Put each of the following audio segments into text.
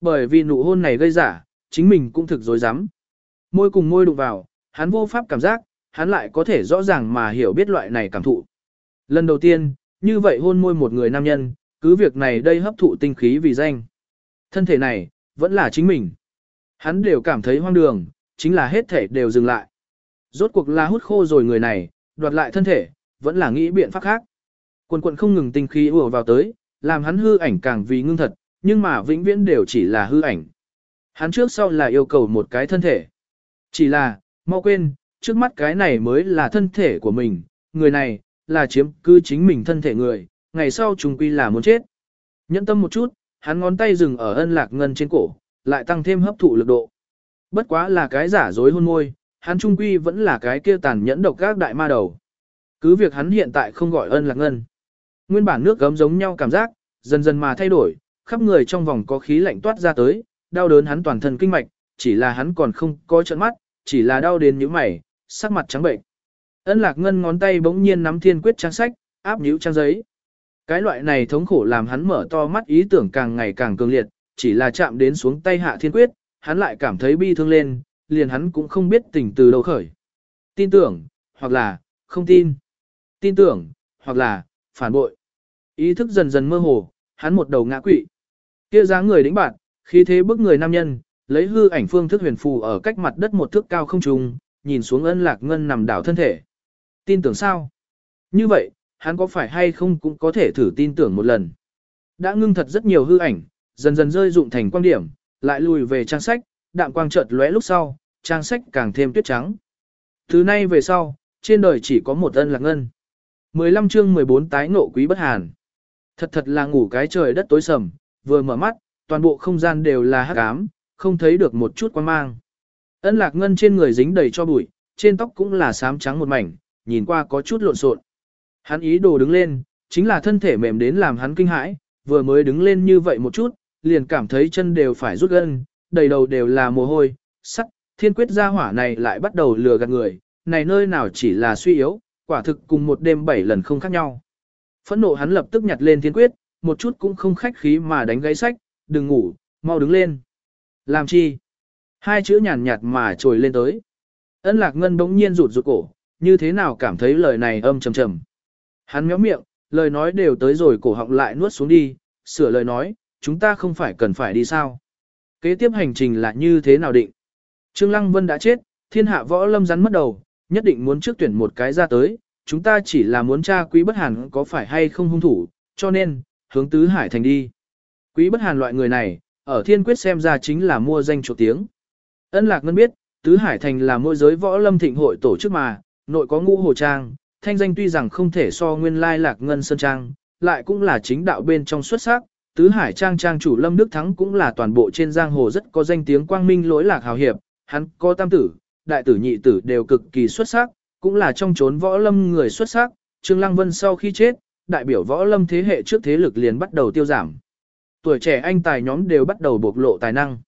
Bởi vì nụ hôn này gây giả, chính mình cũng thực dối rắm Môi cùng môi đụng vào, hắn vô pháp cảm giác, hắn lại có thể rõ ràng mà hiểu biết loại này cảm thụ. Lần đầu tiên, như vậy hôn môi một người nam nhân, cứ việc này đây hấp thụ tinh khí vì danh. Thân thể này, vẫn là chính mình. Hắn đều cảm thấy hoang đường, chính là hết thể đều dừng lại. Rốt cuộc là hút khô rồi người này, đoạt lại thân thể, vẫn là nghĩ biện pháp khác. Quần quần không ngừng tinh khí ùa vào tới, làm hắn hư ảnh càng vì ngưng thật, nhưng mà vĩnh viễn đều chỉ là hư ảnh. Hắn trước sau là yêu cầu một cái thân thể. Chỉ là, mau quên, trước mắt cái này mới là thân thể của mình, người này, là chiếm cư chính mình thân thể người, ngày sau trùng quy là muốn chết. Nhẫn tâm một chút, hắn ngón tay dừng ở ân lạc ngân trên cổ, lại tăng thêm hấp thụ lực độ. Bất quá là cái giả dối hôn môi, hắn trung quy vẫn là cái kia tàn nhẫn độc các đại ma đầu. Cứ việc hắn hiện tại không gọi ân lạc ngân. Nguyên bản nước gấm giống nhau cảm giác, dần dần mà thay đổi, khắp người trong vòng có khí lạnh toát ra tới, đau đớn hắn toàn thân kinh mạch, chỉ là hắn còn không có trận mắt, chỉ là đau đến nhíu mày, sắc mặt trắng bệnh. Ân lạc ngân ngón tay bỗng nhiên nắm thiên quyết trang sách, áp nhíu trang giấy. Cái loại này thống khổ làm hắn mở to mắt ý tưởng càng ngày càng cường liệt, chỉ là chạm đến xuống tay hạ thiên quyết, hắn lại cảm thấy bi thương lên, liền hắn cũng không biết tỉnh từ đâu khởi. Tin tưởng, hoặc là, không tin. Tin tưởng, hoặc là, phản bội. Ý thức dần dần mơ hồ, hắn một đầu ngã quỵ. Kia dáng người đĩnh bạn, khí thế bức người nam nhân, lấy hư ảnh phương thức huyền phù ở cách mặt đất một thước cao không trùng, nhìn xuống ân lạc ngân nằm đảo thân thể. Tin tưởng sao? Như vậy, hắn có phải hay không cũng có thể thử tin tưởng một lần. Đã ngưng thật rất nhiều hư ảnh, dần dần rơi dụng thành quan điểm, lại lùi về trang sách, đạm quang chợt lóe lúc sau, trang sách càng thêm tuyết trắng. Từ nay về sau, trên đời chỉ có một ân lạc ngân. 15 chương 14 tái ngộ quý bất hàn. Thật thật là ngủ cái trời đất tối sầm, vừa mở mắt, toàn bộ không gian đều là hắc ám, không thấy được một chút quan mang. Ân lạc ngân trên người dính đầy cho bụi, trên tóc cũng là xám trắng một mảnh, nhìn qua có chút lộn xộn. Hắn ý đồ đứng lên, chính là thân thể mềm đến làm hắn kinh hãi, vừa mới đứng lên như vậy một chút, liền cảm thấy chân đều phải rút gân, đầy đầu đều là mồ hôi, sắt, thiên quyết gia hỏa này lại bắt đầu lừa gạt người, này nơi nào chỉ là suy yếu, quả thực cùng một đêm bảy lần không khác nhau. Phẫn nộ hắn lập tức nhặt lên thiên quyết, một chút cũng không khách khí mà đánh gáy sách, đừng ngủ, mau đứng lên. Làm chi? Hai chữ nhàn nhạt mà trồi lên tới. Ân lạc ngân bỗng nhiên rụt rụt cổ, như thế nào cảm thấy lời này âm trầm trầm. Hắn méo miệng, lời nói đều tới rồi cổ họng lại nuốt xuống đi, sửa lời nói, chúng ta không phải cần phải đi sao. Kế tiếp hành trình là như thế nào định? Trương Lăng Vân đã chết, thiên hạ võ lâm rắn mất đầu, nhất định muốn trước tuyển một cái ra tới, chúng ta chỉ là muốn tra quý bất hàn có phải hay không hung thủ, cho nên, hướng tứ hải thành đi. Quý bất hàn loại người này, ở thiên quyết xem ra chính là mua danh chỗ tiếng. Ân lạc ngân biết, tứ hải thành là môi giới võ lâm thịnh hội tổ chức mà, nội có ngũ hồ trang, thanh danh tuy rằng không thể so nguyên lai lạc ngân sơn trang, lại cũng là chính đạo bên trong xuất sắc. Tứ Hải Trang Trang chủ Lâm Đức Thắng cũng là toàn bộ trên giang hồ rất có danh tiếng quang minh lỗi lạc hào hiệp, hắn có tam tử, đại tử nhị tử đều cực kỳ xuất sắc, cũng là trong chốn võ lâm người xuất sắc, Trương Lăng Vân sau khi chết, đại biểu võ lâm thế hệ trước thế lực liền bắt đầu tiêu giảm. Tuổi trẻ anh tài nhóm đều bắt đầu bộc lộ tài năng.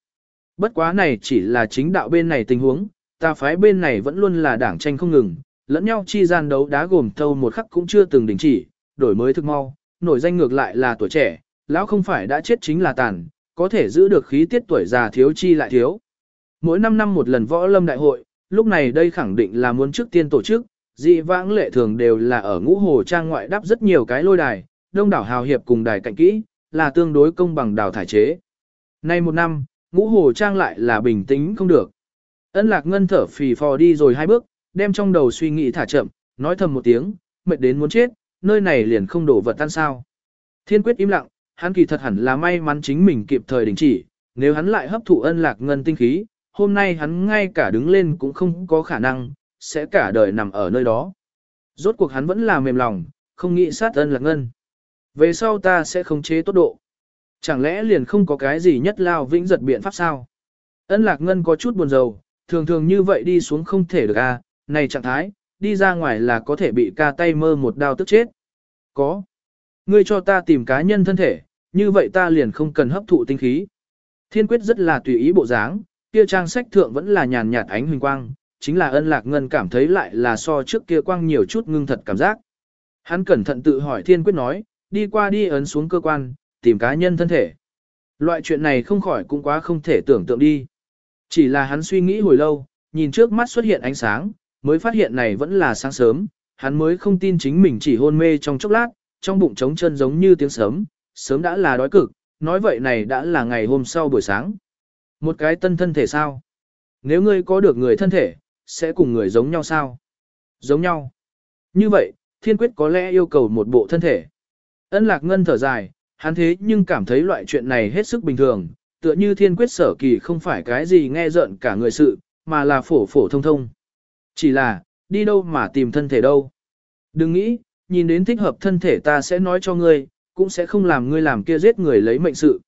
Bất quá này chỉ là chính đạo bên này tình huống, ta phái bên này vẫn luôn là đảng tranh không ngừng, lẫn nhau chi gian đấu đá gồm thâu một khắc cũng chưa từng đình chỉ, đổi mới thực mau, nổi danh ngược lại là tuổi trẻ, lão không phải đã chết chính là tàn, có thể giữ được khí tiết tuổi già thiếu chi lại thiếu. Mỗi 5 năm một lần võ lâm đại hội, lúc này đây khẳng định là muốn trước tiên tổ chức, dị vãng lệ thường đều là ở ngũ hồ trang ngoại đáp rất nhiều cái lôi đài, đông đảo hào hiệp cùng đài cạnh kỹ, là tương đối công bằng đào thải chế. Nay một năm, ngũ hồ trang lại là bình tĩnh không được. Ân lạc ngân thở phì phò đi rồi hai bước, đem trong đầu suy nghĩ thả chậm, nói thầm một tiếng, mệt đến muốn chết, nơi này liền không đổ vật tan sao. Thiên quyết im lặng, hắn kỳ thật hẳn là may mắn chính mình kịp thời đình chỉ, nếu hắn lại hấp thụ ân lạc ngân tinh khí, hôm nay hắn ngay cả đứng lên cũng không có khả năng, sẽ cả đời nằm ở nơi đó. Rốt cuộc hắn vẫn là mềm lòng, không nghĩ sát ân lạc ngân. Về sau ta sẽ không chế tốt độ. Chẳng lẽ liền không có cái gì nhất lao vĩnh giật biện pháp sao? Ân lạc ngân có chút buồn rầu, thường thường như vậy đi xuống không thể được à, này trạng thái, đi ra ngoài là có thể bị ca tay mơ một đao tức chết. Có. Ngươi cho ta tìm cá nhân thân thể, như vậy ta liền không cần hấp thụ tinh khí. Thiên quyết rất là tùy ý bộ dáng, kia trang sách thượng vẫn là nhàn nhạt ánh huỳnh quang, chính là ân lạc ngân cảm thấy lại là so trước kia quang nhiều chút ngưng thật cảm giác. Hắn cẩn thận tự hỏi thiên quyết nói, đi qua đi ấn xuống cơ quan, tìm cá nhân thân thể. Loại chuyện này không khỏi cũng quá không thể tưởng tượng đi. Chỉ là hắn suy nghĩ hồi lâu, nhìn trước mắt xuất hiện ánh sáng, mới phát hiện này vẫn là sáng sớm, hắn mới không tin chính mình chỉ hôn mê trong chốc lát, trong bụng trống chân giống như tiếng sớm, sớm đã là đói cực, nói vậy này đã là ngày hôm sau buổi sáng. Một cái tân thân thể sao? Nếu ngươi có được người thân thể, sẽ cùng người giống nhau sao? Giống nhau. Như vậy, thiên quyết có lẽ yêu cầu một bộ thân thể. Ân lạc ngân thở dài, hắn thế nhưng cảm thấy loại chuyện này hết sức bình thường, tựa như thiên quyết sở kỳ không phải cái gì nghe giận cả người sự, mà là phổ phổ thông thông. Chỉ là, đi đâu mà tìm thân thể đâu. Đừng nghĩ, nhìn đến thích hợp thân thể ta sẽ nói cho ngươi, cũng sẽ không làm ngươi làm kia giết người lấy mệnh sự.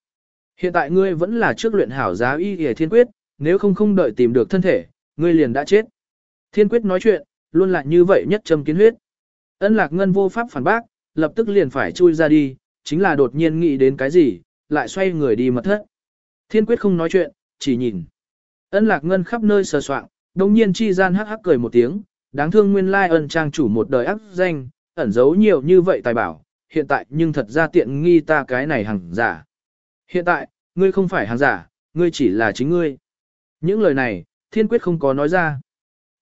Hiện tại ngươi vẫn là trước luyện hảo giá y hề thiên quyết, nếu không không đợi tìm được thân thể, ngươi liền đã chết. Thiên quyết nói chuyện, luôn là như vậy nhất châm kiến huyết. Ân lạc ngân vô pháp phản bác, lập tức liền phải chui ra đi, chính là đột nhiên nghĩ đến cái gì, lại xoay người đi mật thất. Thiên quyết không nói chuyện, chỉ nhìn. Ân lạc ngân khắp nơi sờ soạng, đồng nhiên chi gian hắc hắc cười một tiếng, đáng thương nguyên lai ân trang chủ một đời ác danh, ẩn giấu nhiều như vậy tài bảo, hiện tại nhưng thật ra tiện nghi ta cái này hàng giả. Hiện tại, ngươi không phải hàng giả, ngươi chỉ là chính ngươi. Những lời này, thiên quyết không có nói ra.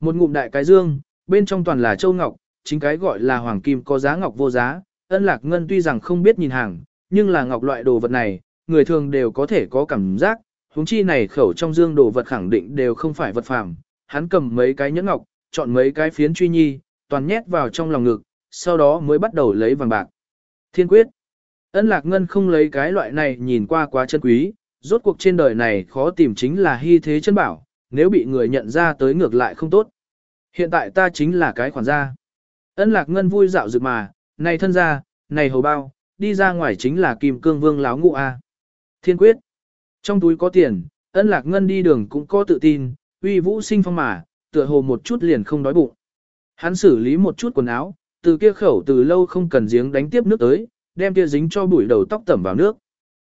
Một ngụm đại cái dương, bên trong toàn là châu ngọc, chính cái gọi là hoàng kim có giá ngọc vô giá, ân lạc ngân tuy rằng không biết nhìn hàng, nhưng là ngọc loại đồ vật này, người thường đều có thể có cảm giác, huống chi này khẩu trong dương đồ vật khẳng định đều không phải vật phàm. Hắn cầm mấy cái nhẫn ngọc, chọn mấy cái phiến truy nhi, toàn nhét vào trong lòng ngực, sau đó mới bắt đầu lấy vàng bạc. Thiên quyết. Ân lạc ngân không lấy cái loại này nhìn qua quá chân quý, rốt cuộc trên đời này khó tìm chính là hy thế chân bảo, nếu bị người nhận ra tới ngược lại không tốt. Hiện tại ta chính là cái khoản gia. Ân lạc ngân vui dạo dực mà, này thân gia, này hầu bao, đi ra ngoài chính là kim cương vương láo ngụ A. Thiên quyết. Trong túi có tiền, ân lạc ngân đi đường cũng có tự tin, uy vũ sinh phong mà, tựa hồ một chút liền không đói bụng. Hắn xử lý một chút quần áo, từ kia khẩu từ lâu không cần giếng đánh tiếp nước tới, đem kia dính cho bụi đầu tóc tẩm vào nước.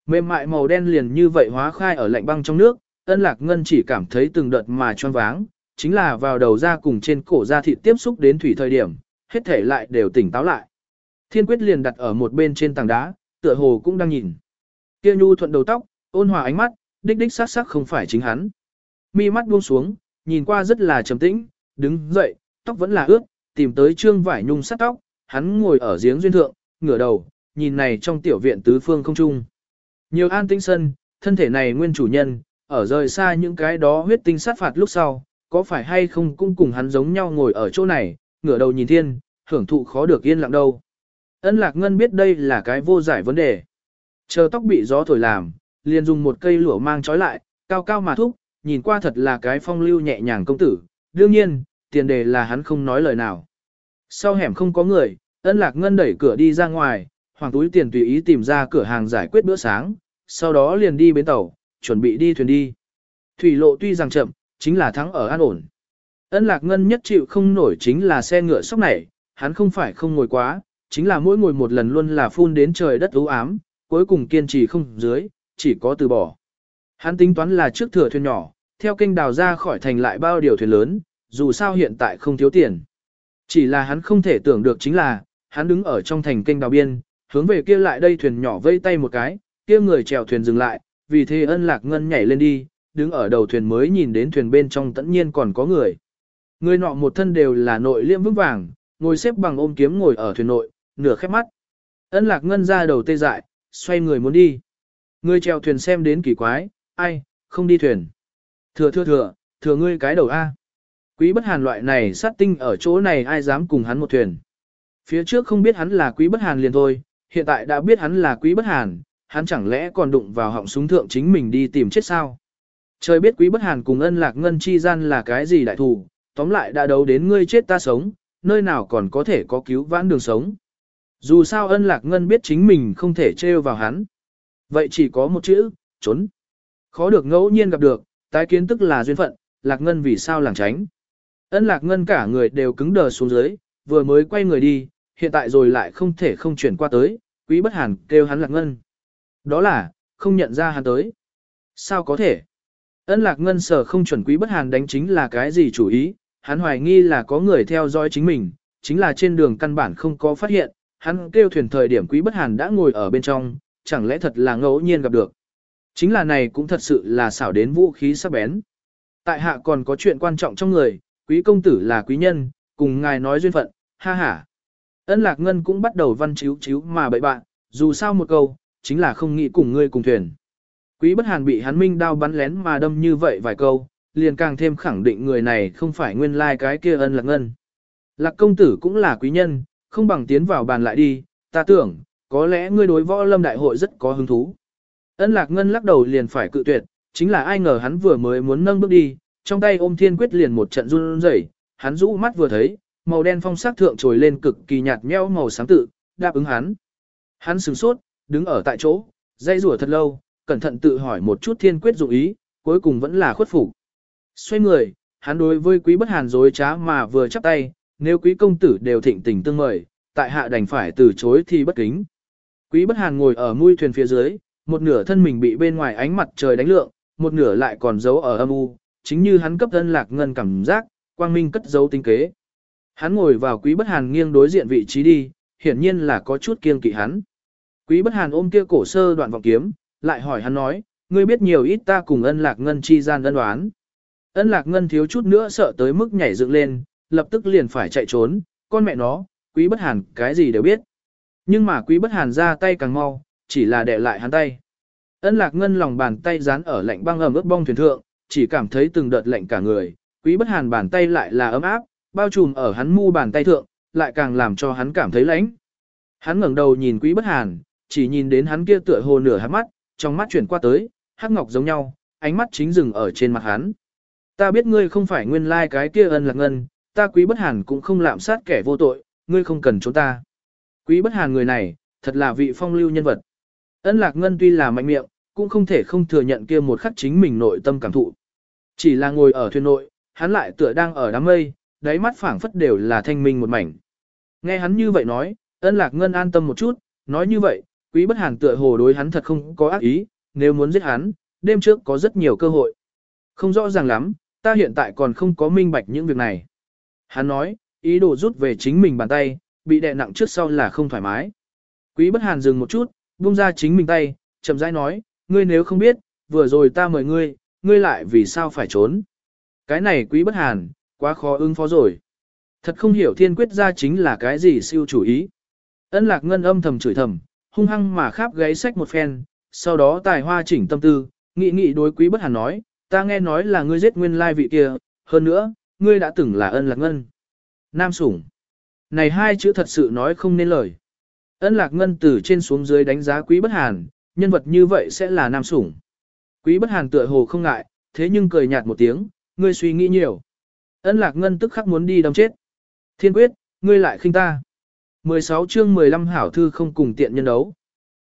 Mềm mại màu đen liền như vậy hóa khai ở lạnh băng trong nước, ân lạc ngân chỉ cảm thấy từng đợt mà choáng váng, chính là vào đầu ra cùng trên cổ da thịt tiếp xúc đến thủy thời điểm, hết thể lại đều tỉnh táo lại. Thiên quyết liền đặt ở một bên trên tảng đá, tựa hồ cũng đang nhìn. Kia nhu thuận đầu tóc, ôn hòa ánh mắt, đích đích sát sắc không phải chính hắn. Mi mắt buông xuống, nhìn qua rất là trầm tĩnh, đứng dậy, tóc vẫn là ướt, tìm tới trương vải nhung sát tóc, hắn ngồi ở giếng duyên thượng, ngửa đầu, nhìn này trong tiểu viện tứ phương không trung. Nhiều an tinh sân, thân thể này nguyên chủ nhân, ở rời xa những cái đó huyết tinh sát phạt lúc sau, có phải hay không cũng cùng hắn giống nhau ngồi ở chỗ này, ngửa đầu nhìn thiên, hưởng thụ khó được yên lặng đâu. Ân lạc ngân biết đây là cái vô giải vấn đề. Chờ tóc bị gió thổi làm, liền dùng một cây lửa mang trói lại, cao cao mà thúc, nhìn qua thật là cái phong lưu nhẹ nhàng công tử. Đương nhiên, tiền đề là hắn không nói lời nào. Sau hẻm không có người, ân lạc ngân đẩy cửa đi ra ngoài, hoàng túi tiền tùy ý tìm ra cửa hàng giải quyết bữa sáng, sau đó liền đi bến tàu, chuẩn bị đi thuyền đi. Thủy lộ tuy rằng chậm, chính là thắng ở an ổn. Ân lạc ngân nhất chịu không nổi chính là xe ngựa sóc này, hắn không phải không ngồi quá, chính là mỗi ngồi một lần luôn là phun đến trời đất ưu ám, cuối cùng kiên trì không dưới, chỉ có từ bỏ. Hắn tính toán là trước thừa thuyền nhỏ, theo kênh đào ra khỏi thành lại bao điều thuyền lớn, dù sao hiện tại không thiếu tiền. Chỉ là hắn không thể tưởng được chính là, hắn đứng ở trong thành kênh đào biên, hướng về kia lại đây thuyền nhỏ vây tay một cái, kia người chèo thuyền dừng lại, vì thế ân lạc ngân nhảy lên đi, đứng ở đầu thuyền mới nhìn đến thuyền bên trong tất nhiên còn có người. Người nọ một thân đều là nội liêm vững vàng, ngồi xếp bằng ôm kiếm ngồi ở thuyền nội, nửa khép mắt. Ân lạc ngân ra đầu tê dại, xoay người muốn đi. Người treo thuyền xem đến kỳ quái, ai, không đi thuyền. Thừa thừa thừa, thừa ngươi cái đầu A. Quý bất hàn loại này sát tinh ở chỗ này ai dám cùng hắn một thuyền. Phía trước không biết hắn là quý bất hàn liền thôi, hiện tại đã biết hắn là quý bất hàn, hắn chẳng lẽ còn đụng vào họng súng thượng chính mình đi tìm chết sao. Trời biết quý bất hàn cùng ân lạc ngân chi gian là cái gì đại thù, tóm lại đã đấu đến ngươi chết ta sống, nơi nào còn có thể có cứu vãn đường sống. Dù sao ân lạc ngân biết chính mình không thể trêu vào hắn. Vậy chỉ có một chữ, trốn. Khó được ngẫu nhiên gặp được, tái kiến tức là duyên phận, lạc ngân vì sao làng tránh. Ân lạc ngân cả người đều cứng đờ xuống dưới, vừa mới quay người đi, hiện tại rồi lại không thể không chuyển qua tới, quý bất hàn kêu hắn lạc ngân. Đó là, không nhận ra hắn tới. Sao có thể? Ân lạc ngân sở không chuẩn quý bất hàn đánh chính là cái gì chủ ý, hắn hoài nghi là có người theo dõi chính mình, chính là trên đường căn bản không có phát hiện, hắn kêu thuyền thời điểm quý bất hàn đã ngồi ở bên trong, chẳng lẽ thật là ngẫu nhiên gặp được. Chính là này cũng thật sự là xảo đến vũ khí sắc bén. Tại hạ còn có chuyện quan trọng trong người, quý công tử là quý nhân, cùng ngài nói duyên phận, ha ha. Ân lạc ngân cũng bắt đầu văn chiếu chiếu mà bậy bạn, dù sao một câu, chính là không nghĩ cùng ngươi cùng thuyền. Quý bất hàn bị hắn minh đao bắn lén mà đâm như vậy vài câu, liền càng thêm khẳng định người này không phải nguyên lai like cái kia ân lạc ngân. Lạc công tử cũng là quý nhân, không bằng tiến vào bàn lại đi, ta tưởng, có lẽ ngươi đối võ lâm đại hội rất có hứng thú. Ân lạc ngân lắc đầu liền phải cự tuyệt, chính là ai ngờ hắn vừa mới muốn nâng bước đi, trong tay ôm thiên quyết liền một trận run rẩy, hắn rũ mắt vừa thấy, màu đen phong sắc thượng trồi lên cực kỳ nhạt nhẽo màu sáng tự, đáp ứng hắn. Hắn sửng sốt, đứng ở tại chỗ, dây rủa thật lâu, cẩn thận tự hỏi một chút thiên quyết dụng ý, cuối cùng vẫn là khuất phục. Xoay người, hắn đối với quý bất hàn dối trá mà vừa chắp tay, nếu quý công tử đều thịnh tình tương mời, tại hạ đành phải từ chối thì bất kính. Quý bất hàn ngồi ở mui thuyền phía dưới, một nửa thân mình bị bên ngoài ánh mặt trời đánh lượng, một nửa lại còn giấu ở âm u, chính như hắn cấp thân lạc ngân cảm giác, quang minh cất giấu tinh kế. Hắn ngồi vào quý bất hàn nghiêng đối diện vị trí đi, hiển nhiên là có chút kiêng kỵ hắn. Quý bất hàn ôm kia cổ sơ đoạn vọng kiếm, lại hỏi hắn nói, ngươi biết nhiều ít ta cùng ân lạc ngân chi gian ân đoán. Ân lạc ngân thiếu chút nữa sợ tới mức nhảy dựng lên, lập tức liền phải chạy trốn, con mẹ nó, quý bất hàn cái gì đều biết. Nhưng mà quý bất hàn ra tay càng mau, chỉ là để lại hắn tay. Ân lạc ngân lòng bàn tay dán ở lạnh băng ẩm ướt bong thuyền thượng, chỉ cảm thấy từng đợt lạnh cả người, quý bất hàn bàn tay lại là ấm áp, bao trùm ở hắn mu bàn tay thượng, lại càng làm cho hắn cảm thấy lạnh. Hắn ngẩng đầu nhìn quý bất hàn, chỉ nhìn đến hắn kia tựa hồ nửa hắt mắt, trong mắt chuyển qua tới, hắc ngọc giống nhau, ánh mắt chính dừng ở trên mặt hắn. Ta biết ngươi không phải nguyên lai cái kia ân lạc ngân, ta quý bất hàn cũng không lạm sát kẻ vô tội, ngươi không cần trốn ta. Quý bất hàn người này, thật là vị phong lưu nhân vật. Ân lạc ngân tuy là mạnh miệng, cũng không thể không thừa nhận kia một khắc chính mình nội tâm cảm thụ. Chỉ là ngồi ở thuyền nội, hắn lại tựa đang ở đám mây, đáy mắt phảng phất đều là thanh minh một mảnh. Nghe hắn như vậy nói, ân lạc ngân an tâm một chút, nói như vậy, quý bất hàn tựa hồ đối hắn thật không có ác ý, nếu muốn giết hắn, đêm trước có rất nhiều cơ hội. Không rõ ràng lắm, ta hiện tại còn không có minh bạch những việc này. Hắn nói, ý đồ rút về chính mình bàn tay, bị đè nặng trước sau là không thoải mái. Quý bất hàn dừng một chút, buông ra chính mình tay, chậm rãi nói, ngươi nếu không biết, vừa rồi ta mời ngươi, ngươi lại vì sao phải trốn. Cái này quý bất hàn, quá khó ứng phó rồi. Thật không hiểu thiên quyết ra chính là cái gì siêu chủ ý. Ân lạc ngân âm thầm chửi thầm, hung hăng mà kháp gáy sách một phen, sau đó tài hoa chỉnh tâm tư, nghị nghị đối quý bất hàn nói, ta nghe nói là ngươi giết nguyên lai vị kia, hơn nữa, ngươi đã từng là ân lạc ngân. Nam sủng. Này hai chữ thật sự nói không nên lời. Ân lạc ngân từ trên xuống dưới đánh giá quý bất hàn, nhân vật như vậy sẽ là nam sủng. Quý bất hàn tựa hồ không ngại, thế nhưng cười nhạt một tiếng, ngươi suy nghĩ nhiều. Ân lạc ngân tức khắc muốn đi đâm chết. Thiên quyết, ngươi lại khinh ta. 16 chương 15 hảo thư không cùng tiện nhân đấu.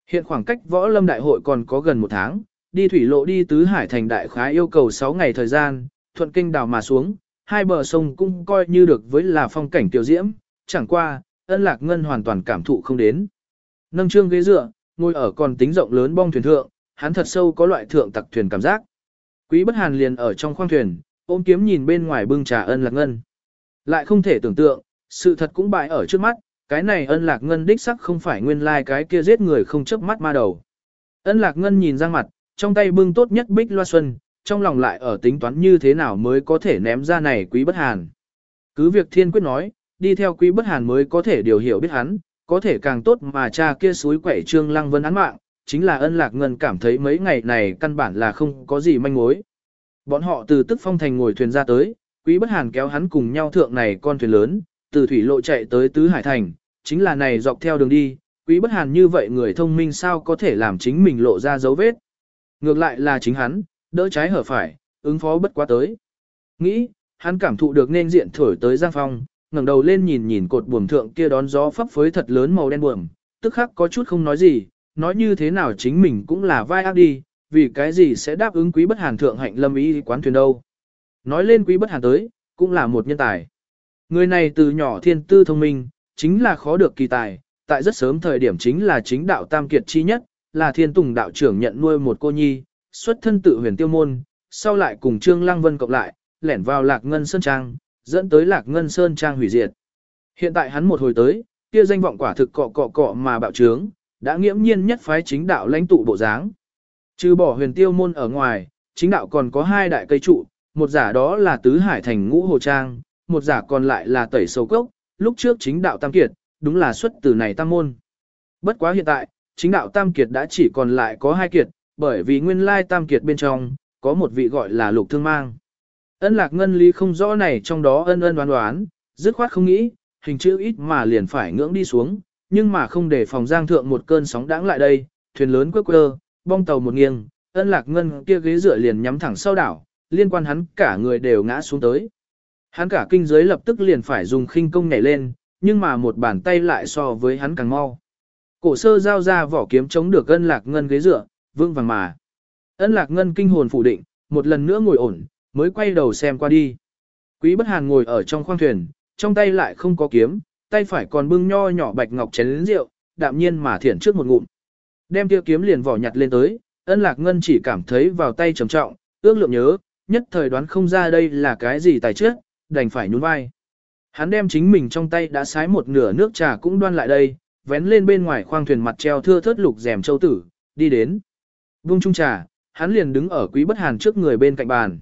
Hiện khoảng cách võ lâm đại hội còn có gần một tháng, đi thủy lộ đi tứ hải thành đại khái yêu cầu 6 ngày thời gian, thuận kinh đào mà xuống, hai bờ sông cũng coi như được với là phong cảnh tiểu diễm, chẳng qua, ân lạc ngân hoàn toàn cảm thụ không đến. Nâng trương ghế dựa, ngồi ở còn tính rộng lớn bong thuyền thượng, hắn thật sâu có loại thượng tặc thuyền cảm giác. Quý bất hàn liền ở trong khoang thuyền, ôm kiếm nhìn bên ngoài bưng trà ân lạc ngân. Lại không thể tưởng tượng, sự thật cũng bại ở trước mắt, cái này ân lạc ngân đích sắc không phải nguyên lai like cái kia giết người không chớp mắt ma đầu. Ân lạc ngân nhìn ra mặt, trong tay bưng tốt nhất bích loa xuân, trong lòng lại ở tính toán như thế nào mới có thể ném ra này quý bất hàn. Cứ việc thiên quyết nói, đi theo quý bất hàn mới có thể điều hiểu biết hắn, có thể càng tốt mà cha kia suối quẩy trương lăng vân án mạng, chính là ân lạc ngân cảm thấy mấy ngày này căn bản là không có gì manh mối. Bọn họ từ tức phong thành ngồi thuyền ra tới, quý bất hàn kéo hắn cùng nhau thượng này con thuyền lớn, từ thủy lộ chạy tới tứ hải thành, chính là này dọc theo đường đi, quý bất hàn như vậy người thông minh sao có thể làm chính mình lộ ra dấu vết. Ngược lại là chính hắn, đỡ trái hở phải, ứng phó bất quá tới. Nghĩ, hắn cảm thụ được nên diện thổi tới giang phong, ngẩng đầu lên nhìn nhìn cột buồm thượng kia đón gió phấp phới thật lớn màu đen buồm, tức khắc có chút không nói gì, nói như thế nào chính mình cũng là vai ác đi, vì cái gì sẽ đáp ứng quý bất hàn thượng hạnh lâm ý quán thuyền đâu. Nói lên quý bất hàn tới, cũng là một nhân tài. Người này từ nhỏ thiên tư thông minh, chính là khó được kỳ tài, tại rất sớm thời điểm chính là chính đạo tam kiệt chi nhất, là thiên tùng đạo trưởng nhận nuôi một cô nhi, xuất thân tự huyền tiêu môn, sau lại cùng Trương Lăng Vân cộng lại, lẻn vào Lạc Ngân Sơn Trang, dẫn tới Lạc Ngân Sơn Trang hủy diệt. Hiện tại hắn một hồi tới, kia danh vọng quả thực cọ cọ cọ mà bạo trướng, đã nghiễm nhiên nhất phái chính đạo lãnh tụ bộ dáng. Trừ bỏ huyền tiêu môn ở ngoài, chính đạo còn có hai đại cây trụ, một giả đó là tứ hải thành ngũ hồ trang, một giả còn lại là tẩy sầu cốc, lúc trước chính đạo tam kiệt, đúng là xuất từ này tam môn. Bất quá hiện tại, chính đạo tam kiệt đã chỉ còn lại có hai kiệt, bởi vì nguyên lai tam kiệt bên trong, có một vị gọi là lục thương mang. Ân lạc ngân lý không rõ này trong đó ân ân đoán đoán, dứt khoát không nghĩ, hình chữ ít mà liền phải ngưỡng đi xuống, nhưng mà không để phòng giang thượng một cơn sóng đãng lại đây, thuyền lớn quơ quơ, bong tàu một nghiêng, ân lạc ngân kia ghế dựa liền nhắm thẳng sau đảo, liên quan hắn cả người đều ngã xuống tới. Hắn cả kinh giới lập tức liền phải dùng khinh công nhảy lên, nhưng mà một bàn tay lại so với hắn càng mau. Cổ sơ giao ra vỏ kiếm chống được ân lạc ngân ghế dựa, vương vàng mà. Ân lạc ngân kinh hồn phủ định, một lần nữa ngồi ổn, mới quay đầu xem qua đi. Quý bất hàn ngồi ở trong khoang thuyền, trong tay lại không có kiếm, tay phải còn bưng nho nhỏ bạch ngọc chén lĩnh rượu, đạm nhiên mà thiển trước một ngụm. Đem kia kiếm liền vỏ nhặt lên tới, ân lạc ngân chỉ cảm thấy vào tay trầm trọng, ước lượng nhớ, nhất thời đoán không ra đây là cái gì tài trước, đành phải nhún vai. Hắn đem chính mình trong tay đã sái một nửa nước trà cũng đoan lại đây, vén lên bên ngoài khoang thuyền mặt treo thưa thớt lục rèm châu tử, đi đến. Vung chung trà, hắn liền đứng ở quý bất hàn trước người bên cạnh bàn.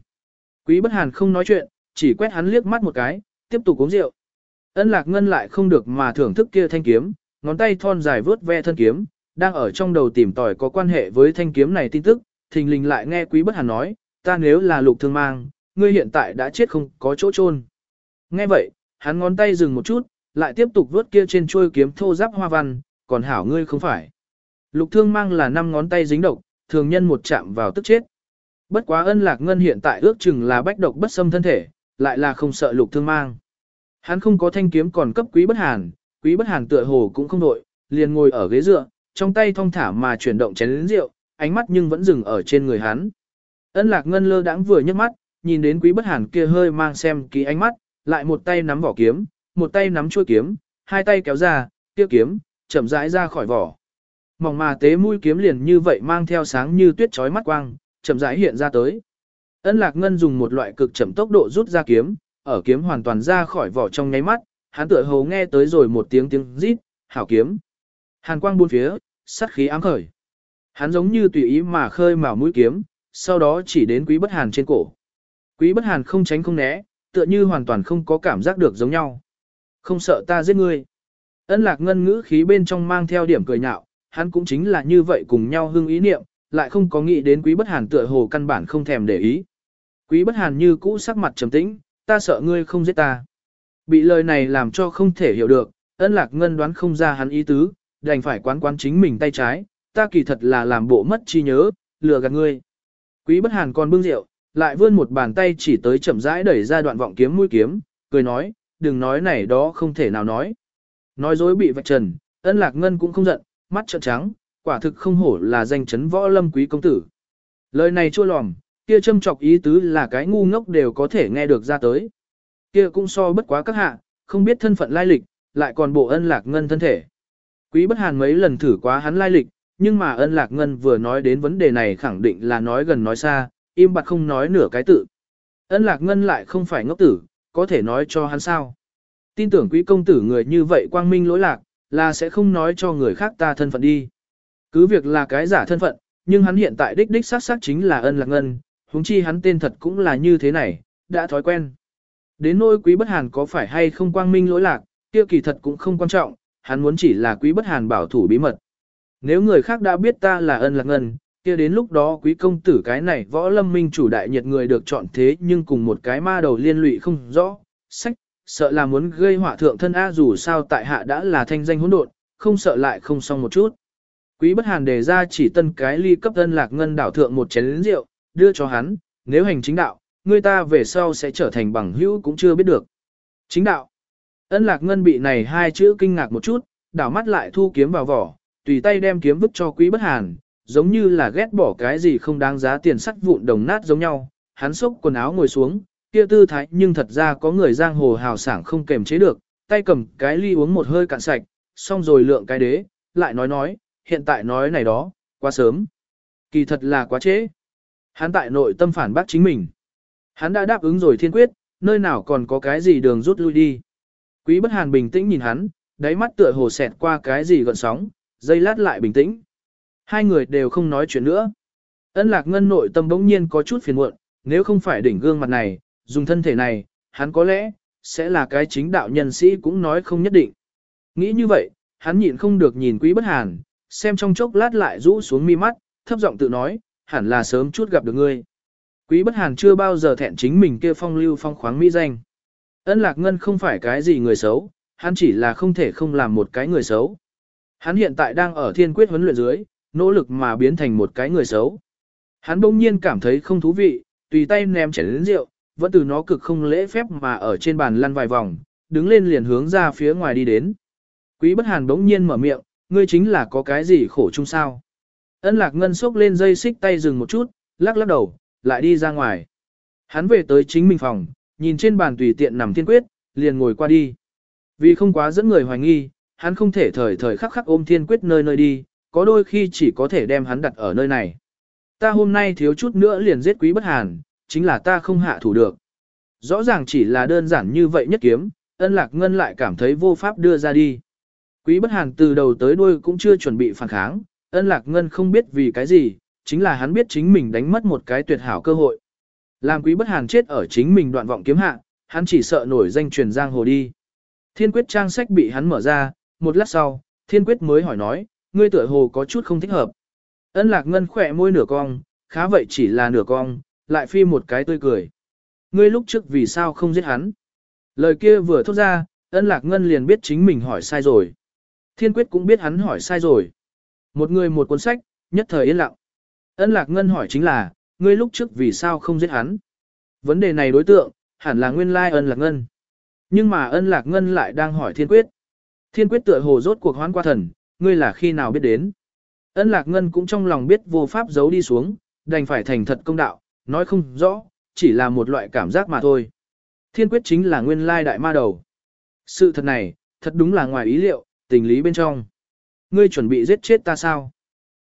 Quý bất hàn không nói chuyện, chỉ quét hắn liếc mắt một cái, tiếp tục uống rượu. Ân lạc ngân lại không được mà thưởng thức kia thanh kiếm, ngón tay thon dài vớt ve thân kiếm, đang ở trong đầu tìm tòi có quan hệ với thanh kiếm này tin tức, thình lình lại nghe quý bất hàn nói, ta nếu là lục thương mang, ngươi hiện tại đã chết không có chỗ chôn. Nghe vậy, hắn ngón tay dừng một chút, lại tiếp tục vớt kia trên chuôi kiếm thô giáp hoa văn, còn hảo ngươi không phải. Lục thương mang là năm ngón tay dính độc, thường nhân một chạm vào tức chết. Bất quá ân lạc ngân hiện tại ước chừng là bách độc bất xâm thân thể, lại là không sợ lục thương mang. Hắn không có thanh kiếm còn cấp quý bất hàn, quý bất hàn tựa hồ cũng không đội, liền ngồi ở ghế dựa, trong tay thong thả mà chuyển động chén lĩnh rượu, ánh mắt nhưng vẫn dừng ở trên người hắn. Ân lạc ngân lơ đãng vừa nhấc mắt, nhìn đến quý bất hàn kia hơi mang xem ký ánh mắt, lại một tay nắm vỏ kiếm, một tay nắm chuôi kiếm, hai tay kéo ra, kia kiếm, chậm rãi ra khỏi vỏ. Mỏng mà tế mũi kiếm liền như vậy mang theo sáng như tuyết chói mắt quang, chậm rãi hiện ra tới. Ân Lạc Ngân dùng một loại cực chậm tốc độ rút ra kiếm, ở kiếm hoàn toàn ra khỏi vỏ trong nháy mắt, hắn tựa hồ nghe tới rồi một tiếng tiếng rít, hảo kiếm. Hàn quang buôn phía, sát khí ám khởi. Hắn giống như tùy ý mà khơi mào mũi kiếm, sau đó chỉ đến quý bất hàn trên cổ. Quý bất hàn không tránh không né, tựa như hoàn toàn không có cảm giác được giống nhau. Không sợ ta giết ngươi. Ân lạc ngân ngữ khí bên trong mang theo điểm cười nhạo, hắn cũng chính là như vậy cùng nhau hưng ý niệm, lại không có nghĩ đến quý bất hàn tựa hồ căn bản không thèm để ý. Quý bất hàn như cũ sắc mặt trầm tĩnh, ta sợ ngươi không giết ta. Bị lời này làm cho không thể hiểu được, ân lạc ngân đoán không ra hắn ý tứ, đành phải quán quán chính mình tay trái, ta kỳ thật là làm bộ mất chi nhớ, lừa gạt ngươi. Quý bất hàn còn bưng rượu, lại vươn một bàn tay chỉ tới chậm rãi đẩy ra đoạn vọng kiếm mũi kiếm, cười nói, đừng nói này đó không thể nào nói. Nói dối bị vạch trần, ân lạc ngân cũng không giận, mắt trợn trắng, quả thực không hổ là danh chấn võ lâm quý công tử. Lời này chua lòm, kia châm chọc ý tứ là cái ngu ngốc đều có thể nghe được ra tới. Kia cũng so bất quá các hạ, không biết thân phận lai lịch, lại còn bộ ân lạc ngân thân thể. Quý bất hàn mấy lần thử quá hắn lai lịch, nhưng mà ân lạc ngân vừa nói đến vấn đề này khẳng định là nói gần nói xa, im bặt không nói nửa cái tự. Ân lạc ngân lại không phải ngốc tử, có thể nói cho hắn sao. Tin tưởng quý công tử người như vậy quang minh lỗi lạc, là sẽ không nói cho người khác ta thân phận đi. Cứ việc là cái giả thân phận, nhưng hắn hiện tại đích đích xác xác chính là ân lạc ngân, huống chi hắn tên thật cũng là như thế này, đã thói quen. Đến nỗi quý bất hàn có phải hay không quang minh lỗi lạc, kia kỳ thật cũng không quan trọng, hắn muốn chỉ là quý bất hàn bảo thủ bí mật. Nếu người khác đã biết ta là ân lạc ngân, kia đến lúc đó quý công tử cái này võ lâm minh chủ đại nhiệt người được chọn thế nhưng cùng một cái ma đầu liên lụy không rõ, sách, sợ là muốn gây họa thượng thân A dù sao tại hạ đã là thanh danh hỗn độn, không sợ lại không xong một chút. Quý bất hàn đề ra chỉ tân cái ly cấp tân lạc ngân đảo thượng một chén rượu, đưa cho hắn, nếu hành chính đạo, người ta về sau sẽ trở thành bằng hữu cũng chưa biết được. Chính đạo. Ân lạc ngân bị này hai chữ kinh ngạc một chút, đảo mắt lại thu kiếm vào vỏ, tùy tay đem kiếm vứt cho quý bất hàn, giống như là ghét bỏ cái gì không đáng giá tiền sắt vụn đồng nát giống nhau. Hắn xốc quần áo ngồi xuống, kia tư thái nhưng thật ra có người giang hồ hào sảng không kềm chế được, tay cầm cái ly uống một hơi cạn sạch, xong rồi lượng cái đế, lại nói nói, hiện tại nói này đó, quá sớm. Kỳ thật là quá trễ. Hắn tại nội tâm phản bác chính mình. Hắn đã đáp ứng rồi thiên quyết, nơi nào còn có cái gì đường rút lui đi. Quý bất hàn bình tĩnh nhìn hắn, đáy mắt tựa hồ xẹt qua cái gì gọn sóng, dây lát lại bình tĩnh. Hai người đều không nói chuyện nữa. Ân lạc ngân nội tâm bỗng nhiên có chút phiền muộn, nếu không phải đỉnh gương mặt này, dùng thân thể này, hắn có lẽ, sẽ là cái chính đạo nhân sĩ cũng nói không nhất định. Nghĩ như vậy, hắn nhịn không được nhìn quý bất hàn, xem trong chốc lát lại rũ xuống mi mắt, thấp giọng tự nói, hẳn là sớm chút gặp được ngươi. Quý bất hàn chưa bao giờ thẹn chính mình kia phong lưu phong khoáng mỹ danh. Ân lạc ngân không phải cái gì người xấu, hắn chỉ là không thể không làm một cái người xấu. Hắn hiện tại đang ở thiên quyết huấn luyện dưới, nỗ lực mà biến thành một cái người xấu. Hắn bỗng nhiên cảm thấy không thú vị, tùy tay ném chén đến rượu, vẫn từ nó cực không lễ phép mà ở trên bàn lăn vài vòng, đứng lên liền hướng ra phía ngoài đi đến. Quý bất hàn bỗng nhiên mở miệng, ngươi chính là có cái gì khổ chung sao. Ân lạc ngân sốc lên dây xích tay dừng một chút, lắc lắc đầu, lại đi ra ngoài. Hắn về tới chính mình phòng, nhìn trên bàn tùy tiện nằm thiên quyết, liền ngồi qua đi. Vì không quá dẫn người hoài nghi, hắn không thể thời thời khắc khắc ôm thiên quyết nơi nơi đi, có đôi khi chỉ có thể đem hắn đặt ở nơi này. Ta hôm nay thiếu chút nữa liền giết quý bất hàn, chính là ta không hạ thủ được. Rõ ràng chỉ là đơn giản như vậy nhất kiếm, ân lạc ngân lại cảm thấy vô pháp đưa ra đi. Quý bất hàn từ đầu tới đuôi cũng chưa chuẩn bị phản kháng, ân lạc ngân không biết vì cái gì, chính là hắn biết chính mình đánh mất một cái tuyệt hảo cơ hội. Làm quý bất hàn chết ở chính mình đoạn vọng kiếm hạ, hắn chỉ sợ nổi danh truyền giang hồ đi. Thiên quyết trang sách bị hắn mở ra, một lát sau, thiên quyết mới hỏi nói, ngươi tựa hồ có chút không thích hợp. Ân lạc ngân khỏe môi nửa cong, khá vậy chỉ là nửa cong, lại phi một cái tươi cười. Ngươi lúc trước vì sao không giết hắn? Lời kia vừa thốt ra, ân lạc ngân liền biết chính mình hỏi sai rồi. Thiên quyết cũng biết hắn hỏi sai rồi. Một người một cuốn sách, nhất thời yên lặng. Ân lạc ngân hỏi chính là, ngươi lúc trước vì sao không giết hắn? Vấn đề này đối tượng, hẳn là nguyên lai ân lạc ngân. Nhưng mà ân lạc ngân lại đang hỏi thiên quyết. Thiên quyết tựa hồ rốt cuộc hoán qua thần, ngươi là khi nào biết đến? Ân lạc ngân cũng trong lòng biết vô pháp giấu đi xuống, đành phải thành thật công đạo, nói không rõ, chỉ là một loại cảm giác mà thôi. Thiên quyết chính là nguyên lai đại ma đầu. Sự thật này, thật đúng là ngoài ý liệu, tình lý bên trong. Ngươi chuẩn bị giết chết ta sao?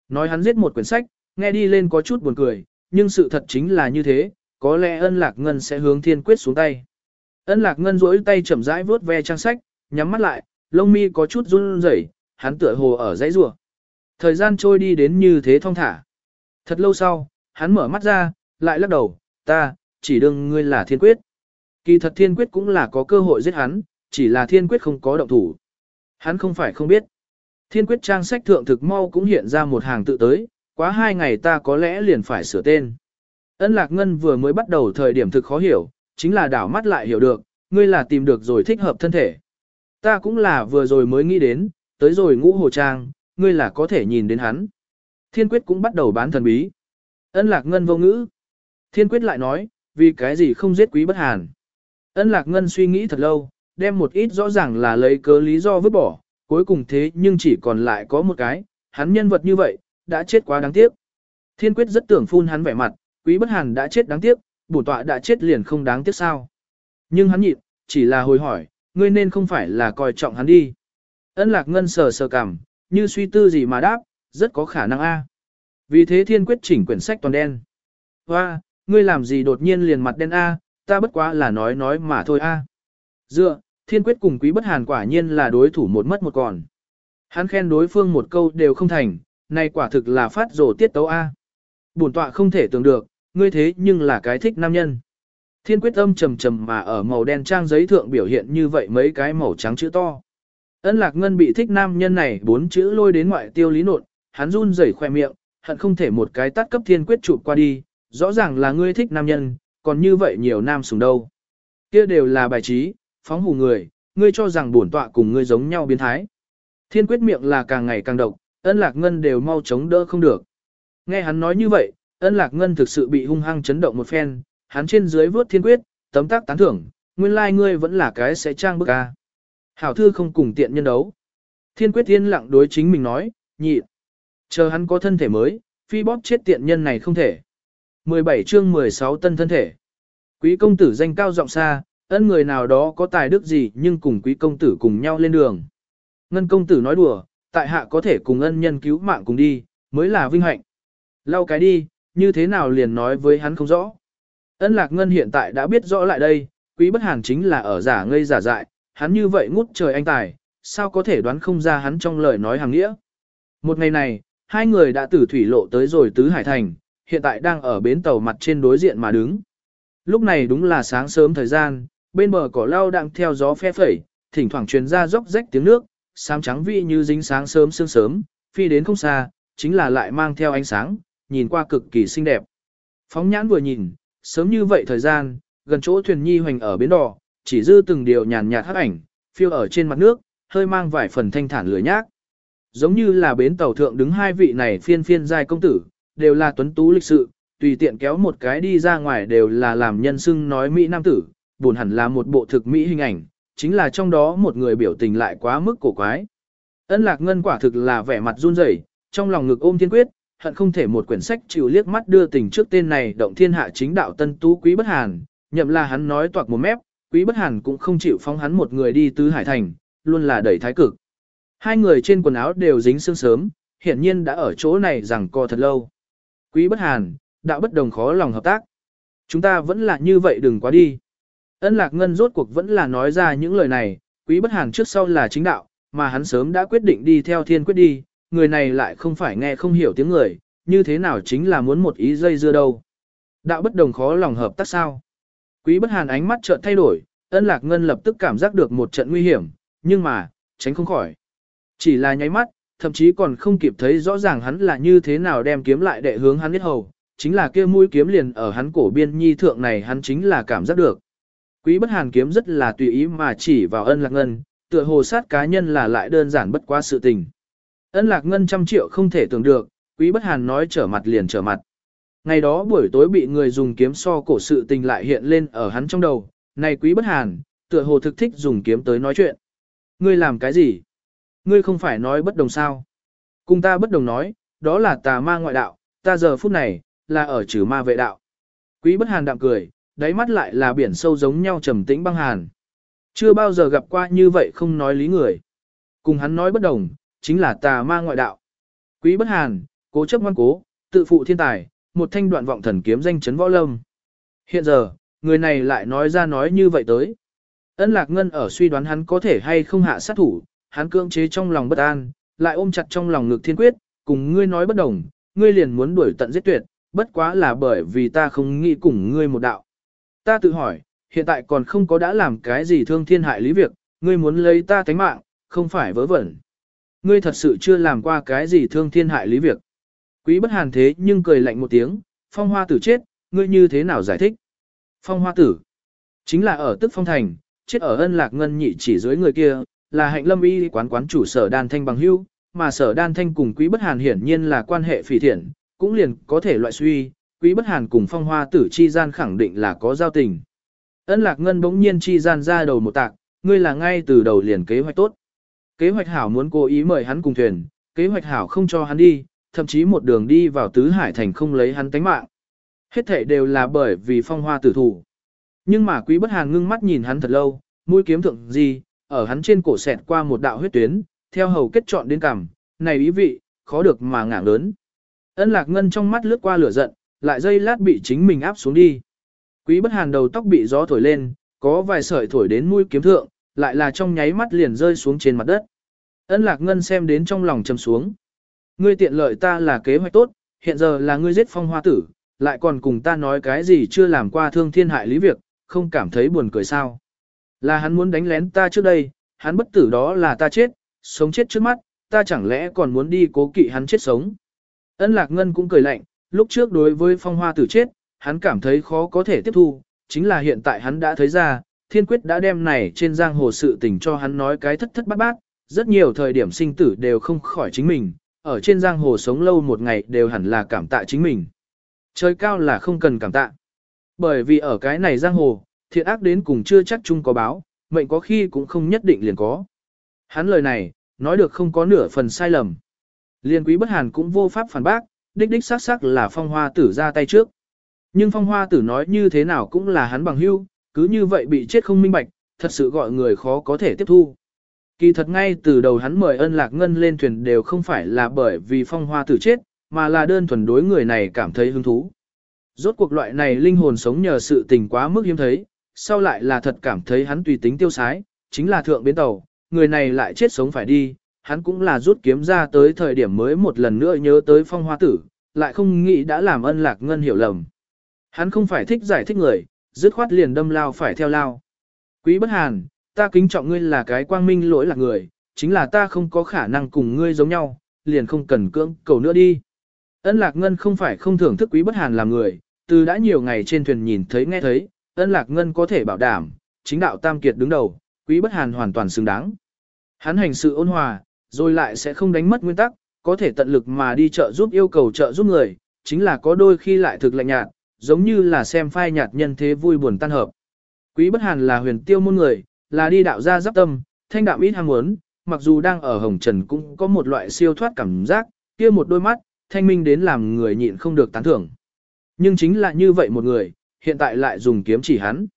Nói hắn giết một quyển sách, nghe đi lên có chút buồn cười, nhưng sự thật chính là như thế, có lẽ ân lạc ngân sẽ hướng thiên quyết xuống tay. Ân lạc ngân rỗi tay chậm rãi vuốt ve trang sách, nhắm mắt lại, lông mi có chút run rẩy, hắn tựa hồ ở dãy rùa. Thời gian trôi đi đến như thế thong thả. Thật lâu sau, hắn mở mắt ra, lại lắc đầu, ta, chỉ đương ngươi là thiên quyết. Kỳ thật thiên quyết cũng là có cơ hội giết hắn, chỉ là thiên quyết không có động thủ. Hắn không phải không biết. Thiên quyết trang sách thượng thực mau cũng hiện ra một hàng tự tới, quá hai ngày ta có lẽ liền phải sửa tên. Ân Lạc Ngân vừa mới bắt đầu thời điểm thực khó hiểu, chính là đảo mắt lại hiểu được, ngươi là tìm được rồi thích hợp thân thể. Ta cũng là vừa rồi mới nghĩ đến, tới rồi ngũ hồ trang, ngươi là có thể nhìn đến hắn. Thiên quyết cũng bắt đầu bán thần bí. Ân Lạc Ngân vô ngữ. Thiên quyết lại nói, vì cái gì không giết quý bất hàn. Ân Lạc Ngân suy nghĩ thật lâu, đem một ít rõ ràng là lấy cớ lý do vứt bỏ, cuối cùng thế nhưng chỉ còn lại có một cái, hắn nhân vật như vậy, đã chết quá đáng tiếc. Thiên quyết rất tưởng phun hắn vẻ mặt, quý bất hàn đã chết đáng tiếc, bổn tọa đã chết liền không đáng tiếc sao. Nhưng hắn nhịn, chỉ là hồi hỏi, ngươi nên không phải là coi trọng hắn đi. Ân lạc ngân sờ sờ cảm như suy tư gì mà đáp, rất có khả năng a. Vì thế thiên quyết chỉnh quyển sách toàn đen. Hoa, ngươi làm gì đột nhiên liền mặt đen a, ta bất quá là nói nói mà thôi a. Dựa, thiên quyết cùng quý bất hàn quả nhiên là đối thủ một mất một còn. Hắn khen đối phương một câu đều không thành, này quả thực là phát rổ tiết tấu A. Bổn tọa không thể tưởng được, ngươi thế nhưng là cái thích nam nhân. Thiên quyết âm trầm trầm mà ở màu đen trang giấy thượng biểu hiện như vậy mấy cái màu trắng chữ to. Ân lạc ngân bị thích nam nhân này bốn chữ lôi đến ngoại tiêu lý nột, hắn run rẩy khoe miệng, hận không thể một cái tắt cấp thiên quyết chụp qua đi, rõ ràng là ngươi thích nam nhân, còn như vậy nhiều nam sùng đâu. Kia đều là bài trí, phóng hù người, ngươi cho rằng bổn tọa cùng ngươi giống nhau biến thái. Thiên quyết miệng là càng ngày càng độc, ân lạc ngân đều mau chống đỡ không được. Nghe hắn nói như vậy, ân lạc ngân thực sự bị hung hăng chấn động một phen, hắn trên dưới vớt thiên quyết, tấm tác tán thưởng, nguyên lai like ngươi vẫn là cái sẽ trang bức ca. Hảo thư không cùng tiện nhân đấu. Thiên quyết yên lặng đối chính mình nói, nhị. Chờ hắn có thân thể mới, phi bóp chết tiện nhân này không thể. 17 chương 16 tân thân thể. Quý công tử danh cao giọng xa, ân người nào đó có tài đức gì nhưng cùng quý công tử cùng nhau lên đường. Ngân công tử nói đùa, tại hạ có thể cùng ân nhân cứu mạng cùng đi, mới là vinh hạnh. Lau cái đi, như thế nào liền nói với hắn không rõ. Ân lạc ngân hiện tại đã biết rõ lại đây, quý bất hàn chính là ở giả ngây giả dại, hắn như vậy ngút trời anh tài, sao có thể đoán không ra hắn trong lời nói hàng nghĩa. Một ngày này, hai người đã từ thủy lộ tới rồi tứ hải thành, hiện tại đang ở bến tàu mặt trên đối diện mà đứng. Lúc này đúng là sáng sớm thời gian, bên bờ cỏ lau đang theo gió phe phẩy, thỉnh thoảng truyền ra róc rách tiếng nước, xám trắng vi như dính sáng sớm sương sớm, phi đến không xa, chính là lại mang theo ánh sáng, nhìn qua cực kỳ xinh đẹp. Phóng nhãn vừa nhìn, sớm như vậy thời gian, gần chỗ thuyền nhi hoành ở bến đỏ, chỉ dư từng điều nhàn nhạt hắc ảnh, phiêu ở trên mặt nước, hơi mang vài phần thanh thản lười nhác. Giống như là bến tàu thượng đứng hai vị này phiên phiên giai công tử, đều là tuấn tú lịch sự, tùy tiện kéo một cái đi ra ngoài đều là làm nhân xưng nói Mỹ Nam tử, buồn hẳn là một bộ thực Mỹ hình ảnh, chính là trong đó một người biểu tình lại quá mức cổ quái. Ân lạc ngân quả thực là vẻ mặt run rẩy, trong lòng ngực ôm thiên quyết, hận không thể một quyển sách chịu liếc mắt đưa tình trước tên này động thiên hạ chính đạo tân tú quý bất hàn, nhậm là hắn nói toạc một mép, quý bất hàn cũng không chịu phóng hắn một người đi tứ hải thành, luôn là đẩy thái cực. Hai người trên quần áo đều dính sương sớm, hiển nhiên đã ở chỗ này rằng co thật lâu. Quý bất hàn, đạo bất đồng khó lòng hợp tác. Chúng ta vẫn là như vậy đừng quá đi. Ân lạc ngân rốt cuộc vẫn là nói ra những lời này, quý bất hàn trước sau là chính đạo, mà hắn sớm đã quyết định đi theo thiên quyết đi, người này lại không phải nghe không hiểu tiếng người, như thế nào chính là muốn một ý dây dưa đâu. Đạo bất đồng khó lòng hợp tác sao. Quý bất hàn ánh mắt chợt thay đổi, ân lạc ngân lập tức cảm giác được một trận nguy hiểm, nhưng mà, tránh không khỏi. Chỉ là nháy mắt, thậm chí còn không kịp thấy rõ ràng hắn là như thế nào đem kiếm lại để hướng hắn biết hầu, chính là kia mũi kiếm liền ở hắn cổ biên nhi thượng này hắn chính là cảm giác được. Quý bất hàn kiếm rất là tùy ý mà chỉ vào ân lạc ngân, tựa hồ sát cá nhân là lại đơn giản bất quá sự tình. Ân lạc ngân trăm triệu không thể tưởng được, quý bất hàn nói trở mặt liền trở mặt. Ngày đó buổi tối bị người dùng kiếm so cổ sự tình lại hiện lên ở hắn trong đầu, này quý bất hàn, tựa hồ thực thích dùng kiếm tới nói chuyện. Ngươi làm cái gì? Ngươi không phải nói bất đồng sao? Cùng ta bất đồng nói, đó là tà ma ngoại đạo, ta giờ phút này, là ở trừ ma vệ đạo. Quý bất hàn đạm cười, đáy mắt lại là biển sâu giống nhau trầm tĩnh băng hàn. Chưa bao giờ gặp qua như vậy không nói lý người. Cùng hắn nói bất đồng, chính là tà ma ngoại đạo. Quý bất hàn, cố chấp ngoan cố, tự phụ thiên tài, một thanh đoạn vọng thần kiếm danh chấn võ lâm. Hiện giờ, người này lại nói ra nói như vậy tới. Ân lạc ngân ở suy đoán hắn có thể hay không hạ sát thủ, hắn cưỡng chế trong lòng bất an, lại ôm chặt trong lòng ngực thiên quyết, cùng ngươi nói bất đồng, ngươi liền muốn đuổi tận giết tuyệt, bất quá là bởi vì ta không nghĩ cùng ngươi một đạo. Ta tự hỏi, hiện tại còn không có đã làm cái gì thương thiên hại lý việc, ngươi muốn lấy ta tánh mạng, không phải vớ vẩn. Ngươi thật sự chưa làm qua cái gì thương thiên hại lý việc. Quý bất hàn thế nhưng cười lạnh một tiếng, phong hoa tử chết, ngươi như thế nào giải thích? Phong hoa tử, chính là ở tức phong thành, chết ở ân lạc ngân nhị chỉ dưới người kia, là hạnh lâm y quán quán chủ sở đan thanh bằng hưu, mà sở đan thanh cùng quý bất hàn hiển nhiên là quan hệ phỉ thiện, cũng liền có thể loại suy, quý bất hàn cùng phong hoa tử chi gian khẳng định là có giao tình. Ân lạc ngân bỗng nhiên chi gian ra đầu một tạc, ngươi là ngay từ đầu liền kế hoạch tốt. Kế hoạch hảo muốn cố ý mời hắn cùng thuyền, kế hoạch hảo không cho hắn đi, thậm chí một đường đi vào tứ hải thành không lấy hắn tánh mạng. Hết thể đều là bởi vì phong hoa tử thủ. Nhưng mà quý bất hàn ngưng mắt nhìn hắn thật lâu, mũi kiếm thượng gì, ở hắn trên cổ xẹt qua một đạo huyết tuyến, theo hầu kết trọn đến cằm, này ý vị, khó được mà ngảng lớn. Ân lạc ngân trong mắt lướt qua lửa giận, lại dây lát bị chính mình áp xuống đi. Quý bất hàn đầu tóc bị gió thổi lên, có vài sợi thổi đến mũi kiếm thượng, lại là trong nháy mắt liền rơi xuống trên mặt đất. Ân lạc ngân xem đến trong lòng trầm xuống. Ngươi tiện lợi ta là kế hoạch tốt, hiện giờ là ngươi giết phong hoa tử, lại còn cùng ta nói cái gì chưa làm qua thương thiên hại lý việc, không cảm thấy buồn cười sao. Là hắn muốn đánh lén ta trước đây, hắn bất tử đó là ta chết, sống chết trước mắt, ta chẳng lẽ còn muốn đi cố kỵ hắn chết sống. Ân lạc ngân cũng cười lạnh, lúc trước đối với phong hoa tử chết, hắn cảm thấy khó có thể tiếp thu, chính là hiện tại hắn đã thấy ra, thiên quyết đã đem này trên giang hồ sự tình cho hắn nói cái thất thất bát bát, rất nhiều thời điểm sinh tử đều không khỏi chính mình, ở trên giang hồ sống lâu một ngày đều hẳn là cảm tạ chính mình. Trời cao là không cần cảm tạ. Bởi vì ở cái này giang hồ, thiện ác đến cùng chưa chắc chung có báo, mệnh có khi cũng không nhất định liền có. Hắn lời này, nói được không có nửa phần sai lầm. Liên quý bất hàn cũng vô pháp phản bác, đích đích xác xác là phong hoa tử ra tay trước. Nhưng phong hoa tử nói như thế nào cũng là hắn bằng hưu, cứ như vậy bị chết không minh bạch, thật sự gọi người khó có thể tiếp thu. Kỳ thật ngay từ đầu hắn mời ân lạc ngân lên thuyền đều không phải là bởi vì phong hoa tử chết, mà là đơn thuần đối người này cảm thấy hứng thú. Rốt cuộc loại này linh hồn sống nhờ sự tình quá mức hiếm thấy, sau lại là thật cảm thấy hắn tùy tính tiêu sái, chính là thượng biến tàu, người này lại chết sống phải đi, hắn cũng là rút kiếm ra tới thời điểm mới một lần nữa nhớ tới phong hoa tử, lại không nghĩ đã làm ân lạc ngân hiểu lầm. Hắn không phải thích giải thích người, dứt khoát liền đâm lao phải theo lao. Quý bất hàn, ta kính trọng ngươi là cái quang minh lỗi lạc người, chính là ta không có khả năng cùng ngươi giống nhau, liền không cần cưỡng cầu nữa đi. Ân lạc ngân không phải không thưởng thức quý bất hàn làm người, từ đã nhiều ngày trên thuyền nhìn thấy nghe thấy, ân lạc ngân có thể bảo đảm, chính đạo tam kiệt đứng đầu, quý bất hàn hoàn toàn xứng đáng. Hắn hành sự ôn hòa, rồi lại sẽ không đánh mất nguyên tắc, có thể tận lực mà đi trợ giúp yêu cầu trợ giúp người, chính là có đôi khi lại thực lạnh nhạt, giống như là xem phai nhạt nhân thế vui buồn tan hợp. Quý bất hàn là huyền tiêu môn người, là đi đạo gia giáp tâm, thanh đạo ít ham muốn, mặc dù đang ở hồng trần cũng có một loại siêu thoát cảm giác, kia một đôi mắt, thanh minh đến làm người nhịn không được tán thưởng. Nhưng chính là như vậy một người, hiện tại lại dùng kiếm chỉ hắn.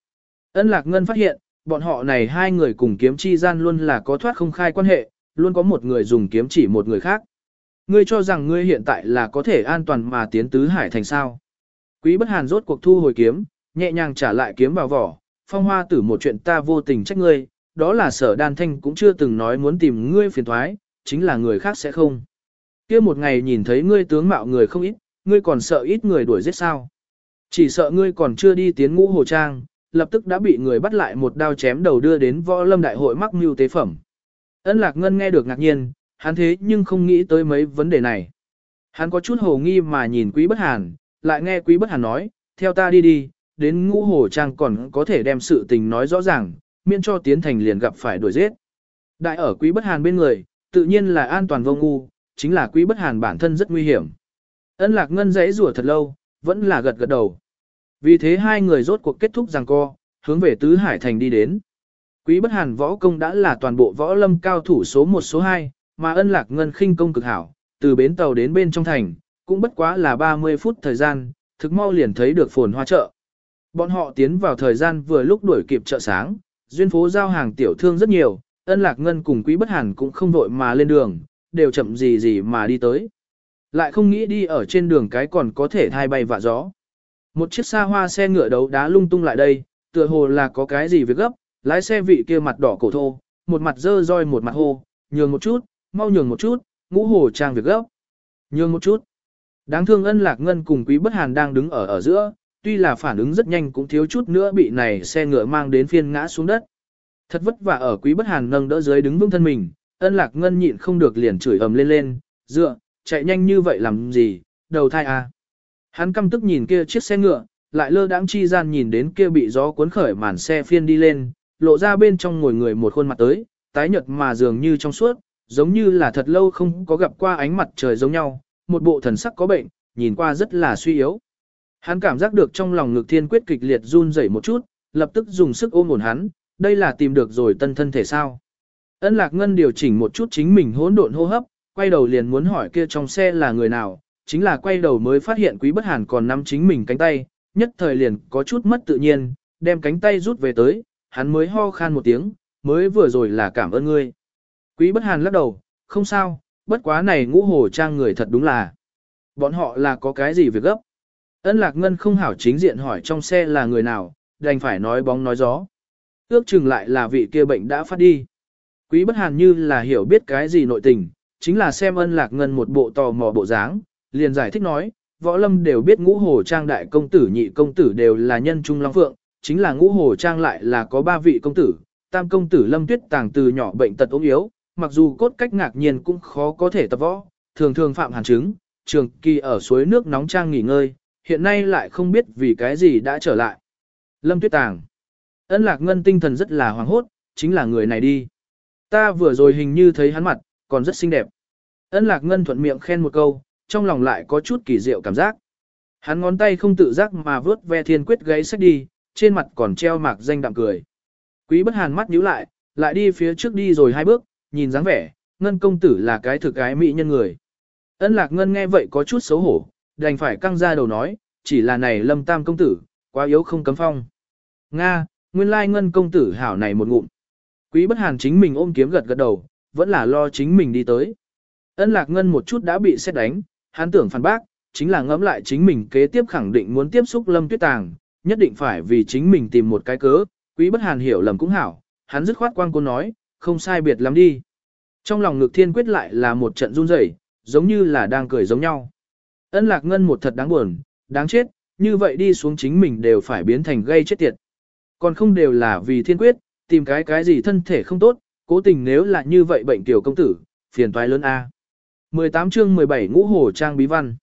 Ân Lạc Ngân phát hiện, bọn họ này hai người cùng kiếm chi gian luôn là có thoát không khai quan hệ, luôn có một người dùng kiếm chỉ một người khác. Ngươi cho rằng ngươi hiện tại là có thể an toàn mà tiến tứ hải thành sao. Quý bất hàn rốt cuộc thu hồi kiếm, nhẹ nhàng trả lại kiếm vào vỏ, phong hoa tử một chuyện ta vô tình trách ngươi, đó là sở đan thanh cũng chưa từng nói muốn tìm ngươi phiền thoái, chính là người khác sẽ không. kia một ngày nhìn thấy ngươi tướng mạo người không ít, ngươi còn sợ ít người đuổi giết sao. Chỉ sợ ngươi còn chưa đi tiến ngũ hồ trang, lập tức đã bị người bắt lại một đao chém đầu đưa đến võ lâm đại hội mắc mưu tế phẩm. Ân lạc ngân nghe được ngạc nhiên, hắn thế nhưng không nghĩ tới mấy vấn đề này. Hắn có chút hồ nghi mà nhìn quý bất hàn, lại nghe quý bất hàn nói, theo ta đi đi, đến ngũ hồ trang còn có thể đem sự tình nói rõ ràng, miễn cho tiến thành liền gặp phải đuổi giết. Đại ở quý bất hàn bên người, tự nhiên là an toàn vô ngu, chính là quý bất hàn bản thân rất nguy hiểm. Ân lạc ngân dãy rủa thật lâu, vẫn là gật gật đầu. Vì thế hai người rốt cuộc kết thúc giằng co, hướng về Tứ Hải Thành đi đến. Quý bất hàn võ công đã là toàn bộ võ lâm cao thủ số 1 số 2, mà ân lạc ngân khinh công cực hảo, từ bến tàu đến bên trong thành, cũng bất quá là 30 phút thời gian, thực mau liền thấy được phồn hoa chợ. Bọn họ tiến vào thời gian vừa lúc đuổi kịp chợ sáng, duyên phố giao hàng tiểu thương rất nhiều, ân lạc ngân cùng quý bất hàn cũng không vội mà lên đường, đều chậm gì gì mà đi tới. Lại không nghĩ đi ở trên đường cái còn có thể thai bay vạ gió. Một chiếc xa hoa xe ngựa đấu đá lung tung lại đây, tựa hồ là có cái gì việc gấp, lái xe vị kia mặt đỏ cổ thô, một mặt dơ roi một mặt hô, nhường một chút, mau nhường một chút, ngũ hồ trang việc gấp. Nhường một chút. Đáng thương ân lạc ngân cùng quý bất hàn đang đứng ở ở giữa, tuy là phản ứng rất nhanh cũng thiếu chút nữa bị này xe ngựa mang đến phiên ngã xuống đất. Thật vất vả ở quý bất hàn nâng đỡ dưới đứng vững thân mình, ân lạc ngân nhịn không được liền chửi ầm lên lên, dựa, chạy nhanh như vậy làm gì, đầu thai à. Hắn căm tức nhìn kia chiếc xe ngựa, lại lơ đãng chi gian nhìn đến kia bị gió cuốn khởi màn xe phiên đi lên, lộ ra bên trong ngồi người một khuôn mặt tới, tái nhợt mà dường như trong suốt, giống như là thật lâu không có gặp qua ánh mặt trời giống nhau, một bộ thần sắc có bệnh, nhìn qua rất là suy yếu. Hắn cảm giác được trong lòng ngực thiên quyết kịch liệt run rẩy một chút, lập tức dùng sức ôm ổn hắn, đây là tìm được rồi tân thân thể sao. Ân lạc ngân điều chỉnh một chút chính mình hỗn độn hô hấp, quay đầu liền muốn hỏi kia trong xe là người nào, chính là quay đầu mới phát hiện quý bất hàn còn nắm chính mình cánh tay, nhất thời liền có chút mất tự nhiên, đem cánh tay rút về tới, hắn mới ho khan một tiếng, mới vừa rồi là cảm ơn ngươi. Quý bất hàn lắc đầu, không sao, bất quá này ngũ hồ trang người thật đúng là. Bọn họ là có cái gì việc gấp. Ân lạc ngân không hảo chính diện hỏi trong xe là người nào, đành phải nói bóng nói gió. Ước chừng lại là vị kia bệnh đã phát đi. Quý bất hàn như là hiểu biết cái gì nội tình, chính là xem ân lạc ngân một bộ tò mò bộ dáng, liền giải thích nói, võ lâm đều biết ngũ hồ trang đại công tử nhị công tử đều là nhân trung long phượng, chính là ngũ hồ trang lại là có ba vị công tử, tam công tử lâm tuyết tàng từ nhỏ bệnh tật ốm yếu, mặc dù cốt cách ngạc nhiên cũng khó có thể tập võ, thường thường phạm hàn chứng, trường kỳ ở suối nước nóng trang nghỉ ngơi, hiện nay lại không biết vì cái gì đã trở lại. Lâm tuyết tàng, ân lạc ngân tinh thần rất là hoảng hốt, chính là người này đi. Ta vừa rồi hình như thấy hắn mặt, còn rất xinh đẹp. Ân lạc ngân thuận miệng khen một câu, trong lòng lại có chút kỳ diệu cảm giác. Hắn ngón tay không tự giác mà vớt ve thiên quyết gáy sách đi, trên mặt còn treo mạc danh đạm cười. Quý bất hàn mắt nhíu lại, lại đi phía trước đi rồi hai bước, nhìn dáng vẻ, ngân công tử là cái thực cái mỹ nhân người. Ân lạc ngân nghe vậy có chút xấu hổ, đành phải căng ra đầu nói, chỉ là này lâm tam công tử, quá yếu không cấm phong. Nga, nguyên lai ngân công tử hảo này một ngụm. Quý bất hàn chính mình ôm kiếm gật gật đầu, vẫn là lo chính mình đi tới. Ân lạc ngân một chút đã bị xét đánh, hắn tưởng phản bác, chính là ngẫm lại chính mình kế tiếp khẳng định muốn tiếp xúc lâm tuyết tàng, nhất định phải vì chính mình tìm một cái cớ, quý bất hàn hiểu lầm cũng hảo, hắn dứt khoát quang cô nói, không sai biệt lắm đi. Trong lòng ngực thiên quyết lại là một trận run rẩy, giống như là đang cười giống nhau. Ân lạc ngân một thật đáng buồn, đáng chết, như vậy đi xuống chính mình đều phải biến thành gây chết tiệt. Còn không đều là vì thiên quyết, tìm cái cái gì thân thể không tốt, cố tình nếu là như vậy bệnh tiểu công tử, phiền toái lớn A. 18 chương 17 ngũ hồ trang bí văn.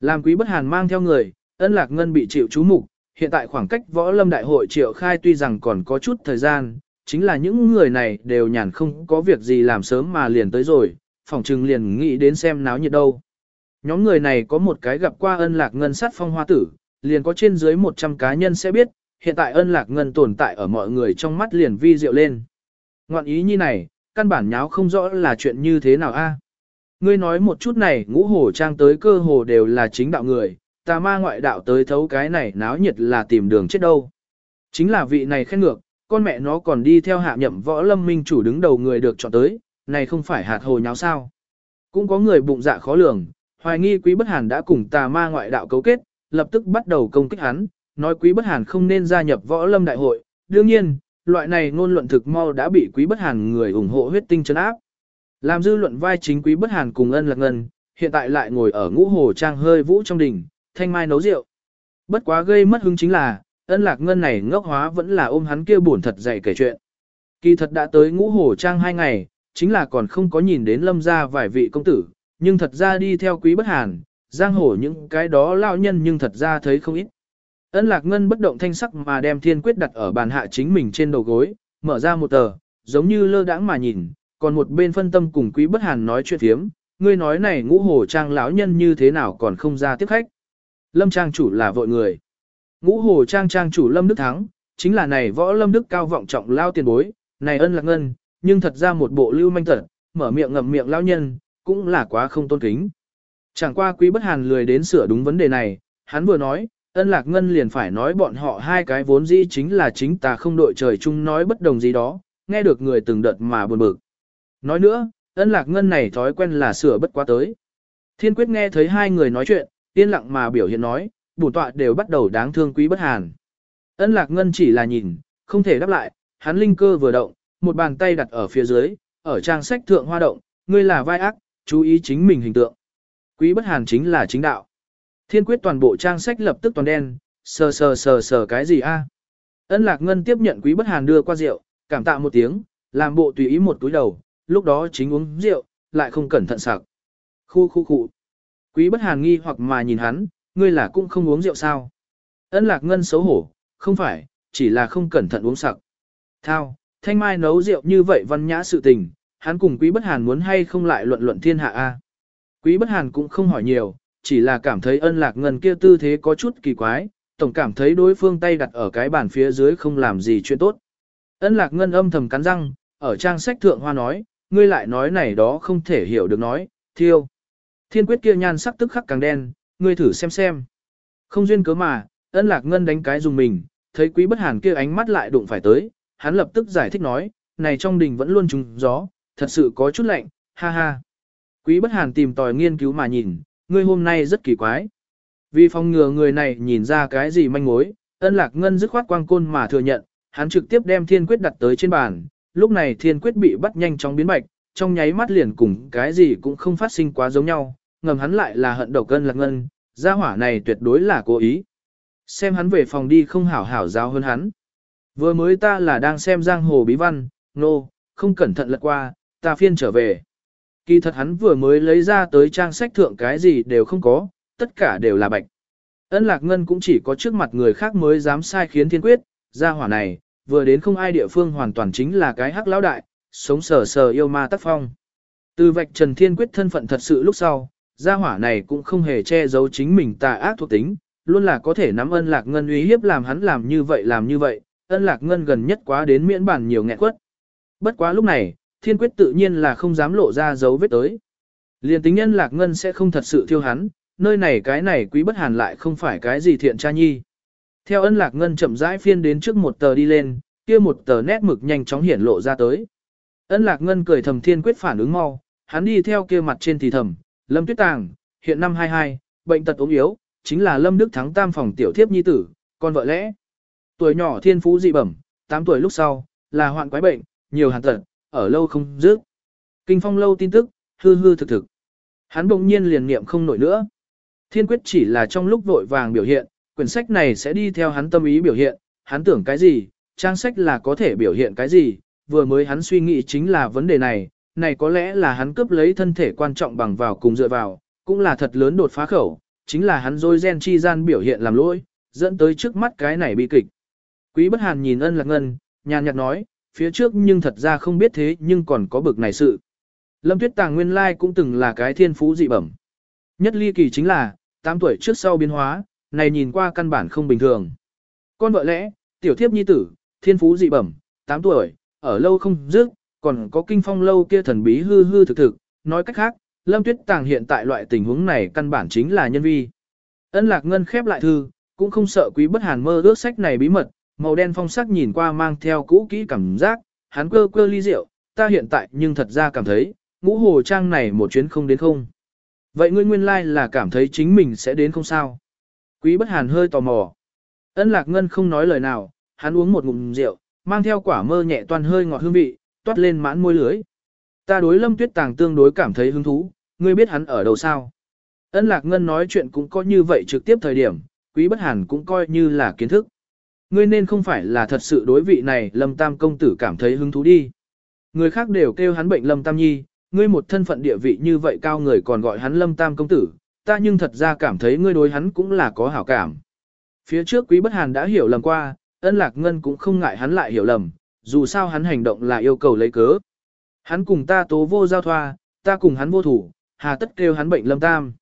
Làm quý bất hàn mang theo người, ân lạc ngân bị chịu chú mục hiện tại khoảng cách võ lâm đại hội triệu khai tuy rằng còn có chút thời gian, chính là những người này đều nhàn không có việc gì làm sớm mà liền tới rồi, phòng trừng liền nghĩ đến xem náo nhiệt đâu. Nhóm người này có một cái gặp qua ân lạc ngân sát phong hoa tử, liền có trên dưới 100 cá nhân sẽ biết, hiện tại ân lạc ngân tồn tại ở mọi người trong mắt liền vi diệu lên. Ngoạn ý như này, căn bản nháo không rõ là chuyện như thế nào a. À? Ngươi nói một chút này ngũ hồ trang tới cơ hồ đều là chính đạo người, tà ma ngoại đạo tới thấu cái này náo nhiệt là tìm đường chết đâu. Chính là vị này khen ngược, con mẹ nó còn đi theo hạ nhậm võ lâm minh chủ đứng đầu người được chọn tới, này không phải hạt hồ nháo sao. Cũng có người bụng dạ khó lường, hoài nghi quý bất hàn đã cùng tà ma ngoại đạo cấu kết, lập tức bắt đầu công kích hắn, nói quý bất hàn không nên gia nhập võ lâm đại hội. Đương nhiên, loại này ngôn luận thực mau đã bị quý bất hàn người ủng hộ huyết tinh chấn áp. Làm dư luận vai chính quý bất hàn cùng ân lạc ngân, hiện tại lại ngồi ở ngũ hồ trang hơi vũ trong đỉnh, thanh mai nấu rượu. Bất quá gây mất hứng chính là, ân lạc ngân này ngốc hóa vẫn là ôm hắn kia buồn thật dạy kể chuyện. Kỳ thật đã tới ngũ hồ trang hai ngày, chính là còn không có nhìn đến lâm ra vài vị công tử, nhưng thật ra đi theo quý bất hàn, giang hồ những cái đó lao nhân nhưng thật ra thấy không ít. Ân lạc ngân bất động thanh sắc mà đem thiên quyết đặt ở bàn hạ chính mình trên đầu gối, mở ra một tờ, giống như lơ đãng mà nhìn, còn một bên phân tâm cùng quý bất hàn nói chuyện thiếm, ngươi nói này ngũ hồ trang lão nhân như thế nào còn không ra tiếp khách. Lâm trang chủ là vội người. Ngũ hồ trang trang chủ Lâm Đức Thắng, chính là này võ Lâm Đức cao vọng trọng lao tiền bối, này ân lạc ngân, nhưng thật ra một bộ lưu manh thật, mở miệng ngậm miệng lão nhân, cũng là quá không tôn kính. Chẳng qua quý bất hàn lười đến sửa đúng vấn đề này, hắn vừa nói, ân lạc ngân liền phải nói bọn họ hai cái vốn dĩ chính là chính ta không đội trời chung nói bất đồng gì đó, nghe được người từng đợt mà buồn bực. Nói nữa, ân lạc ngân này thói quen là sửa bất quá tới. Thiên quyết nghe thấy hai người nói chuyện, yên lặng mà biểu hiện nói, bổn tọa đều bắt đầu đáng thương quý bất hàn. Ân lạc ngân chỉ là nhìn, không thể đáp lại, hắn linh cơ vừa động, một bàn tay đặt ở phía dưới, ở trang sách thượng hoa động, ngươi là vai ác, chú ý chính mình hình tượng. Quý bất hàn chính là chính đạo. Thiên quyết toàn bộ trang sách lập tức toàn đen, sờ sờ sờ sờ cái gì a? Ân lạc ngân tiếp nhận quý bất hàn đưa qua rượu, cảm tạ một tiếng, làm bộ tùy ý một túi đầu, lúc đó chính uống rượu, lại không cẩn thận sặc. Khu khu khu. Quý bất hàn nghi hoặc mà nhìn hắn, ngươi là cũng không uống rượu sao? Ân lạc ngân xấu hổ, không phải, chỉ là không cẩn thận uống sặc. Thao, thanh mai nấu rượu như vậy văn nhã sự tình, hắn cùng quý bất hàn muốn hay không lại luận luận thiên hạ a. Quý bất hàn cũng không hỏi nhiều, chỉ là cảm thấy ân lạc ngân kia tư thế có chút kỳ quái, tổng cảm thấy đối phương tay đặt ở cái bàn phía dưới không làm gì chuyện tốt. Ân lạc ngân âm thầm cắn răng, ở trang sách thượng hoa nói, ngươi lại nói này đó không thể hiểu được nói, thiêu. Thiên quyết kia nhan sắc tức khắc càng đen, ngươi thử xem xem. Không duyên cớ mà, ân lạc ngân đánh cái dùng mình, thấy quý bất hàn kia ánh mắt lại đụng phải tới, hắn lập tức giải thích nói, này trong đình vẫn luôn trúng gió, thật sự có chút lạnh, ha ha. Quý bất hàn tìm tòi nghiên cứu mà nhìn, ngươi hôm nay rất kỳ quái. Vì phòng ngừa người này nhìn ra cái gì manh mối, ân lạc ngân dứt khoát quang côn mà thừa nhận, hắn trực tiếp đem thiên quyết đặt tới trên bàn, lúc này thiên quyết bị bắt nhanh chóng biến bạch, trong nháy mắt liền cùng cái gì cũng không phát sinh quá giống nhau, ngầm hắn lại là hận đầu cân lạc ngân, gia hỏa này tuyệt đối là cố ý. Xem hắn về phòng đi không hảo hảo giao hơn hắn. Vừa mới ta là đang xem giang hồ bí văn, nô, no, không cẩn thận lật qua, ta phiên trở về. Kỳ thật hắn vừa mới lấy ra tới trang sách thượng cái gì đều không có, tất cả đều là bạch. Ân Lạc Ngân cũng chỉ có trước mặt người khác mới dám sai khiến thiên quyết, gia hỏa này, vừa đến không ai địa phương hoàn toàn chính là cái hắc lão đại, sống sờ sờ yêu ma tác phong. Từ vạch Trần Thiên Quyết thân phận thật sự lúc sau, gia hỏa này cũng không hề che giấu chính mình tà ác thuộc tính, luôn là có thể nắm ân lạc ngân uy hiếp làm hắn làm như vậy làm như vậy, ân lạc ngân gần nhất quá đến miễn bản nhiều nghẹn quất. Bất quá lúc này, thiên quyết tự nhiên là không dám lộ ra dấu vết tới. Liên tính nhân lạc ngân sẽ không thật sự thiêu hắn, nơi này cái này quý bất hàn lại không phải cái gì thiện cha nhi. Theo ân lạc ngân chậm rãi phiên đến trước một tờ đi lên, kia một tờ nét mực nhanh chóng hiển lộ ra tới. Ân lạc ngân cười thầm thiên quyết phản ứng mau, hắn đi theo kia mặt trên thì thầm, lâm tuyết tàng, hiện năm 22, bệnh tật ốm yếu, chính là lâm đức thắng tam phòng tiểu thiếp nhi tử, con vợ lẽ. Tuổi nhỏ thiên phú dị bẩm, 8 tuổi lúc sau, là hoạn quái bệnh, nhiều hàn tật, ở lâu không dứt. Kinh phong lâu tin tức, hư hư thực thực. Hắn bỗng nhiên liền niệm không nổi nữa. Thiên quyết chỉ là trong lúc vội vàng biểu hiện, quyển sách này sẽ đi theo hắn tâm ý biểu hiện, hắn tưởng cái gì, trang sách là có thể biểu hiện cái gì, vừa mới hắn suy nghĩ chính là vấn đề này, này có lẽ là hắn cướp lấy thân thể quan trọng bằng vào cùng dựa vào, cũng là thật lớn đột phá khẩu, chính là hắn dôi gen chi gian biểu hiện làm lỗi, dẫn tới trước mắt cái này bi kịch. Quý bất hàn nhìn ân lạc ngân, nhàn nhạt nói, phía trước nhưng thật ra không biết thế nhưng còn có bực này sự. Lâm Tuyết Tàng nguyên lai cũng từng là cái thiên phú dị bẩm. Nhất ly kỳ chính là, 8 tuổi trước sau biến hóa, này nhìn qua căn bản không bình thường. Con vợ lẽ, tiểu thiếp nhi tử, thiên phú dị bẩm, 8 tuổi, ở lâu không dứt, còn có kinh phong lâu kia thần bí hư hư thực thực, nói cách khác, Lâm Tuyết Tàng hiện tại loại tình huống này căn bản chính là nhân vi. Ân Lạc Ngân khép lại thư, cũng không sợ quý bất hàn mơ ước sách này bí mật, màu đen phong sắc nhìn qua mang theo cũ kỹ cảm giác, hắn quơ quơ ly rượu, ta hiện tại nhưng thật ra cảm thấy, ngũ hồ trang này một chuyến không đến không. Vậy ngươi nguyên lai like là cảm thấy chính mình sẽ đến không sao. Quý bất hàn hơi tò mò. Ân lạc ngân không nói lời nào, hắn uống một ngụm rượu, mang theo quả mơ nhẹ toàn hơi ngọt hương vị, toát lên mãn môi lưới. Ta đối lâm tuyết tàng tương đối cảm thấy hứng thú, ngươi biết hắn ở đâu sao. Ân lạc ngân nói chuyện cũng có như vậy trực tiếp thời điểm, quý bất hàn cũng coi như là kiến thức. Ngươi nên không phải là thật sự đối vị này lâm tam công tử cảm thấy hứng thú đi. Người khác đều kêu hắn bệnh lâm tam nhi, ngươi một thân phận địa vị như vậy cao người còn gọi hắn lâm tam công tử, ta nhưng thật ra cảm thấy ngươi đối hắn cũng là có hảo cảm. Phía trước quý bất hàn đã hiểu lầm qua, ân lạc ngân cũng không ngại hắn lại hiểu lầm, dù sao hắn hành động là yêu cầu lấy cớ. Hắn cùng ta tố vô giao thoa, ta cùng hắn vô thủ, hà tất kêu hắn bệnh lâm tam.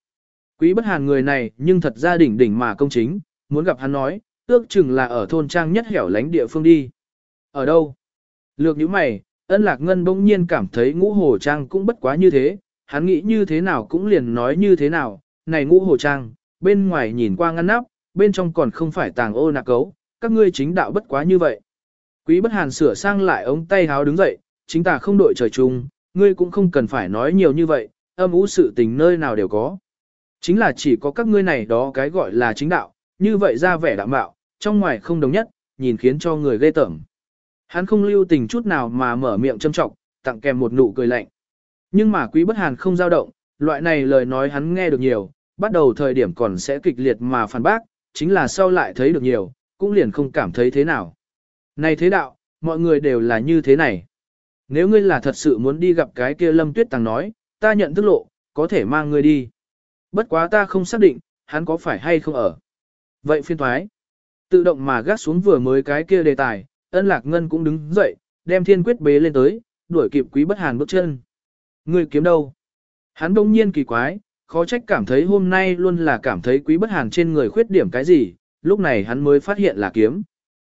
Quý bất hàn người này nhưng thật ra đỉnh đỉnh mà công chính, muốn gặp hắn nói, ước chừng là ở thôn trang nhất hẻo lánh địa phương đi. Ở đâu? Lược như mày, ân lạc ngân bỗng nhiên cảm thấy ngũ hồ trang cũng bất quá như thế, hắn nghĩ như thế nào cũng liền nói như thế nào, này ngũ hồ trang, bên ngoài nhìn qua ngăn nắp, bên trong còn không phải tàng ô nạc cấu, các ngươi chính đạo bất quá như vậy. Quý bất hàn sửa sang lại ống tay háo đứng dậy, chính ta không đội trời chung, ngươi cũng không cần phải nói nhiều như vậy, âm ú sự tình nơi nào đều có. Chính là chỉ có các ngươi này đó cái gọi là chính đạo, như vậy ra vẻ đạm bạo, trong ngoài không đồng nhất, nhìn khiến cho người ghê tởm. Hắn không lưu tình chút nào mà mở miệng châm trọng, tặng kèm một nụ cười lạnh. Nhưng mà quý bất hàn không dao động, loại này lời nói hắn nghe được nhiều, bắt đầu thời điểm còn sẽ kịch liệt mà phản bác, chính là sau lại thấy được nhiều, cũng liền không cảm thấy thế nào. Này thế đạo, mọi người đều là như thế này. Nếu ngươi là thật sự muốn đi gặp cái kia lâm tuyết tàng nói, ta nhận thức lộ, có thể mang ngươi đi. Bất quá ta không xác định, hắn có phải hay không ở. Vậy phiên thoái. Tự động mà gác xuống vừa mới cái kia đề tài, ân lạc ngân cũng đứng dậy, đem thiên quyết bế lên tới, đuổi kịp quý bất hàn bước chân. người kiếm đâu? Hắn đông nhiên kỳ quái, khó trách cảm thấy hôm nay luôn là cảm thấy quý bất hàn trên người khuyết điểm cái gì, lúc này hắn mới phát hiện là kiếm.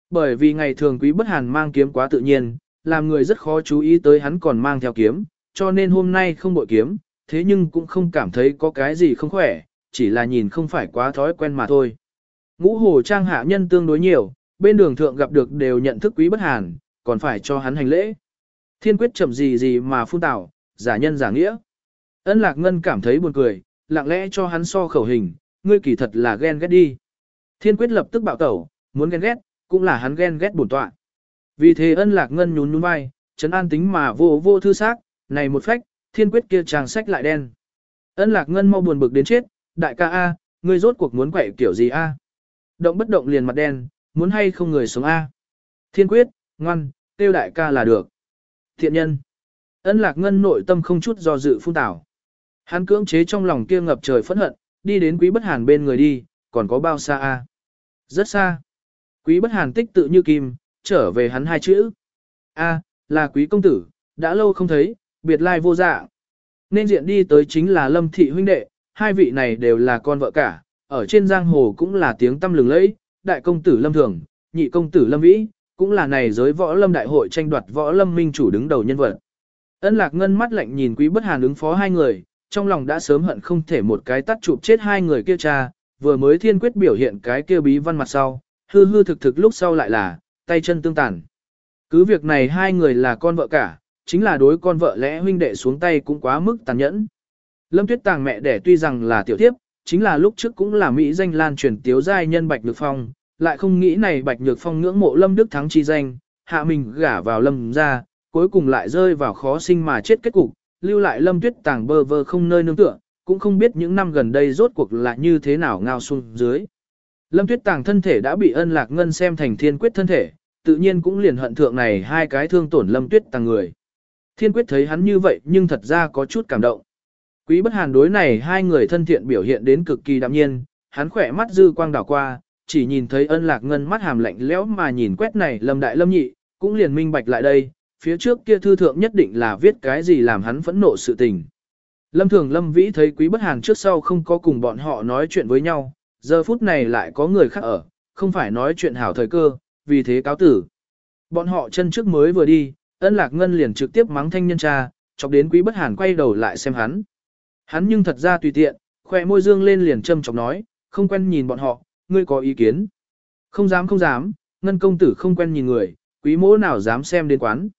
Bởi vì ngày thường quý bất hàn mang kiếm quá tự nhiên, làm người rất khó chú ý tới hắn còn mang theo kiếm, cho nên hôm nay không bội kiếm, thế nhưng cũng không cảm thấy có cái gì không khỏe, chỉ là nhìn không phải quá thói quen mà thôi. Ngũ hồ trang hạ nhân tương đối nhiều, bên đường thượng gặp được đều nhận thức quý bất hàn, còn phải cho hắn hành lễ. Thiên quyết chậm gì gì mà phun tạo, giả nhân giả nghĩa. Ân lạc ngân cảm thấy buồn cười, lặng lẽ cho hắn so khẩu hình, ngươi kỳ thật là ghen ghét đi. Thiên quyết lập tức bạo tẩu, muốn ghen ghét, cũng là hắn ghen ghét bổn tọa. Vì thế ân lạc ngân nhún nhún vai, chấn an tính mà vô vô thư xác, này một phách, thiên quyết kia trang sách lại đen. Ân lạc ngân mau buồn bực đến chết, đại ca A, ngươi rốt cuộc muốn quậy kiểu gì A. Động bất động liền mặt đen, muốn hay không người sống A. Thiên quyết, ngoan, tiêu đại ca là được. Thiện nhân. Ân lạc ngân nội tâm không chút do dự phun tảo. Hắn cưỡng chế trong lòng kia ngập trời phẫn hận, đi đến quý bất hàn bên người đi, còn có bao xa A. Rất xa. Quý bất hàn tích tự như kim, trở về hắn hai chữ. A, là quý công tử, đã lâu không thấy, biệt lai vô dạ. Nên diện đi tới chính là lâm thị huynh đệ, hai vị này đều là con vợ cả, ở trên giang hồ cũng là tiếng tâm lừng lẫy, đại công tử lâm thường, nhị công tử lâm vĩ, cũng là này giới võ lâm đại hội tranh đoạt võ lâm minh chủ đứng đầu nhân vật. Ân lạc ngân mắt lạnh nhìn quý bất hàn ứng phó hai người, trong lòng đã sớm hận không thể một cái tắt chụp chết hai người kia cha, vừa mới thiên quyết biểu hiện cái kia bí văn mặt sau, hư hư thực thực lúc sau lại là, tay chân tương tàn. Cứ việc này hai người là con vợ cả, chính là đối con vợ lẽ huynh đệ xuống tay cũng quá mức tàn nhẫn. Lâm Tuyết Tàng mẹ đẻ tuy rằng là tiểu thiếp, chính là lúc trước cũng là mỹ danh lan truyền tiếu giai nhân Bạch Nhược Phong, lại không nghĩ này Bạch Nhược Phong ngưỡng mộ Lâm Đức Thắng chi danh, hạ mình gả vào Lâm ra, cuối cùng lại rơi vào khó sinh mà chết kết cục, lưu lại Lâm Tuyết Tàng bơ vơ không nơi nương tựa, cũng không biết những năm gần đây rốt cuộc là như thế nào ngao xuống dưới. Lâm Tuyết Tàng thân thể đã bị ân lạc ngân xem thành thiên quyết thân thể, tự nhiên cũng liền hận thượng này hai cái thương tổn Lâm Tuyết Tàng người. Thiên quyết thấy hắn như vậy nhưng thật ra có chút cảm động. Quý bất hàn đối này hai người thân thiện biểu hiện đến cực kỳ đạm nhiên, hắn khỏe mắt dư quang đảo qua, chỉ nhìn thấy ân lạc ngân mắt hàm lạnh lẽo mà nhìn quét này lâm đại lâm nhị, cũng liền minh bạch lại đây, phía trước kia thư thượng nhất định là viết cái gì làm hắn phẫn nộ sự tình. Lâm thường lâm vĩ thấy quý bất hàn trước sau không có cùng bọn họ nói chuyện với nhau, giờ phút này lại có người khác ở, không phải nói chuyện hảo thời cơ, vì thế cáo tử. Bọn họ chân trước mới vừa đi, ân lạc ngân liền trực tiếp mắng thanh nhân cha, chọc đến quý bất hàn quay đầu lại xem hắn. Hắn nhưng thật ra tùy tiện, khoe môi dương lên liền châm chọc nói, không quen nhìn bọn họ, ngươi có ý kiến. Không dám không dám, ngân công tử không quen nhìn người, quý mỗ nào dám xem đến quán.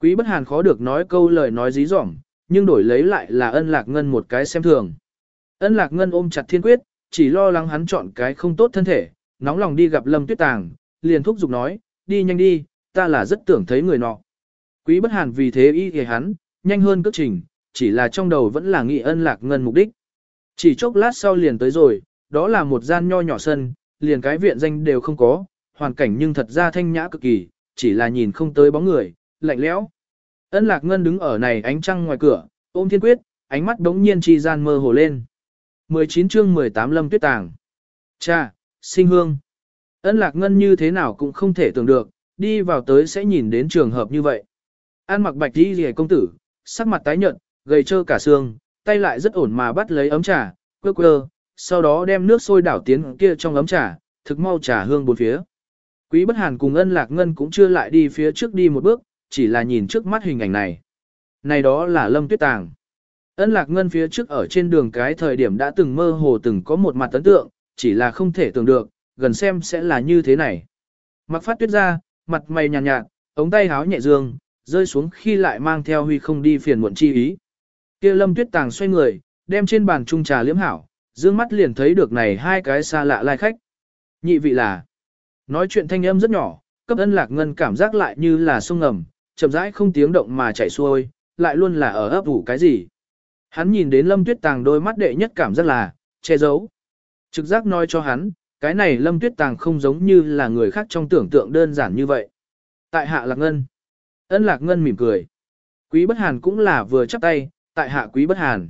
Quý bất hàn khó được nói câu lời nói dí dỏm, nhưng đổi lấy lại là ân lạc ngân một cái xem thường. Ân lạc ngân ôm chặt thiên quyết, chỉ lo lắng hắn chọn cái không tốt thân thể, nóng lòng đi gặp lâm tuyết tàng, liền thúc giục nói, đi nhanh đi, ta là rất tưởng thấy người nọ. Quý bất hàn vì thế y hề hắn, nhanh hơn cước trình, chỉ là trong đầu vẫn là nghị ân lạc ngân mục đích. Chỉ chốc lát sau liền tới rồi, đó là một gian nho nhỏ sân, liền cái viện danh đều không có, hoàn cảnh nhưng thật ra thanh nhã cực kỳ, chỉ là nhìn không tới bóng người, lạnh lẽo. Ân lạc ngân đứng ở này ánh trăng ngoài cửa, ôm thiên quyết, ánh mắt đống nhiên chi gian mơ hồ lên. 19 chương 18 lâm tuyết tàng. Cha, sinh hương. Ân lạc ngân như thế nào cũng không thể tưởng được, đi vào tới sẽ nhìn đến trường hợp như vậy. An mặc bạch đi rìa công tử, sắc mặt tái nhợt, gầy trơ cả xương, tay lại rất ổn mà bắt lấy ấm trà, quơ quơ, sau đó đem nước sôi đảo tiến kia trong ấm trà, thực mau trà hương bốn phía. Quý bất hàn cùng ân lạc ngân cũng chưa lại đi phía trước đi một bước, chỉ là nhìn trước mắt hình ảnh này. Này đó là lâm tuyết tàng. Ân lạc ngân phía trước ở trên đường cái thời điểm đã từng mơ hồ từng có một mặt ấn tượng, chỉ là không thể tưởng được, gần xem sẽ là như thế này. Mặc phát tuyết ra, mặt mày nhàn nhạt, nhạt, ống tay háo nhẹ dương, rơi xuống khi lại mang theo huy không đi phiền muộn chi ý kia lâm tuyết tàng xoay người, đem trên bàn trung trà liếm hảo, dương mắt liền thấy được này hai cái xa lạ lai khách. Nhị vị là, nói chuyện thanh âm rất nhỏ, cấp ân lạc ngân cảm giác lại như là sông ngầm, chậm rãi không tiếng động mà chảy xuôi, lại luôn là ở ấp ủ cái gì. Hắn nhìn đến lâm tuyết tàng đôi mắt đệ nhất cảm giác là, che giấu. Trực giác nói cho hắn, cái này lâm tuyết tàng không giống như là người khác trong tưởng tượng đơn giản như vậy. Tại hạ lạc ngân. Ân lạc ngân mỉm cười. Quý bất hàn cũng là vừa chắp tay, tại hạ quý bất hàn.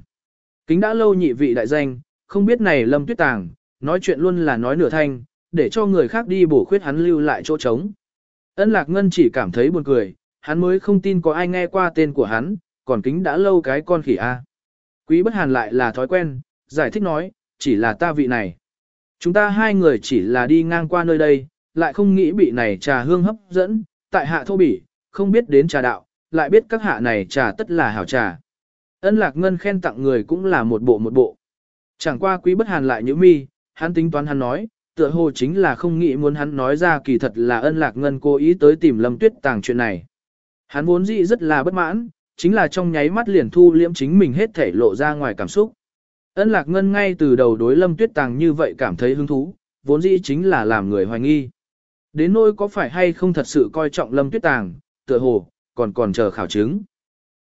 Kính đã lâu nhị vị đại danh, không biết này lâm tuyết tàng, nói chuyện luôn là nói nửa thanh, để cho người khác đi bổ khuyết hắn lưu lại chỗ trống. Ân lạc ngân chỉ cảm thấy buồn cười, hắn mới không tin có ai nghe qua tên của hắn, còn kính đã lâu cái con khỉ A. Quý bất hàn lại là thói quen, giải thích nói, chỉ là ta vị này. Chúng ta hai người chỉ là đi ngang qua nơi đây, lại không nghĩ bị này trà hương hấp dẫn, tại hạ thô bỉ, không biết đến trà đạo, lại biết các hạ này trà tất là hảo trà. Ân lạc ngân khen tặng người cũng là một bộ một bộ. Chẳng qua quý bất hàn lại như mi, hắn tính toán hắn nói, tựa hồ chính là không nghĩ muốn hắn nói ra kỳ thật là ân lạc ngân cố ý tới tìm lâm tuyết tàng chuyện này. Hắn vốn dĩ rất là bất mãn, chính là trong nháy mắt liền thu liễm chính mình hết thể lộ ra ngoài cảm xúc. Ân lạc ngân ngay từ đầu đối lâm tuyết tàng như vậy cảm thấy hứng thú, vốn dĩ chính là làm người hoài nghi. Đến nỗi có phải hay không thật sự coi trọng lâm tuyết tàng, tựa hồ, còn còn chờ khảo chứng.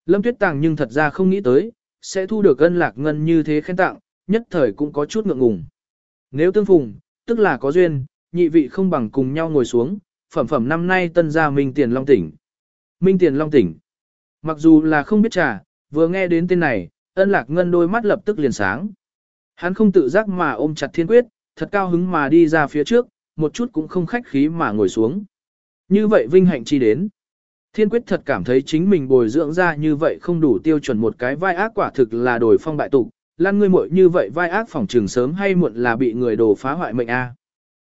Lâm tuyết tàng nhưng thật ra không nghĩ tới, sẽ thu được ân lạc ngân như thế khen tặng, nhất thời cũng có chút ngượng ngùng. Nếu tương phùng, tức là có duyên, nhị vị không bằng cùng nhau ngồi xuống, phẩm phẩm năm nay tân gia Minh Tiền Long Tỉnh. Minh Tiền Long Tỉnh. Mặc dù là không biết trà, vừa nghe đến tên này, ân lạc ngân đôi mắt lập tức liền sáng. Hắn không tự giác mà ôm chặt thiên quyết, thật cao hứng mà đi ra phía trước, một chút cũng không khách khí mà ngồi xuống. Như vậy vinh hạnh chi đến. Thiên quyết thật cảm thấy chính mình bồi dưỡng ra như vậy không đủ tiêu chuẩn một cái vai ác quả thực là đổi phong bại tục, lan ngươi muội như vậy vai ác phòng trường sớm hay muộn là bị người đồ phá hoại mệnh a.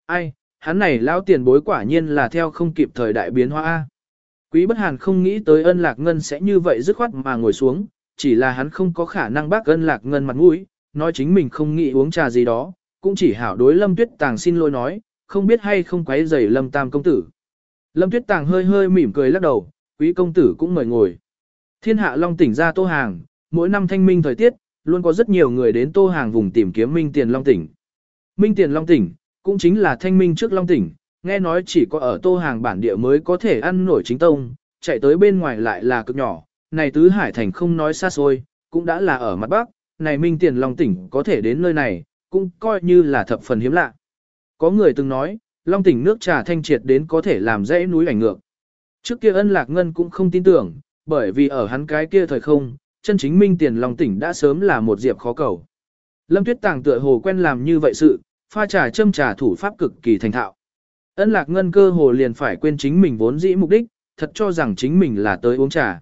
Ai, hắn này lão tiền bối quả nhiên là theo không kịp thời đại biến hóa a. Quý bất hàn không nghĩ tới ân lạc ngân sẽ như vậy dứt khoát mà ngồi xuống, chỉ là hắn không có khả năng bác ân lạc ngân mặt mũi, nói chính mình không nghĩ uống trà gì đó, cũng chỉ hảo đối lâm tuyết tàng xin lỗi nói, không biết hay không quấy rầy lâm tam công tử. Lâm tuyết tàng hơi hơi mỉm cười lắc đầu, quý công tử cũng mời ngồi. Thiên hạ long tỉnh ra tô hàng, mỗi năm thanh minh thời tiết, luôn có rất nhiều người đến tô hàng vùng tìm kiếm minh tiền long tỉnh. Minh tiền long tỉnh, cũng chính là thanh minh trước long tỉnh, nghe nói chỉ có ở tô hàng bản địa mới có thể ăn nổi chính tông, chạy tới bên ngoài lại là cực nhỏ, này tứ hải thành không nói xa xôi, cũng đã là ở mặt bắc, này minh tiền Long tỉnh có thể đến nơi này, cũng coi như là thập phần hiếm lạ. Có người từng nói, Long tỉnh nước trà thanh triệt đến có thể làm dãy núi ảnh ngược. Trước kia ân lạc ngân cũng không tin tưởng, bởi vì ở hắn cái kia thời không, chân chính minh tiền Long tỉnh đã sớm là một diệp khó cầu. Lâm Tuyết Tàng tựa hồ quen làm như vậy sự, pha trà châm trà thủ pháp cực kỳ thành thạo. Ân lạc ngân cơ hồ liền phải quên chính mình vốn dĩ mục đích, thật cho rằng chính mình là tới uống trà.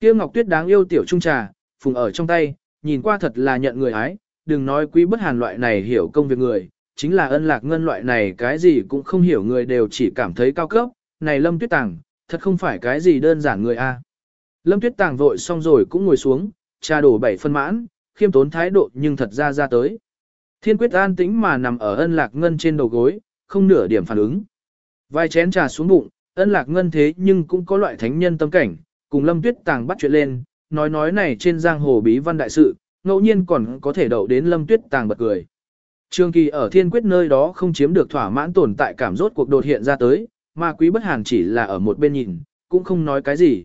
Kia Ngọc Tuyết đáng yêu tiểu trung trà, phùng ở trong tay, nhìn qua thật là nhận người ái, đừng nói quý bất hàn loại này hiểu công việc người, chính là ân lạc ngân loại này cái gì cũng không hiểu người đều chỉ cảm thấy cao cấp, này Lâm Tuyết Tàng, thật không phải cái gì đơn giản người a. Lâm Tuyết Tàng vội xong rồi cũng ngồi xuống, trà đổ bảy phân mãn, khiêm tốn thái độ nhưng thật ra ra tới. Thiên quyết an tĩnh mà nằm ở ân lạc ngân trên đầu gối, không nửa điểm phản ứng. Vài chén trà xuống bụng, ân lạc ngân thế nhưng cũng có loại thánh nhân tâm cảnh, cùng lâm tuyết tàng bắt chuyện lên, nói nói này trên giang hồ bí văn đại sự, ngẫu nhiên còn có thể đậu đến lâm tuyết tàng bật cười. Trương kỳ ở thiên quyết nơi đó không chiếm được thỏa mãn tồn tại cảm rốt cuộc đột hiện ra tới, mà quý bất hàn chỉ là ở một bên nhìn, cũng không nói cái gì.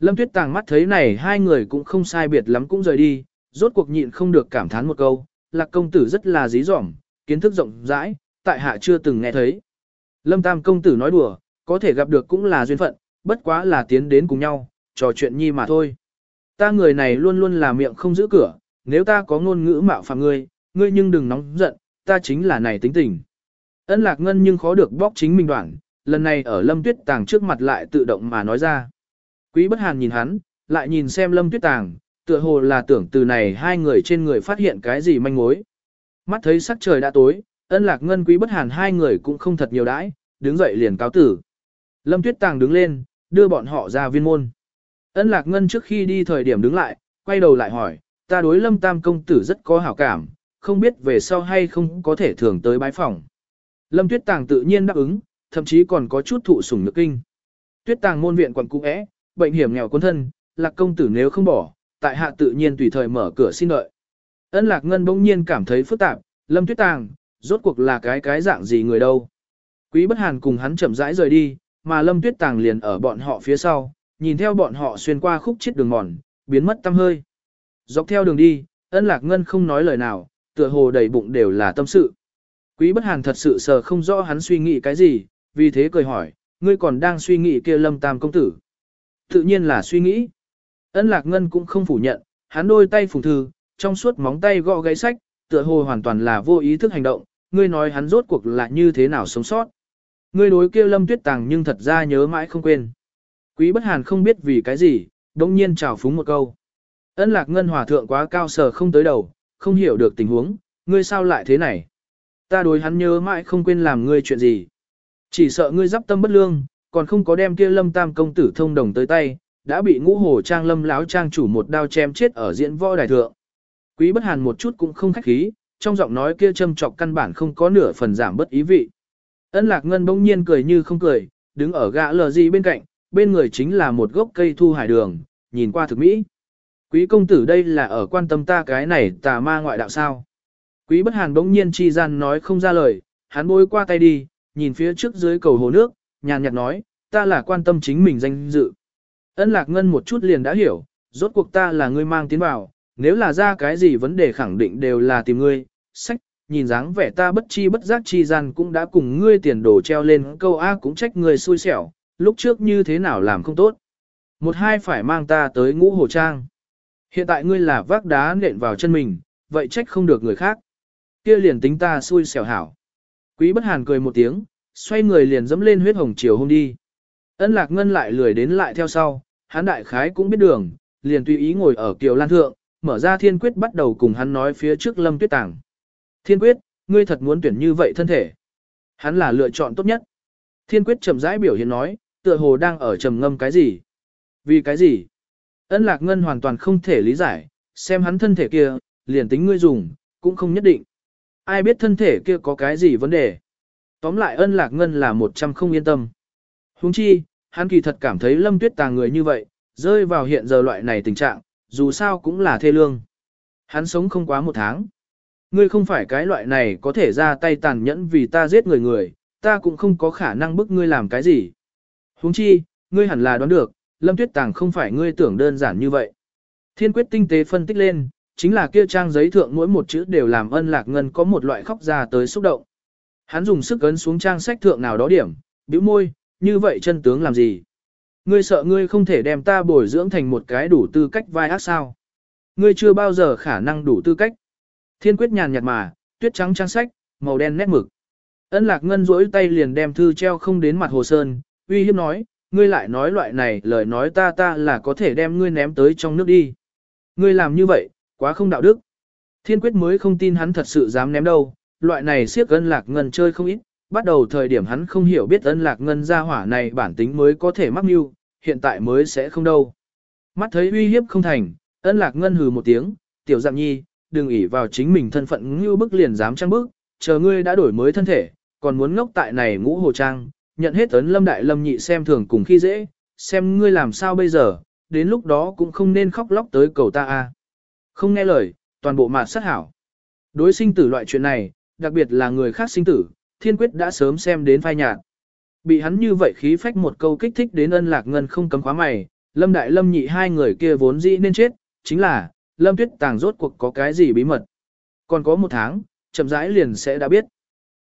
Lâm tuyết tàng mắt thấy này hai người cũng không sai biệt lắm cũng rời đi, rốt cuộc nhịn không được cảm thán một câu, lạc công tử rất là dí dỏm, kiến thức rộng rãi, tại hạ chưa từng nghe thấy. Lâm tam công tử nói đùa, có thể gặp được cũng là duyên phận, bất quá là tiến đến cùng nhau, trò chuyện nhi mà thôi. Ta người này luôn luôn là miệng không giữ cửa, nếu ta có ngôn ngữ mạo phạm ngươi, ngươi nhưng đừng nóng giận, ta chính là này tính tình. Ân lạc ngân nhưng khó được bóc chính mình đoạn, lần này ở lâm tuyết tàng trước mặt lại tự động mà nói ra. Quý bất hàn nhìn hắn, lại nhìn xem lâm tuyết tàng, tựa hồ là tưởng từ này hai người trên người phát hiện cái gì manh mối. Mắt thấy sắc trời đã tối, ân lạc ngân quý bất hàn hai người cũng không thật nhiều đãi, đứng dậy liền cáo tử. Lâm tuyết tàng đứng lên, đưa bọn họ ra viên môn. Ân lạc ngân trước khi đi thời điểm đứng lại, quay đầu lại hỏi, ta đối lâm tam công tử rất có hảo cảm, không biết về sau hay không có thể thường tới bái phòng. Lâm tuyết tàng tự nhiên đáp ứng, thậm chí còn có chút thụ sủng nước kinh. Tuyết tàng môn viện quận cũ é, bệnh hiểm nghèo quân thân, lạc công tử nếu không bỏ, tại hạ tự nhiên tùy thời mở cửa xin đợi. Ân lạc ngân bỗng nhiên cảm thấy phức tạp, lâm tuyết tàng, rốt cuộc là cái cái dạng gì người đâu. Quý bất hàn cùng hắn chậm rãi rời đi, mà lâm tuyết tàng liền ở bọn họ phía sau, nhìn theo bọn họ xuyên qua khúc chết đường mòn, biến mất tâm hơi. Dọc theo đường đi, ân lạc ngân không nói lời nào, tựa hồ đầy bụng đều là tâm sự. Quý bất hàn thật sự sờ không rõ hắn suy nghĩ cái gì, vì thế cười hỏi, ngươi còn đang suy nghĩ kia lâm tam công tử. Tự nhiên là suy nghĩ. Ân lạc ngân cũng không phủ nhận, hắn đôi tay phùng thư, trong suốt móng tay gõ gáy sách, tựa hồ hoàn toàn là vô ý thức hành động, ngươi nói hắn rốt cuộc là như thế nào sống sót. Ngươi đối kia lâm tuyết tàng nhưng thật ra nhớ mãi không quên. Quý bất hàn không biết vì cái gì, đống nhiên trào phúng một câu. Ân lạc ngân hòa thượng quá cao sở không tới đầu, không hiểu được tình huống, ngươi sao lại thế này. Ta đối hắn nhớ mãi không quên làm ngươi chuyện gì. Chỉ sợ ngươi giáp tâm bất lương, còn không có đem kia lâm tam công tử thông đồng tới tay, đã bị ngũ hồ trang lâm láo trang chủ một đao chém chết ở diễn võ đài thượng. Quý bất hàn một chút cũng không khách khí, trong giọng nói kia châm trọc căn bản không có nửa phần giảm bất ý vị. Ân lạc ngân bỗng nhiên cười như không cười, đứng ở gã lờ gì bên cạnh, bên người chính là một gốc cây thu hải đường, nhìn qua thực mỹ. Quý công tử đây là ở quan tâm ta cái này tà ma ngoại đạo sao. Quý bất hàn bỗng nhiên chi gian nói không ra lời, hắn bôi qua tay đi, nhìn phía trước dưới cầu hồ nước, nhàn nhạt nói, ta là quan tâm chính mình danh dự. Ân lạc ngân một chút liền đã hiểu, rốt cuộc ta là ngươi mang tiến vào, nếu là ra cái gì vấn đề khẳng định đều là tìm ngươi, sách, nhìn dáng vẻ ta bất chi bất giác chi gian cũng đã cùng ngươi tiền đồ treo lên câu A cũng trách ngươi xui xẻo, lúc trước như thế nào làm không tốt. Một hai phải mang ta tới ngũ hồ trang. Hiện tại ngươi là vác đá nện vào chân mình, vậy trách không được người khác. Kia liền tính ta xui xẻo hảo. Quý bất hàn cười một tiếng, xoay người liền dẫm lên huyết hồng chiều hôm đi. Ân lạc ngân lại lười đến lại theo sau, hắn đại khái cũng biết đường, liền tùy ý ngồi ở kiều lan thượng, mở ra thiên quyết bắt đầu cùng hắn nói phía trước lâm tuyết tàng. Thiên quyết, ngươi thật muốn tuyển như vậy thân thể. Hắn là lựa chọn tốt nhất. Thiên quyết chậm rãi biểu hiện nói, tựa hồ đang ở trầm ngâm cái gì. Vì cái gì? Ân lạc ngân hoàn toàn không thể lý giải, xem hắn thân thể kia, liền tính ngươi dùng, cũng không nhất định. Ai biết thân thể kia có cái gì vấn đề. Tóm lại ân lạc ngân là một trăm không yên tâm. Huống chi, hắn kỳ thật cảm thấy lâm tuyết tàng người như vậy, rơi vào hiện giờ loại này tình trạng, dù sao cũng là thê lương. Hắn sống không quá một tháng. Ngươi không phải cái loại này có thể ra tay tàn nhẫn vì ta giết người người, ta cũng không có khả năng bức ngươi làm cái gì. Huống chi, ngươi hẳn là đoán được, lâm tuyết tàng không phải ngươi tưởng đơn giản như vậy. Thiên quyết tinh tế phân tích lên, chính là kia trang giấy thượng mỗi một chữ đều làm ân lạc ngân có một loại khóc ra tới xúc động. Hắn dùng sức ấn xuống trang sách thượng nào đó điểm, bĩu môi, như vậy chân tướng làm gì? Ngươi sợ ngươi không thể đem ta bồi dưỡng thành một cái đủ tư cách vai ác sao? Ngươi chưa bao giờ khả năng đủ tư cách. Thiên quyết nhàn nhạt mà, tuyết trắng trang sách, màu đen nét mực. Ân lạc ngân rỗi tay liền đem thư treo không đến mặt hồ sơn, uy hiếp nói, ngươi lại nói loại này lời nói ta ta là có thể đem ngươi ném tới trong nước đi. Ngươi làm như vậy, quá không đạo đức. Thiên quyết mới không tin hắn thật sự dám ném đâu, loại này siết ân lạc ngân chơi không ít, bắt đầu thời điểm hắn không hiểu biết ân lạc ngân ra hỏa này bản tính mới có thể mắc mưu, hiện tại mới sẽ không đâu. Mắt thấy uy hiếp không thành, ân lạc ngân hừ một tiếng, tiểu dạng nhi, đừng ỉ vào chính mình thân phận như bức liền dám trăng bức, chờ ngươi đã đổi mới thân thể, còn muốn ngốc tại này ngũ hồ trang, nhận hết ấn lâm đại lâm nhị xem thường cùng khi dễ, xem ngươi làm sao bây giờ, đến lúc đó cũng không nên khóc lóc tới cầu ta a. Không nghe lời, toàn bộ mạt sát hảo. Đối sinh tử loại chuyện này, đặc biệt là người khác sinh tử, thiên quyết đã sớm xem đến phai nhạt. Bị hắn như vậy khí phách một câu kích thích đến ân lạc ngân không cấm khóa mày, lâm đại lâm nhị hai người kia vốn dĩ nên chết, chính là, lâm tuyết tàng rốt cuộc có cái gì bí mật. Còn có một tháng, chậm rãi liền sẽ đã biết.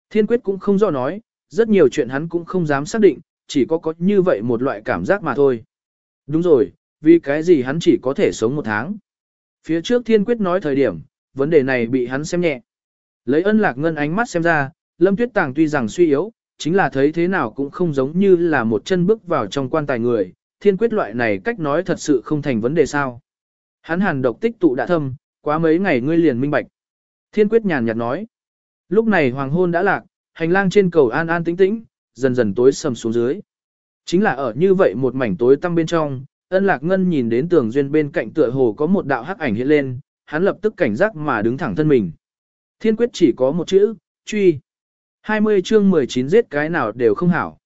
Thiên quyết cũng không do nói, rất nhiều chuyện hắn cũng không dám xác định, chỉ có có như vậy một loại cảm giác mà thôi. Đúng rồi, vì cái gì hắn chỉ có thể sống một tháng. Phía trước thiên quyết nói thời điểm, vấn đề này bị hắn xem nhẹ. Lấy ân lạc ngân ánh mắt xem ra, lâm tuyết tàng tuy rằng suy yếu, chính là thấy thế nào cũng không giống như là một chân bước vào trong quan tài người, thiên quyết loại này cách nói thật sự không thành vấn đề sao. Hắn hàn độc tích tụ đã thâm, quá mấy ngày ngươi liền minh bạch. Thiên quyết nhàn nhạt nói. Lúc này hoàng hôn đã lạc, hành lang trên cầu an an tĩnh tĩnh, dần dần tối sầm xuống dưới. Chính là ở như vậy một mảnh tối tăm bên trong, ân lạc ngân nhìn đến tường duyên bên cạnh tựa hồ có một đạo hắc ảnh hiện lên, hắn lập tức cảnh giác mà đứng thẳng thân mình. Thiên quyết chỉ có một chữ, truy. 20 chương 19 giết cái nào đều không hảo.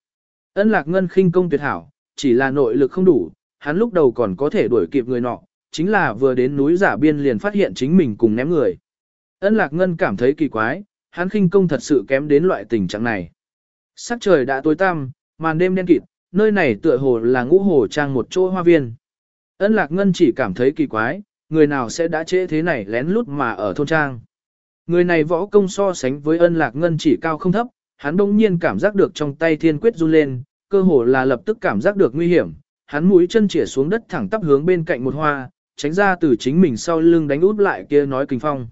Ân lạc ngân khinh công tuyệt hảo, chỉ là nội lực không đủ, hắn lúc đầu còn có thể đuổi kịp người nọ, chính là vừa đến núi giả biên liền phát hiện chính mình cùng ném người. Ân lạc ngân cảm thấy kỳ quái, hắn khinh công thật sự kém đến loại tình trạng này. Sắc trời đã tối tăm, màn đêm đen kịt, nơi này tựa hồ là ngũ hồ trang một chỗ hoa viên. Ân lạc ngân chỉ cảm thấy kỳ quái, người nào sẽ đã trễ thế này lén lút mà ở thôn trang. Người này võ công so sánh với ân lạc ngân chỉ cao không thấp, hắn đông nhiên cảm giác được trong tay thiên quyết run lên, cơ hồ là lập tức cảm giác được nguy hiểm, hắn mũi chân chĩa xuống đất thẳng tắp hướng bên cạnh một hoa, tránh ra từ chính mình sau lưng đánh út lại kia nói kinh phong.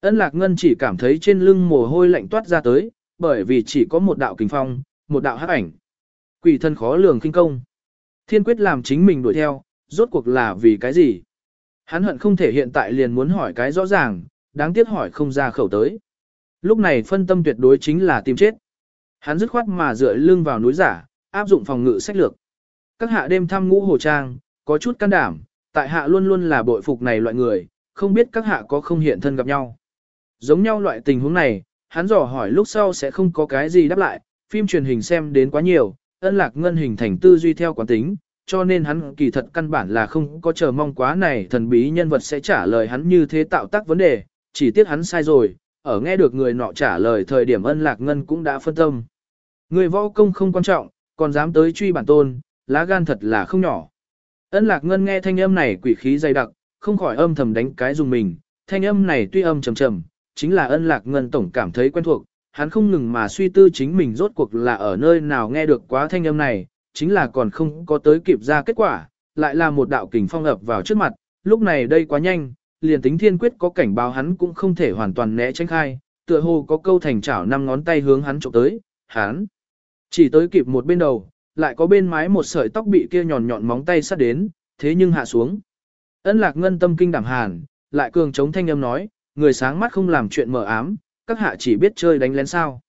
Ân lạc ngân chỉ cảm thấy trên lưng mồ hôi lạnh toát ra tới, bởi vì chỉ có một đạo kinh phong, một đạo hắc ảnh. Quỷ thân khó lường kinh công. Thiên quyết làm chính mình đuổi theo, rốt cuộc là vì cái gì? Hắn hận không thể hiện tại liền muốn hỏi cái rõ ràng, đáng tiếc hỏi không ra khẩu tới. Lúc này phân tâm tuyệt đối chính là tìm chết. Hắn dứt khoát mà dựa lưng vào núi giả, áp dụng phòng ngự sách lược. Các hạ đêm thăm ngũ hồ trang, có chút can đảm, tại hạ luôn luôn là bội phục này loại người, không biết các hạ có không hiện thân gặp nhau. Giống nhau loại tình huống này, hắn dò hỏi lúc sau sẽ không có cái gì đáp lại, phim truyền hình xem đến quá nhiều, ân lạc ngân hình thành tư duy theo quán tính, cho nên hắn kỳ thật căn bản là không có chờ mong quá này thần bí nhân vật sẽ trả lời hắn như thế tạo tác vấn đề, chỉ tiếc hắn sai rồi, ở nghe được người nọ trả lời thời điểm ân lạc ngân cũng đã phân tâm. Người võ công không quan trọng, còn dám tới truy bản tôn, lá gan thật là không nhỏ. Ân lạc ngân nghe thanh âm này quỷ khí dày đặc, không khỏi âm thầm đánh cái dùng mình, thanh âm này tuy âm trầm trầm, chính là ân lạc ngân tổng cảm thấy quen thuộc, hắn không ngừng mà suy tư chính mình rốt cuộc là ở nơi nào nghe được quá thanh âm này, chính là còn không có tới kịp ra kết quả, lại là một đạo kình phong ập vào trước mặt, lúc này đây quá nhanh, liền tính thiên quyết có cảnh báo hắn cũng không thể hoàn toàn né tránh khai, tựa hồ có câu thành chảo năm ngón tay hướng hắn trộm tới, hắn chỉ tới kịp một bên đầu, lại có bên mái một sợi tóc bị kia nhọn nhọn móng tay sát đến, thế nhưng hạ xuống. Ân lạc ngân tâm kinh đảm hàn, lại cường chống thanh âm nói, người sáng mắt không làm chuyện mờ ám, các hạ chỉ biết chơi đánh lén sao.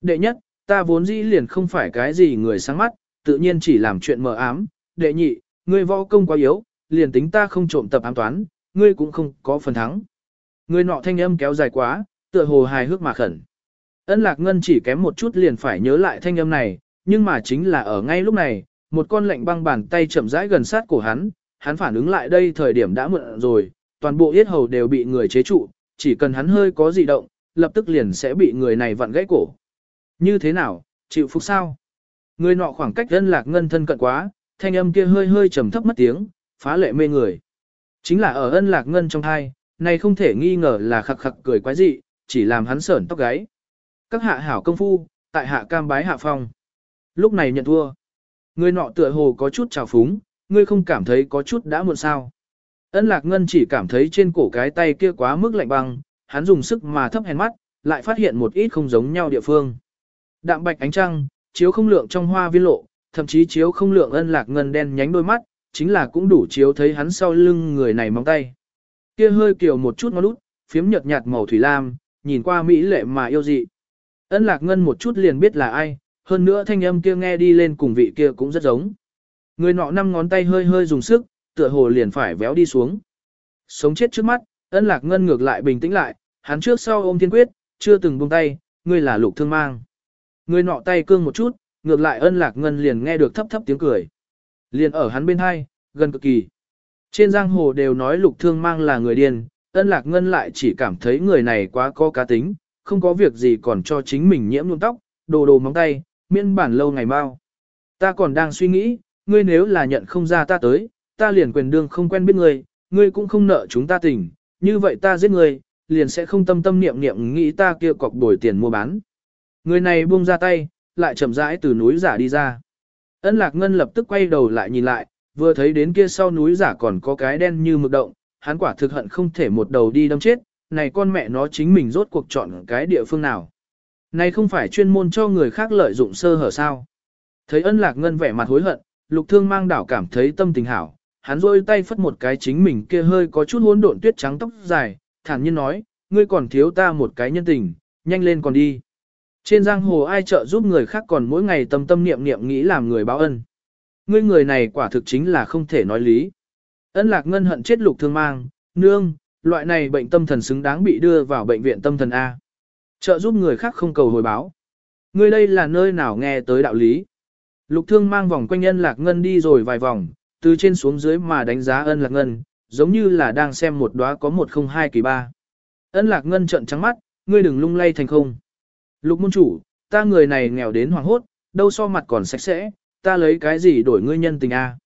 Đệ nhất, ta vốn dĩ liền không phải cái gì người sáng mắt, tự nhiên chỉ làm chuyện mờ ám. Đệ nhị, ngươi võ công quá yếu, liền tính ta không trộm tập ám toán, ngươi cũng không có phần thắng. Người nọ thanh âm kéo dài quá, tựa hồ hài hước mà khẩn. Ân lạc ngân chỉ kém một chút liền phải nhớ lại thanh âm này, nhưng mà chính là ở ngay lúc này, một con lạnh băng bàn tay chậm rãi gần sát cổ hắn, hắn phản ứng lại đây thời điểm đã muộn rồi, toàn bộ yết hầu đều bị người chế trụ, chỉ cần hắn hơi có dị động, lập tức liền sẽ bị người này vặn gãy cổ. Như thế nào, chịu phục sao? Người nọ khoảng cách ân lạc ngân thân cận quá, thanh âm kia hơi hơi trầm thấp mất tiếng, phá lệ mê người. Chính là ở ân lạc ngân trong thai, này không thể nghi ngờ là khặc khặc cười quái dị, chỉ làm hắn sởn tóc gáy. Các hạ hảo công phu, tại hạ cam bái hạ phong. Lúc này nhận thua. Người nọ tựa hồ có chút trào phúng, ngươi không cảm thấy có chút đã muộn sao. Ân lạc ngân chỉ cảm thấy trên cổ cái tay kia quá mức lạnh băng, hắn dùng sức mà thấp hèn mắt, lại phát hiện một ít không giống nhau địa phương. Đạm bạch ánh trăng, chiếu không lượng trong hoa viên lộ, thậm chí chiếu không lượng ân lạc ngân đen nhánh đôi mắt, chính là cũng đủ chiếu thấy hắn sau lưng người này móng tay. Kia hơi kiểu một chút ngón út, phiếm nhợt nhạt màu thủy lam, nhìn qua mỹ lệ mà yêu dị. Ân lạc ngân một chút liền biết là ai, hơn nữa thanh âm kia nghe đi lên cùng vị kia cũng rất giống. Người nọ năm ngón tay hơi hơi dùng sức, tựa hồ liền phải véo đi xuống. Sống chết trước mắt, ân lạc ngân ngược lại bình tĩnh lại, hắn trước sau ôm thiên quyết, chưa từng buông tay, ngươi là lục thương mang. Người nọ tay cương một chút, ngược lại ân lạc ngân liền nghe được thấp thấp tiếng cười. Liền ở hắn bên hai, gần cực kỳ. Trên giang hồ đều nói lục thương mang là người điên, ân lạc ngân lại chỉ cảm thấy người này quá có cá tính, không có việc gì còn cho chính mình nhiễm nhuộm tóc, đồ đồ móng tay, miễn bản lâu ngày mau. Ta còn đang suy nghĩ, ngươi nếu là nhận không ra ta tới, ta liền quyền đương không quen biết ngươi, ngươi cũng không nợ chúng ta tình, như vậy ta giết ngươi, liền sẽ không tâm tâm niệm niệm nghĩ ta kia cọc đổi tiền mua bán. Người này buông ra tay, lại chậm rãi từ núi giả đi ra. Ân lạc ngân lập tức quay đầu lại nhìn lại, vừa thấy đến kia sau núi giả còn có cái đen như mực động, hắn quả thực hận không thể một đầu đi đâm chết, này con mẹ nó chính mình rốt cuộc chọn cái địa phương nào. Này không phải chuyên môn cho người khác lợi dụng sơ hở sao. Thấy ân lạc ngân vẻ mặt hối hận, lục thương mang đảo cảm thấy tâm tình hảo, hắn rôi tay phất một cái chính mình kia hơi có chút hỗn độn tuyết trắng tóc dài, thản nhiên nói, ngươi còn thiếu ta một cái nhân tình, nhanh lên còn đi. Trên giang hồ ai trợ giúp người khác còn mỗi ngày tâm tâm niệm niệm nghĩ làm người báo ân. Ngươi người này quả thực chính là không thể nói lý. Ân lạc ngân hận chết lục thương mang, nương, loại này bệnh tâm thần xứng đáng bị đưa vào bệnh viện tâm thần A. Trợ giúp người khác không cầu hồi báo. Ngươi đây là nơi nào nghe tới đạo lý. Lục thương mang vòng quanh ân lạc ngân đi rồi vài vòng, từ trên xuống dưới mà đánh giá ân lạc ngân, giống như là đang xem một đóa có một không hai kỳ ba. Ân lạc ngân trợn trắng mắt, ngươi đừng lung lay thành không. Lục môn chủ, ta người này nghèo đến hoàng hốt, đâu so mặt còn sạch sẽ, ta lấy cái gì đổi ngươi nhân tình a?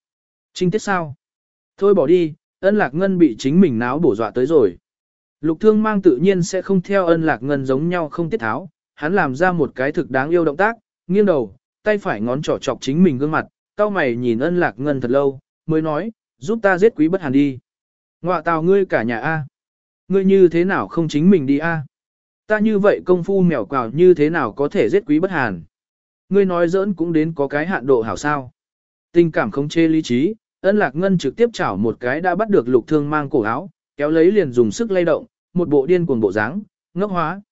Trinh tiết sao? Thôi bỏ đi, ân lạc ngân bị chính mình náo bổ dọa tới rồi. Lục thương mang tự nhiên sẽ không theo ân lạc ngân giống nhau không tiết tháo, hắn làm ra một cái thực đáng yêu động tác, nghiêng đầu, tay phải ngón trỏ chọc chính mình gương mặt, cao mày nhìn ân lạc ngân thật lâu, mới nói, giúp ta giết quý bất hàn đi. Ngoạ tào ngươi cả nhà A. Ngươi như thế nào không chính mình đi A. Ta như vậy công phu mèo quào như thế nào có thể giết quý bất hàn. Ngươi nói giỡn cũng đến có cái hạn độ hảo sao. Tình cảm không chê lý trí, ân lạc ngân trực tiếp chảo một cái đã bắt được lục thương mang cổ áo, kéo lấy liền dùng sức lay động, một bộ điên cuồng bộ dáng, ngốc hóa.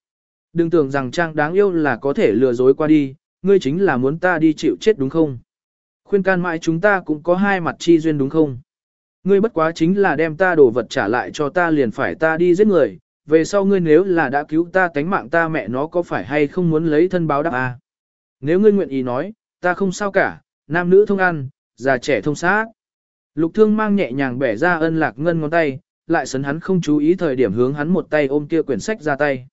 Đừng tưởng rằng trang đáng yêu là có thể lừa dối qua đi, ngươi chính là muốn ta đi chịu chết đúng không? Khuyên can mãi chúng ta cũng có hai mặt chi duyên đúng không? Ngươi bất quá chính là đem ta đồ vật trả lại cho ta liền phải ta đi giết người, về sau ngươi nếu là đã cứu ta tánh mạng ta mẹ nó có phải hay không muốn lấy thân báo đáp à? Nếu ngươi nguyện ý nói, ta không sao cả, nam nữ thông ăn, già trẻ thông sát. Lục thương mang nhẹ nhàng bẻ ra ân lạc ngân ngón tay, lại sấn hắn không chú ý thời điểm hướng hắn một tay ôm kia quyển sách ra tay.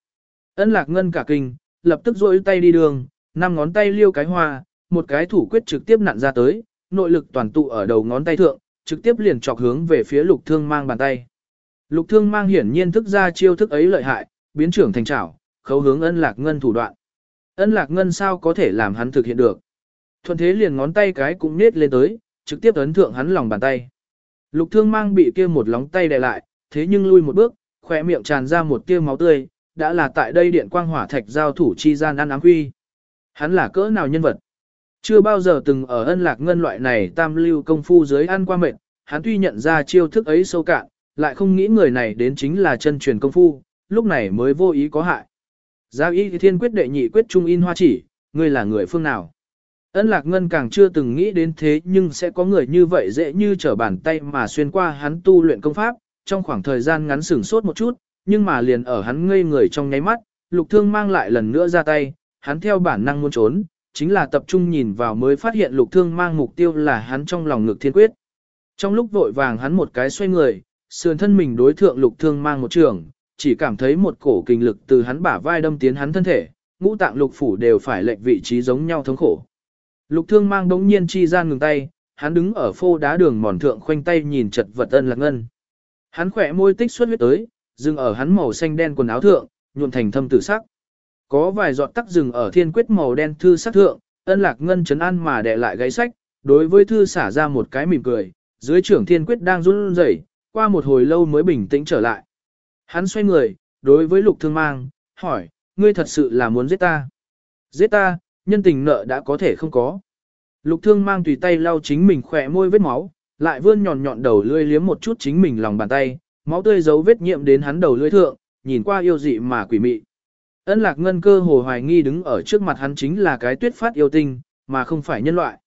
Ân lạc ngân cả kinh, lập tức rỗi tay đi đường, năm ngón tay liêu cái hoa, một cái thủ quyết trực tiếp nặn ra tới, nội lực toàn tụ ở đầu ngón tay thượng, trực tiếp liền chọc hướng về phía lục thương mang bàn tay. Lục thương mang hiển nhiên thức ra chiêu thức ấy lợi hại, biến trưởng thành trảo, khấu hướng ân lạc ngân thủ đoạn. Ân lạc ngân sao có thể làm hắn thực hiện được. Thuận thế liền ngón tay cái cũng nết lên tới, trực tiếp ấn thượng hắn lòng bàn tay. Lục thương mang bị kia một lóng tay đè lại, thế nhưng lui một bước, khỏe miệng tràn ra một tia máu tươi, đã là tại đây điện quang hỏa thạch giao thủ chi gian ăn ám quy. Hắn là cỡ nào nhân vật? Chưa bao giờ từng ở ân lạc ngân loại này tam lưu công phu dưới ăn qua mệt, hắn tuy nhận ra chiêu thức ấy sâu cạn, lại không nghĩ người này đến chính là chân truyền công phu, lúc này mới vô ý có hại. Giao y thiên quyết đệ nhị quyết trung in hoa chỉ, ngươi là người phương nào? Ân lạc ngân càng chưa từng nghĩ đến thế nhưng sẽ có người như vậy dễ như trở bàn tay mà xuyên qua hắn tu luyện công pháp, trong khoảng thời gian ngắn sửng sốt một chút, nhưng mà liền ở hắn ngây người trong nháy mắt, lục thương mang lại lần nữa ra tay, hắn theo bản năng muốn trốn, chính là tập trung nhìn vào mới phát hiện lục thương mang mục tiêu là hắn trong lòng ngực thiên quyết. Trong lúc vội vàng hắn một cái xoay người, sườn thân mình đối thượng lục thương mang một trường, chỉ cảm thấy một cổ kinh lực từ hắn bả vai đâm tiến hắn thân thể, ngũ tạng lục phủ đều phải lệnh vị trí giống nhau thống khổ. Lục thương mang đống nhiên chi gian ngừng tay, hắn đứng ở phô đá đường mòn thượng khoanh tay nhìn chật vật ân lạc ngân. Hắn khỏe môi tích xuất huyết tới, dừng ở hắn màu xanh đen quần áo thượng, nhuộm thành thâm tử sắc. Có vài giọt tắc rừng ở thiên quyết màu đen thư sát thượng, ân lạc ngân chấn an mà đè lại gáy sách, đối với thư xả ra một cái mỉm cười, dưới trưởng thiên quyết đang run rẩy, qua một hồi lâu mới bình tĩnh trở lại. Hắn xoay người, đối với lục thương mang, hỏi, ngươi thật sự là muốn giết ta? Giết ta, nhân tình nợ đã có thể không có. Lục thương mang tùy tay lau chính mình khỏe môi vết máu, lại vươn nhọn nhọn đầu lươi liếm một chút chính mình lòng bàn tay, máu tươi dấu vết nhiễm đến hắn đầu lưỡi thượng, nhìn qua yêu dị mà quỷ mị. Ân lạc ngân cơ hồ hoài nghi đứng ở trước mặt hắn chính là cái tuyết phát yêu tinh, mà không phải nhân loại.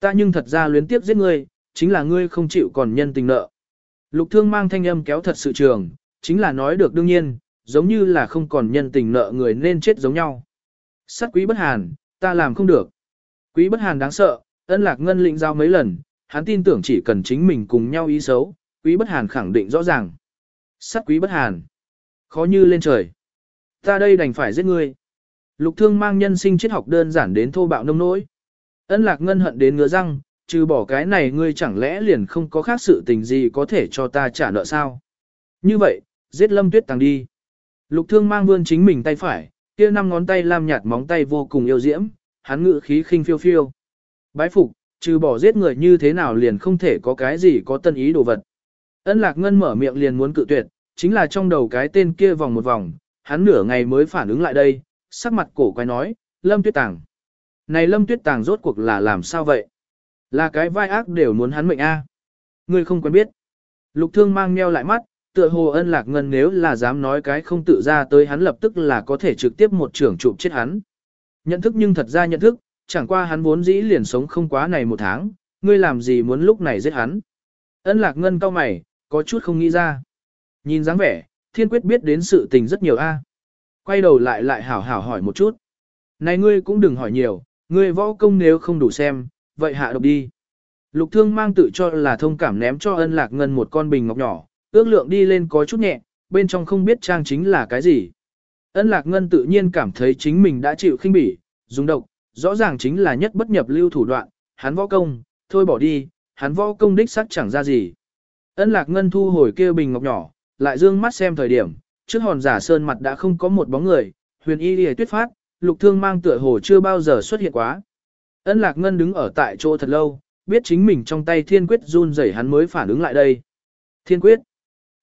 Ta nhưng thật ra luyến tiếp giết ngươi, chính là ngươi không chịu còn nhân tình nợ. Lục thương mang thanh âm kéo thật sự trường, chính là nói được đương nhiên, giống như là không còn nhân tình nợ người nên chết giống nhau. Sát quý bất hàn, ta làm không được. Quý bất hàn đáng sợ, ân lạc ngân lĩnh giao mấy lần, hắn tin tưởng chỉ cần chính mình cùng nhau ý xấu, quý bất hàn khẳng định rõ ràng. Sát quý bất hàn. Khó như lên trời. Ta đây đành phải giết ngươi. Lục thương mang nhân sinh triết học đơn giản đến thô bạo nông nỗi. Ân lạc ngân hận đến ngứa răng, trừ bỏ cái này ngươi chẳng lẽ liền không có khác sự tình gì có thể cho ta trả nợ sao? Như vậy, giết lâm tuyết tàng đi. Lục thương mang vươn chính mình tay phải, kia năm ngón tay lam nhạt móng tay vô cùng yêu diễm, hắn ngự khí khinh phiêu phiêu. Bái phục, trừ bỏ giết người như thế nào liền không thể có cái gì có tân ý đồ vật. Ân lạc ngân mở miệng liền muốn cự tuyệt, chính là trong đầu cái tên kia vòng một vòng, hắn nửa ngày mới phản ứng lại đây, sắc mặt cổ quay nói, lâm tuyết tàng. Này lâm tuyết tàng rốt cuộc là làm sao vậy? Là cái vai ác đều muốn hắn mệnh a. À? Ngươi không quen biết. Lục thương mang meo lại mắt, tựa hồ ân lạc ngân nếu là dám nói cái không tự ra tới hắn lập tức là có thể trực tiếp một trưởng chụp chết hắn. Nhận thức nhưng thật ra nhận thức, chẳng qua hắn vốn dĩ liền sống không quá này một tháng, ngươi làm gì muốn lúc này giết hắn. Ân lạc ngân cau mày, có chút không nghĩ ra. Nhìn dáng vẻ, thiên quyết biết đến sự tình rất nhiều a. Quay đầu lại lại hảo hảo hỏi một chút. Này ngươi cũng đừng hỏi nhiều, ngươi võ công nếu không đủ xem, vậy hạ độc đi. Lục thương mang tự cho là thông cảm ném cho ân lạc ngân một con bình ngọc nhỏ, ước lượng đi lên có chút nhẹ, bên trong không biết trang chính là cái gì. Ân lạc ngân tự nhiên cảm thấy chính mình đã chịu khinh bỉ, dùng độc, rõ ràng chính là nhất bất nhập lưu thủ đoạn, hắn võ công, thôi bỏ đi, hắn võ công đích sắc chẳng ra gì. Ân lạc ngân thu hồi kia bình ngọc nhỏ, lại dương mắt xem thời điểm, trước hòn giả sơn mặt đã không có một bóng người, huyền y lìa tuyết phát, lục thương mang tựa hồ chưa bao giờ xuất hiện quá. Ân lạc ngân đứng ở tại chỗ thật lâu, biết chính mình trong tay thiên quyết run rẩy hắn mới phản ứng lại đây. Thiên quyết.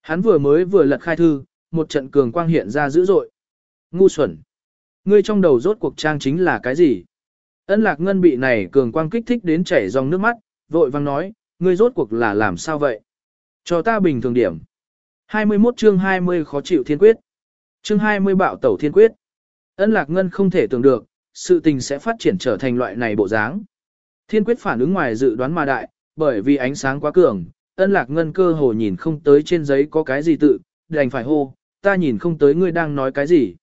Hắn vừa mới vừa lật khai thư, một trận cường quang hiện ra dữ dội. Ngu xuẩn. Ngươi trong đầu rốt cuộc trang chính là cái gì? Ân lạc ngân bị này cường quang kích thích đến chảy dòng nước mắt, vội vang nói, ngươi rốt cuộc là làm sao vậy? Cho ta bình thường điểm. 21 chương 20 khó chịu thiên quyết. Chương 20 bạo tẩu thiên quyết. Ân lạc ngân không thể tưởng được, sự tình sẽ phát triển trở thành loại này bộ dáng. Thiên quyết phản ứng ngoài dự đoán mà đại, bởi vì ánh sáng quá cường, ân lạc ngân cơ hồ nhìn không tới trên giấy có cái gì tự, đành phải hô, ta nhìn không tới ngươi đang nói cái gì.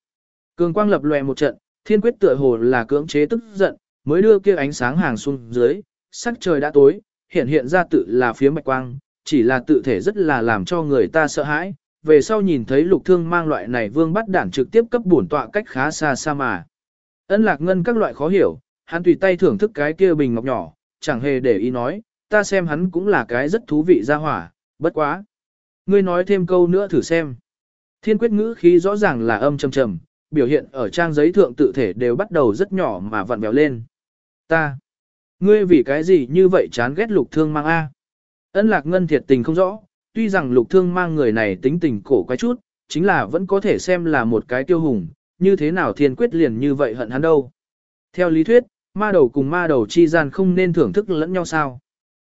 Cường quang lập lòe một trận, thiên quyết tựa hồ là cưỡng chế tức giận, mới đưa kia ánh sáng hàng xuống dưới, sắc trời đã tối, hiện hiện ra tự là phía mạch quang, chỉ là tự thể rất là làm cho người ta sợ hãi. Về sau nhìn thấy lục thương mang loại này vương bắt đản trực tiếp cấp bổn tọa cách khá xa xa mà. Ân lạc ngân các loại khó hiểu, hắn tùy tay thưởng thức cái kia bình ngọc nhỏ, chẳng hề để ý nói, ta xem hắn cũng là cái rất thú vị ra hỏa, bất quá. Ngươi nói thêm câu nữa thử xem. Thiên quyết ngữ khí rõ ràng là âm trầm trầm, biểu hiện ở trang giấy thượng tự thể đều bắt đầu rất nhỏ mà vặn vẹo lên. Ta. Ngươi vì cái gì như vậy chán ghét lục thương mang A. Ân lạc ngân thiệt tình không rõ, tuy rằng lục thương mang người này tính tình cổ quái chút, chính là vẫn có thể xem là một cái tiêu hùng, như thế nào thiên quyết liền như vậy hận hắn đâu. Theo lý thuyết, ma đầu cùng ma đầu chi gian không nên thưởng thức lẫn nhau sao.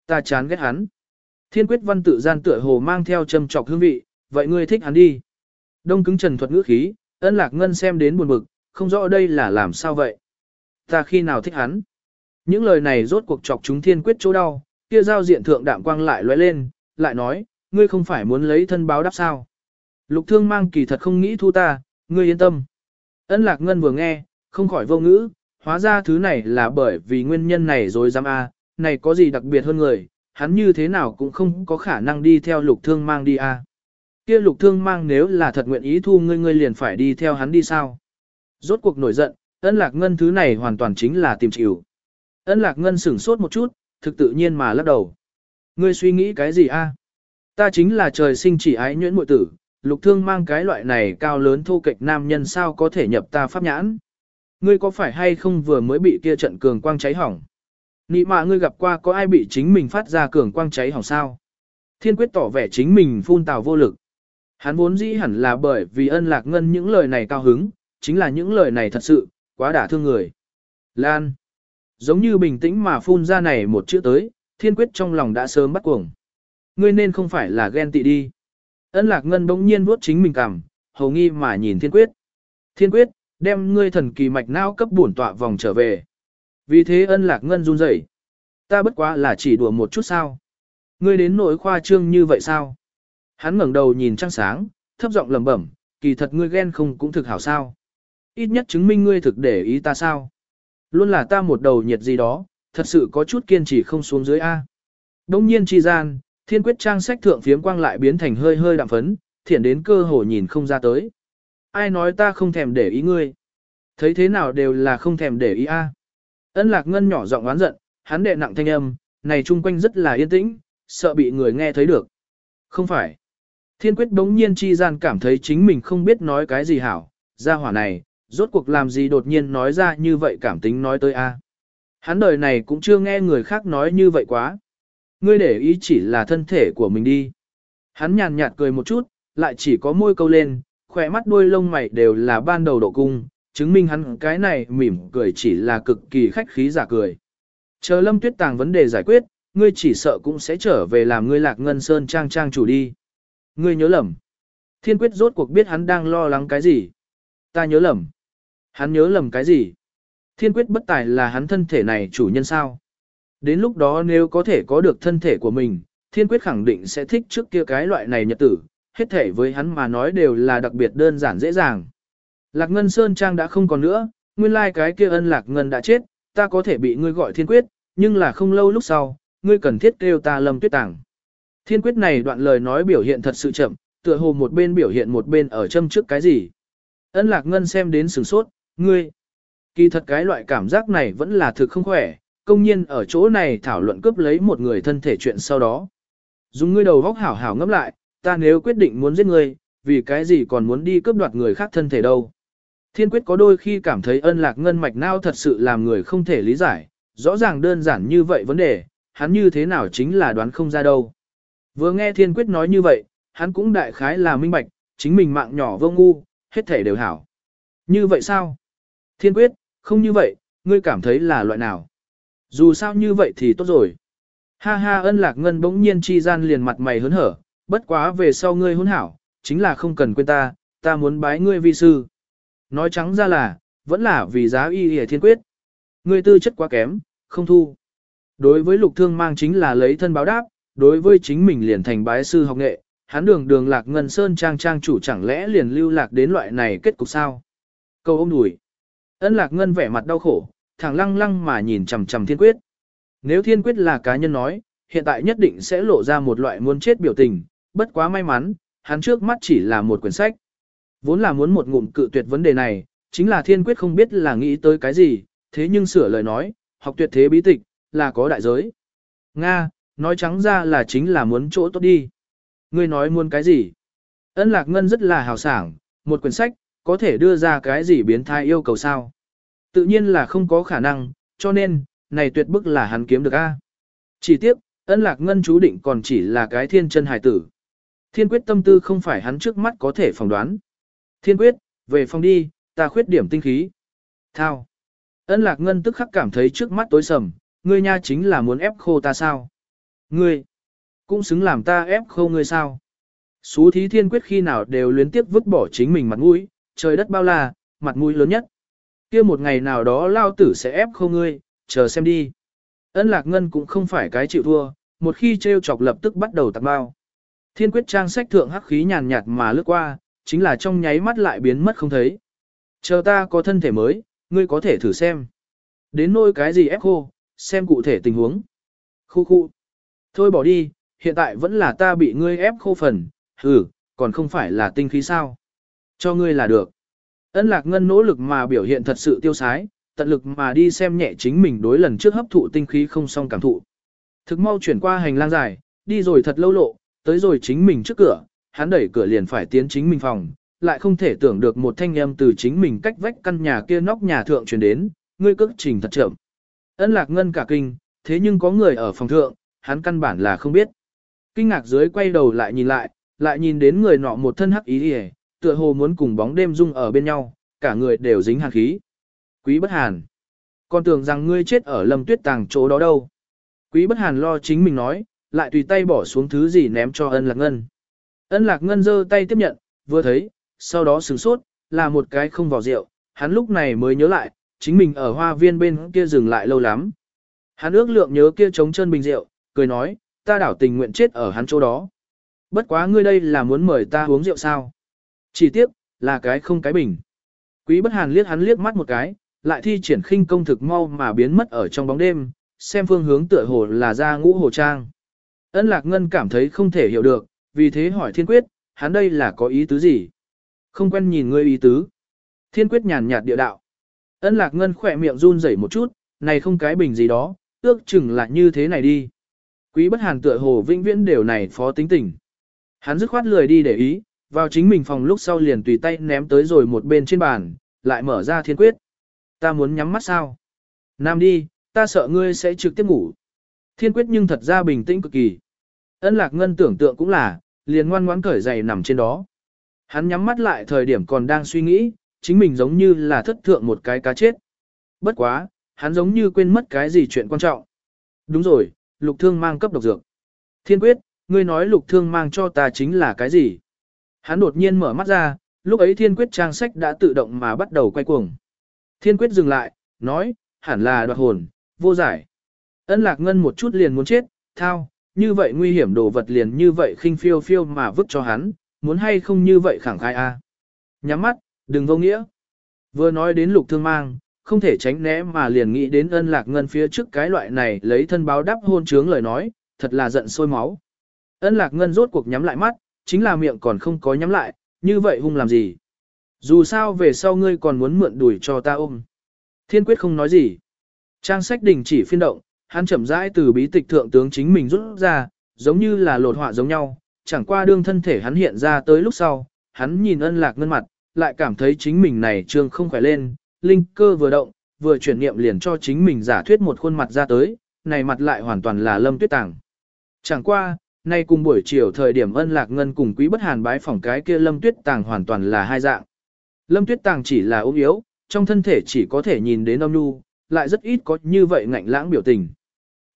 Ta chán ghét hắn. Thiên quyết văn tự gian tựa hồ mang theo châm trọc hương vị, vậy ngươi thích hắn đi. Đông cứng trần thuật ngữ khí, ân lạc ngân xem đến buồn bực, không rõ đây là làm sao vậy. Ta khi nào thích hắn. Những lời này rốt cuộc chọc chúng thiên quyết chỗ đau, kia giao diện thượng đạm quang lại lóe lên, lại nói, ngươi không phải muốn lấy thân báo đáp sao. Lục thương mang kỳ thật không nghĩ thu ta, ngươi yên tâm. Ân lạc ngân vừa nghe, không khỏi vô ngữ, hóa ra thứ này là bởi vì nguyên nhân này rồi dám a, này có gì đặc biệt hơn người, hắn như thế nào cũng không có khả năng đi theo lục thương mang đi a. Kia lục thương mang nếu là thật nguyện ý thu ngươi ngươi liền phải đi theo hắn đi sao. Rốt cuộc nổi giận, ân lạc ngân thứ này hoàn toàn chính là tìm chịu. Ân lạc ngân sửng sốt một chút, thực tự nhiên mà lắc đầu. Ngươi suy nghĩ cái gì a? Ta chính là trời sinh chỉ ái nhuyễn muội tử, lục thương mang cái loại này cao lớn thô kịch nam nhân sao có thể nhập ta pháp nhãn. Ngươi có phải hay không vừa mới bị kia trận cường quang cháy hỏng? Nị mạ ngươi gặp qua có ai bị chính mình phát ra cường quang cháy hỏng sao? Thiên quyết tỏ vẻ chính mình phun tào vô lực. Hắn vốn dĩ hẳn là bởi vì ân lạc ngân những lời này cao hứng, chính là những lời này thật sự, quá đả thương người. Lan. Giống như bình tĩnh mà phun ra này một chữ tới, thiên quyết trong lòng đã sớm bắt cuồng. Ngươi nên không phải là ghen tị đi. Ân lạc ngân bỗng nhiên vuốt chính mình cằm, hầu nghi mà nhìn thiên quyết. Thiên quyết, đem ngươi thần kỳ mạch não cấp bổn tọa vòng trở về. Vì thế ân lạc ngân run rẩy. Ta bất quá là chỉ đùa một chút sao. Ngươi đến nỗi khoa trương như vậy sao? Hắn ngẩng đầu nhìn trăng sáng, thấp giọng lẩm bẩm, kỳ thật ngươi ghen không cũng thực hảo sao. Ít nhất chứng minh ngươi thực để ý ta sao. Luôn là ta một đầu nhiệt gì đó, thật sự có chút kiên trì không xuống dưới A. Đông nhiên chi gian, thiên quyết trang sách thượng phiếm quang lại biến thành hơi hơi đạm phấn, thiển đến cơ hồ nhìn không ra tới. Ai nói ta không thèm để ý ngươi? Thấy thế nào đều là không thèm để ý A. Ân lạc ngân nhỏ giọng oán giận, hắn đệ nặng thanh âm, này chung quanh rất là yên tĩnh, sợ bị người nghe thấy được. Không phải. Thiên quyết đống nhiên chi gian cảm thấy chính mình không biết nói cái gì hảo, ra hỏa này, rốt cuộc làm gì đột nhiên nói ra như vậy cảm tính nói tới a. Hắn đời này cũng chưa nghe người khác nói như vậy quá. Ngươi để ý chỉ là thân thể của mình đi. Hắn nhàn nhạt cười một chút, lại chỉ có môi câu lên, khỏe mắt đuôi lông mày đều là ban đầu độ cung, chứng minh hắn cái này mỉm cười chỉ là cực kỳ khách khí giả cười. Chờ lâm tuyết tàng vấn đề giải quyết, ngươi chỉ sợ cũng sẽ trở về làm ngươi lạc ngân sơn trang trang chủ đi. Ngươi nhớ lầm. Thiên quyết rốt cuộc biết hắn đang lo lắng cái gì. Ta nhớ lầm. Hắn nhớ lầm cái gì? Thiên quyết bất tài là hắn thân thể này chủ nhân sao? Đến lúc đó nếu có thể có được thân thể của mình, thiên quyết khẳng định sẽ thích trước kia cái loại này nhật tử, hết thể với hắn mà nói đều là đặc biệt đơn giản dễ dàng. Lạc Ngân Sơn Trang đã không còn nữa, nguyên lai cái kia ân Lạc Ngân đã chết, ta có thể bị ngươi gọi thiên quyết, nhưng là không lâu lúc sau, ngươi cần thiết kêu ta lâm tuyết tàng. Thiên quyết này đoạn lời nói biểu hiện thật sự chậm, tựa hồ một bên biểu hiện một bên ở châm trước cái gì. Ân Lạc Ngân xem đến sửng sốt, ngươi. Kỳ thật cái loại cảm giác này vẫn là thực không khỏe, công nhiên ở chỗ này thảo luận cướp lấy một người thân thể chuyện sau đó. Dùng ngươi đầu vóc hảo hảo ngẫm lại, ta nếu quyết định muốn giết ngươi, vì cái gì còn muốn đi cướp đoạt người khác thân thể đâu. Thiên quyết có đôi khi cảm thấy ân lạc ngân mạch nao thật sự làm người không thể lý giải, rõ ràng đơn giản như vậy vấn đề, hắn như thế nào chính là đoán không ra đâu. Vừa nghe thiên quyết nói như vậy, hắn cũng đại khái là minh bạch, chính mình mạng nhỏ vô ngu, hết thể đều hảo. Như vậy sao? Thiên quyết, không như vậy, ngươi cảm thấy là loại nào? Dù sao như vậy thì tốt rồi. Ha ha ân lạc ngân bỗng nhiên chi gian liền mặt mày hớn hở, bất quá về sau ngươi hôn hảo, chính là không cần quên ta, ta muốn bái ngươi vi sư. Nói trắng ra là, vẫn là vì giá y hề thiên quyết. Ngươi tư chất quá kém, không thu. Đối với lục thương mang chính là lấy thân báo đáp, đối với chính mình liền thành bái sư học nghệ, hắn đường đường lạc ngân sơn trang trang chủ chẳng lẽ liền lưu lạc đến loại này kết cục sao? Câu ôm đùi. Ân lạc ngân vẻ mặt đau khổ, thẳng lăng lăng mà nhìn chằm chằm thiên quyết. Nếu thiên quyết là cá nhân nói, hiện tại nhất định sẽ lộ ra một loại muốn chết biểu tình, bất quá may mắn, hắn trước mắt chỉ là một quyển sách. Vốn là muốn một ngụm cự tuyệt vấn đề này, chính là thiên quyết không biết là nghĩ tới cái gì, thế nhưng sửa lời nói, học tuyệt thế bí tịch, là có đại giới. Nga, nói trắng ra là chính là muốn chỗ tốt đi. Ngươi nói muốn cái gì? Ân lạc ngân rất là hào sảng, một quyển sách, có thể đưa ra cái gì biến thái yêu cầu sao? Tự nhiên là không có khả năng, cho nên, này tuyệt bức là hắn kiếm được a. Chỉ tiếc, ân lạc ngân chú định còn chỉ là cái thiên chân hài tử. Thiên quyết tâm tư không phải hắn trước mắt có thể phỏng đoán. Thiên quyết, về phòng đi, ta khuyết điểm tinh khí. Thao. Ân lạc ngân tức khắc cảm thấy trước mắt tối sầm, ngươi nha chính là muốn ép khô ta sao? Ngươi, cũng xứng làm ta ép khô ngươi sao? Xú thí thiên quyết khi nào đều luyến tiếp vứt bỏ chính mình mặt mũi, trời đất bao la, mặt mũi lớn nhất. kia một ngày nào đó lao tử sẽ ép khô ngươi, chờ xem đi. Ân lạc ngân cũng không phải cái chịu thua, một khi treo chọc lập tức bắt đầu tạc bao. Thiên quyết trang sách thượng hắc khí nhàn nhạt mà lướt qua, chính là trong nháy mắt lại biến mất không thấy. Chờ ta có thân thể mới, ngươi có thể thử xem. Đến nôi cái gì ép khô, xem cụ thể tình huống. Khu khu. Thôi bỏ đi, hiện tại vẫn là ta bị ngươi ép khô phần, hừ, còn không phải là tinh khí sao. Cho ngươi là được. Ân lạc ngân nỗ lực mà biểu hiện thật sự tiêu sái, tận lực mà đi xem nhẹ chính mình đối lần trước hấp thụ tinh khí không xong cảm thụ. Thực mau chuyển qua hành lang dài, đi rồi thật lâu lộ, tới rồi chính mình trước cửa, hắn đẩy cửa liền phải tiến chính mình phòng, lại không thể tưởng được một thanh âm từ chính mình cách vách căn nhà kia nóc nhà thượng truyền đến, ngươi cước trình thật chậm. Ân lạc ngân cả kinh, thế nhưng có người ở phòng thượng, hắn căn bản là không biết. Kinh ngạc dưới quay đầu lại nhìn lại, lại nhìn đến người nọ một thân hắc ý hề, tựa hồ muốn cùng bóng đêm dung ở bên nhau, cả người đều dính hàn khí. Quý bất hàn. Còn tưởng rằng ngươi chết ở lâm tuyết tàng chỗ đó đâu. Quý bất hàn lo chính mình nói, lại tùy tay bỏ xuống thứ gì ném cho ân lạc ngân. Ân lạc ngân giơ tay tiếp nhận, vừa thấy, sau đó sửng sốt, là một cái không vào rượu, hắn lúc này mới nhớ lại, chính mình ở hoa viên bên kia dừng lại lâu lắm. Hắn ước lượng nhớ kia trống chân bình rượu, cười nói, ta đảo tình nguyện chết ở hắn chỗ đó. Bất quá ngươi đây là muốn mời ta uống rượu sao? Chỉ tiếc, là cái không cái bình. Quý bất hàn liếc hắn liếc mắt một cái, lại thi triển khinh công thực mau mà biến mất ở trong bóng đêm, xem phương hướng tựa hồ là ra ngũ hồ trang. Ân lạc ngân cảm thấy không thể hiểu được, vì thế hỏi thiên quyết, hắn đây là có ý tứ gì? Không quen nhìn ngươi ý tứ. Thiên quyết nhàn nhạt địa đạo. Ân lạc ngân khỏe miệng run rẩy một chút, này không cái bình gì đó, ước chừng là như thế này đi. Quý bất hàn tựa hồ vĩnh viễn đều này phó tính tình. Hắn dứt khoát lười đi để ý, vào chính mình phòng lúc sau liền tùy tay ném tới rồi một bên trên bàn, lại mở ra thiên quyết. Ta muốn nhắm mắt sao? Nam đi, ta sợ ngươi sẽ trực tiếp ngủ. Thiên quyết nhưng thật ra bình tĩnh cực kỳ. Ân lạc ngân tưởng tượng cũng là, liền ngoan ngoãn cởi giày nằm trên đó. Hắn nhắm mắt lại thời điểm còn đang suy nghĩ, chính mình giống như là thất thượng một cái cá chết. Bất quá, hắn giống như quên mất cái gì chuyện quan trọng. Đúng rồi, lục thương mang cấp độc dược. Thiên quyết, ngươi nói lục thương mang cho ta chính là cái gì? Hắn đột nhiên mở mắt ra, lúc ấy thiên quyết trang sách đã tự động mà bắt đầu quay cuồng. Thiên quyết dừng lại, nói, hẳn là đoạt hồn, vô giải. Ân lạc ngân một chút liền muốn chết, thao, như vậy nguy hiểm đồ vật liền như vậy khinh phiêu phiêu mà vứt cho hắn, muốn hay không như vậy khẳng khai a. Nhắm mắt, đừng vô nghĩa. Vừa nói đến lục thương mang, không thể tránh né mà liền nghĩ đến ân lạc ngân phía trước cái loại này lấy thân báo đáp hôn trướng lời nói, thật là giận sôi máu. Ân lạc ngân rốt cuộc nhắm lại mắt, chính là miệng còn không có nhắm lại, như vậy hung làm gì. Dù sao về sau ngươi còn muốn mượn đuổi cho ta ôm. Thiên quyết không nói gì. Trang sách đình chỉ phiên động, hắn chậm rãi từ bí tịch thượng tướng chính mình rút ra, giống như là lột họa giống nhau, chẳng qua đương thân thể hắn hiện ra tới lúc sau, hắn nhìn ân lạc ngân mặt, lại cảm thấy chính mình này trương không khỏe lên, linh cơ vừa động, vừa chuyển niệm liền cho chính mình giả thuyết một khuôn mặt ra tới, này mặt lại hoàn toàn là lâm tuyết tàng. Chẳng qua, nay cùng buổi chiều thời điểm ân lạc ngân cùng quý bất hàn bái phỏng cái kia lâm tuyết tàng hoàn toàn là hai dạng. Lâm tuyết tàng chỉ là ốm yếu, trong thân thể chỉ có thể nhìn đến âm nu, lại rất ít có như vậy ngạnh lãng biểu tình.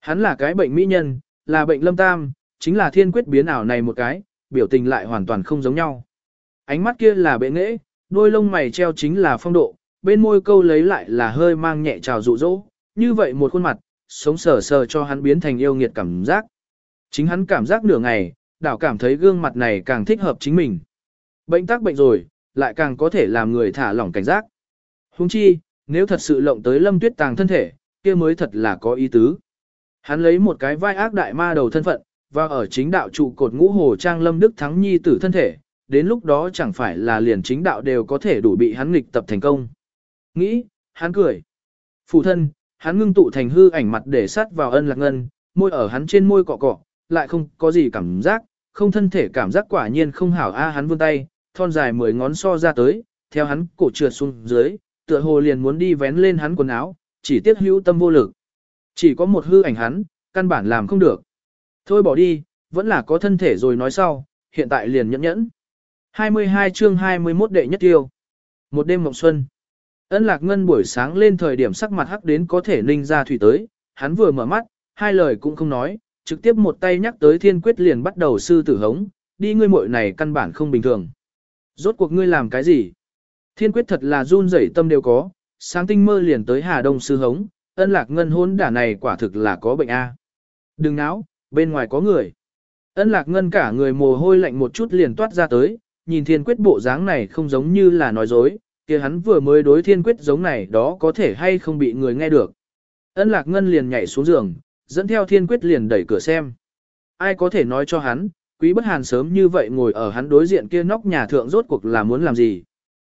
Hắn là cái bệnh mỹ nhân, là bệnh lâm tam, chính là thiên quyết biến ảo này một cái, biểu tình lại hoàn toàn không giống nhau. Ánh mắt kia là bệ nghệ, đôi lông mày treo chính là phong độ, bên môi câu lấy lại là hơi mang nhẹ trào dụ dỗ, như vậy một khuôn mặt, sống sờ sờ cho hắn biến thành yêu nghiệt cảm giác. Chính hắn cảm giác nửa ngày, đảo cảm thấy gương mặt này càng thích hợp chính mình. Bệnh tác bệnh rồi, lại càng có thể làm người thả lỏng cảnh giác. Huống chi, nếu thật sự lộng tới lâm tuyết tàng thân thể, kia mới thật là có ý tứ. Hắn lấy một cái vai ác đại ma đầu thân phận, và ở chính đạo trụ cột ngũ hồ trang lâm đức thắng nhi tử thân thể, đến lúc đó chẳng phải là liền chính đạo đều có thể đủ bị hắn nghịch tập thành công. Nghĩ, hắn cười. Phụ thân, hắn ngưng tụ thành hư ảnh mặt để sát vào ân lạc ngân, môi ở hắn trên môi cọ cọ, lại không có gì cảm giác, không thân thể cảm giác quả nhiên không hảo a hắn vươn tay, thon dài mười ngón so ra tới, theo hắn cổ trượt xuống dưới, tựa hồ liền muốn đi vén lên hắn quần áo, chỉ tiếc hữu tâm vô lực. Chỉ có một hư ảnh hắn, căn bản làm không được. Thôi bỏ đi, vẫn là có thân thể rồi nói sau, hiện tại liền nhẫn nhẫn. 22 chương 21 đệ nhất tiêu. Một đêm mộng xuân. Ân lạc ngân buổi sáng lên thời điểm sắc mặt hắc đến có thể ninh ra thủy tới, hắn vừa mở mắt, hai lời cũng không nói, trực tiếp một tay nhắc tới thiên quyết liền bắt đầu sư tử hống, đi ngươi muội này căn bản không bình thường. Rốt cuộc ngươi làm cái gì? Thiên quyết thật là run rẩy tâm đều có, sáng tinh mơ liền tới Hà Đông sư hống, ân lạc ngân hôn đả này quả thực là có bệnh A. Đừng náo, bên ngoài có người. Ân lạc ngân cả người mồ hôi lạnh một chút liền toát ra tới, nhìn thiên quyết bộ dáng này không giống như là nói dối, kia hắn vừa mới đối thiên quyết giống này đó có thể hay không bị người nghe được. Ân lạc ngân liền nhảy xuống giường, dẫn theo thiên quyết liền đẩy cửa xem. Ai có thể nói cho hắn, quý bất hàn sớm như vậy ngồi ở hắn đối diện kia nóc nhà thượng rốt cuộc là muốn làm gì.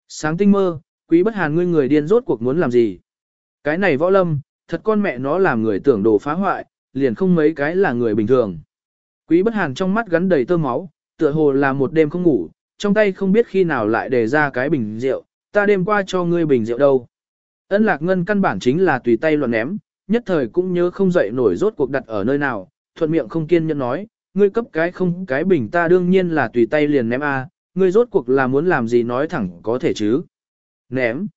Sáng tinh mơ, quý bất hàn ngươi người điên rốt cuộc muốn làm gì. Cái này võ lâm, thật con mẹ nó làm người tưởng đồ phá hoại, liền không mấy cái là người bình thường. Quý bất hàn trong mắt gắn đầy tơ máu, tựa hồ là một đêm không ngủ, trong tay không biết khi nào lại để ra cái bình rượu, ta đêm qua cho ngươi bình rượu đâu. Ân lạc ngân căn bản chính là tùy tay luận ném, nhất thời cũng nhớ không dậy nổi rốt cuộc đặt ở nơi nào, thuận miệng không kiên nhẫn nói, ngươi cấp cái không cái bình ta đương nhiên là tùy tay liền ném a, ngươi rốt cuộc là muốn làm gì nói thẳng có thể chứ. Ném.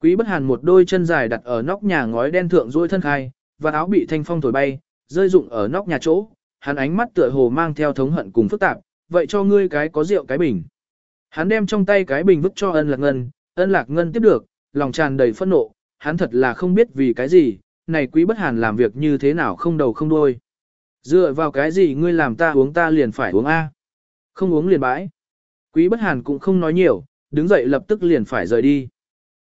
Quý bất hàn một đôi chân dài đặt ở nóc nhà ngói đen thượng duỗi thân khai, và áo bị thanh phong thổi bay, rơi rụng ở nóc nhà chỗ, hắn ánh mắt tựa hồ mang theo thống hận cùng phức tạp, vậy cho ngươi cái có rượu cái bình. Hắn đem trong tay cái bình vứt cho ân lạc ngân, ân lạc ngân tiếp được, lòng tràn đầy phẫn nộ, hắn thật là không biết vì cái gì, này quý bất hàn làm việc như thế nào không đầu không đuôi. Dựa vào cái gì ngươi làm ta uống ta liền phải uống A. Không uống liền bãi. Quý bất hàn cũng không nói nhiều, đứng dậy lập tức liền phải rời đi.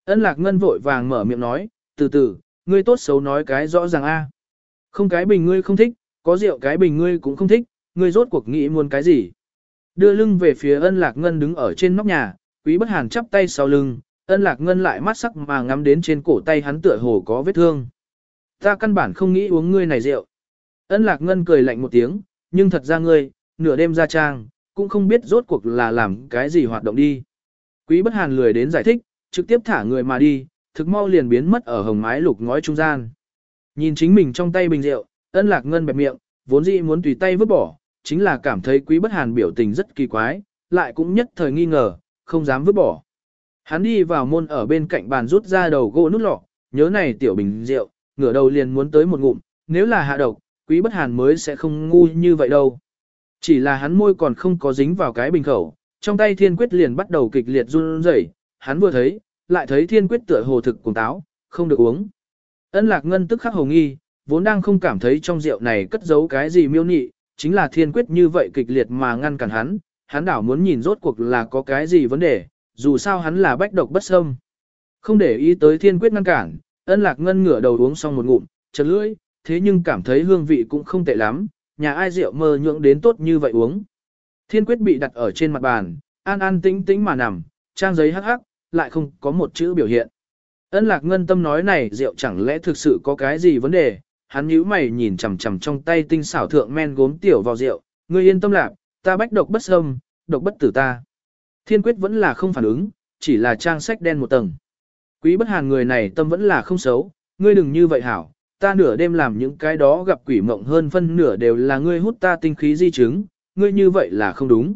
Ân lạc ngân vội vàng mở miệng nói, từ từ, ngươi tốt xấu nói cái rõ ràng A. Không cái bình ngươi không thích, có rượu cái bình ngươi cũng không thích, ngươi rốt cuộc nghĩ muốn cái gì. Đưa lưng về phía ân lạc ngân đứng ở trên nóc nhà, quý bất hàn chắp tay sau lưng, ân lạc ngân lại mắt sắc mà ngắm đến trên cổ tay hắn tựa hồ có vết thương. Ta căn bản không nghĩ uống ngươi này rượu. Ân lạc ngân cười lạnh một tiếng, nhưng thật ra ngươi, nửa đêm ra trang, cũng không biết rốt cuộc là làm cái gì hoạt động đi. Quý bất hàn lười đến giải thích, trực tiếp thả người mà đi, thực mau liền biến mất ở hồng mái lục ngói trung gian. Nhìn chính mình trong tay bình rượu, ân lạc ngân bẹp miệng, vốn dĩ muốn tùy tay vứt bỏ, chính là cảm thấy quý bất hàn biểu tình rất kỳ quái, lại cũng nhất thời nghi ngờ, không dám vứt bỏ. Hắn đi vào môn ở bên cạnh bàn rút ra đầu gỗ nút lọ, nhớ này tiểu bình rượu, ngửa đầu liền muốn tới một ngụm, nếu là hạ độc, quý bất hàn mới sẽ không ngu như vậy đâu. Chỉ là hắn môi còn không có dính vào cái bình khẩu, trong tay thiên quyết liền bắt đầu kịch liệt run rẩy, hắn vừa thấy, lại thấy thiên quyết tựa hồ thực cùng táo, không được uống. Ân lạc ngân tức khắc hồ nghi, vốn đang không cảm thấy trong rượu này cất giấu cái gì miêu nị, chính là thiên quyết như vậy kịch liệt mà ngăn cản hắn, hắn đảo muốn nhìn rốt cuộc là có cái gì vấn đề, dù sao hắn là bách độc bất xâm. Không để ý tới thiên quyết ngăn cản, ân lạc ngân ngửa đầu uống xong một ngụm, chật lưỡi, thế nhưng cảm thấy hương vị cũng không tệ lắm, nhà ai rượu mơ nhưỡng đến tốt như vậy uống. Thiên quyết bị đặt ở trên mặt bàn, an an tĩnh tĩnh mà nằm, trang giấy hắc hắc, lại không có một chữ biểu hiện. Ân lạc ngân tâm nói này rượu chẳng lẽ thực sự có cái gì vấn đề, hắn nhíu mày nhìn chằm chằm trong tay tinh xảo thượng men gốm tiểu vào rượu, ngươi yên tâm lạc, ta bách độc bất xâm, độc bất tử ta. Thiên quyết vẫn là không phản ứng, chỉ là trang sách đen một tầng. Quý bất hàn người này tâm vẫn là không xấu, ngươi đừng như vậy hảo, ta nửa đêm làm những cái đó gặp quỷ mộng hơn phân nửa đều là ngươi hút ta tinh khí di chứng, ngươi như vậy là không đúng.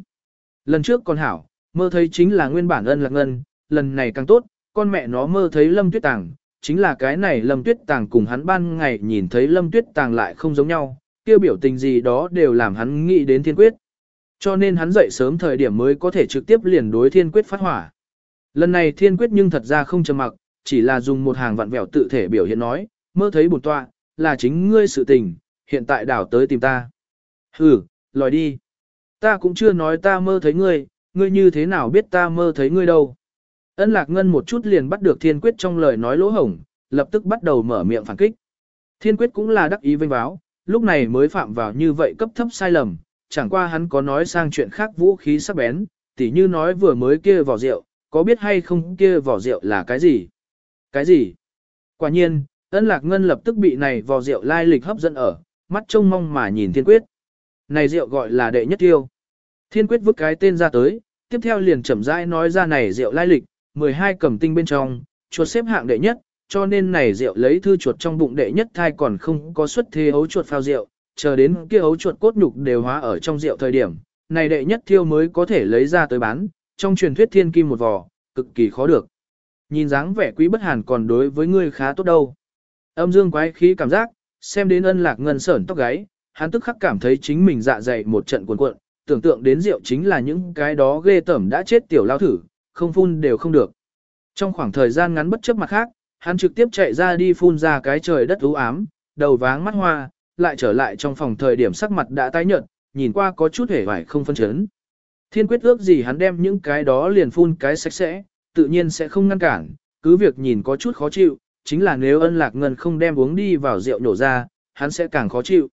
Lần trước con hảo, mơ thấy chính là nguyên bản ân lạc ngân, lần này càng tốt, con mẹ nó mơ thấy lâm tuyết tàng, chính là cái này lâm tuyết tàng cùng hắn ban ngày nhìn thấy lâm tuyết tàng lại không giống nhau, tiêu biểu tình gì đó đều làm hắn nghĩ đến thiên quyết. Cho nên hắn dậy sớm thời điểm mới có thể trực tiếp liền đối thiên quyết phát hỏa. Lần này thiên quyết nhưng thật ra không trầm mặc, chỉ là dùng một hàng vặn vẹo tự thể biểu hiện nói, mơ thấy bổn tọa, là chính ngươi sự tình, hiện tại đảo tới tìm ta. Hừ, lòi đi. Ta cũng chưa nói ta mơ thấy ngươi, ngươi như thế nào biết ta mơ thấy ngươi đâu. Ân lạc ngân một chút liền bắt được thiên quyết trong lời nói lỗ hổng, lập tức bắt đầu mở miệng phản kích. Thiên quyết cũng là đắc ý vinh báo, lúc này mới phạm vào như vậy cấp thấp sai lầm, chẳng qua hắn có nói sang chuyện khác vũ khí sắc bén, tỉ như nói vừa mới kia vào rượu, có biết hay không kia vỏ rượu là cái gì? Cái gì? Quả nhiên, ân lạc ngân lập tức bị này vỏ rượu lai lịch hấp dẫn ở, mắt trông mong mà nhìn thiên quyết. Này rượu gọi là đệ nhất tiêu. Thiên quyết vứt cái tên ra tới, tiếp theo liền chậm rãi nói ra này rượu lai lịch, 12 cầm tinh bên trong, chuột xếp hạng đệ nhất, cho nên này rượu lấy thư chuột trong bụng đệ nhất thai còn không có xuất thế ấu chuột phao rượu, chờ đến kia ấu chuột cốt nhục đều hóa ở trong rượu thời điểm, này đệ nhất thiêu mới có thể lấy ra tới bán, trong truyền thuyết thiên kim một vò, cực kỳ khó được. Nhìn dáng vẻ quý bất hàn còn đối với ngươi khá tốt đâu. Âm dương quái khí cảm giác, xem đến ân lạc ngân sởn tóc gáy, hắn tức khắc cảm thấy chính mình dạ dày một trận cuộn cuộn, tưởng tượng đến rượu chính là những cái đó ghê tẩm đã chết tiểu lao thử, không phun đều không được. Trong khoảng thời gian ngắn bất chấp mặt khác, hắn trực tiếp chạy ra đi phun ra cái trời đất u ám, đầu váng mắt hoa, lại trở lại trong phòng thời điểm sắc mặt đã tái nhợt, nhìn qua có chút hề vải không phân chấn. Thiên quyết ước gì hắn đem những cái đó liền phun cái sạch sẽ, tự nhiên sẽ không ngăn cản, cứ việc nhìn có chút khó chịu, chính là nếu ân lạc ngân không đem uống đi vào rượu nổ ra, hắn sẽ càng khó chịu.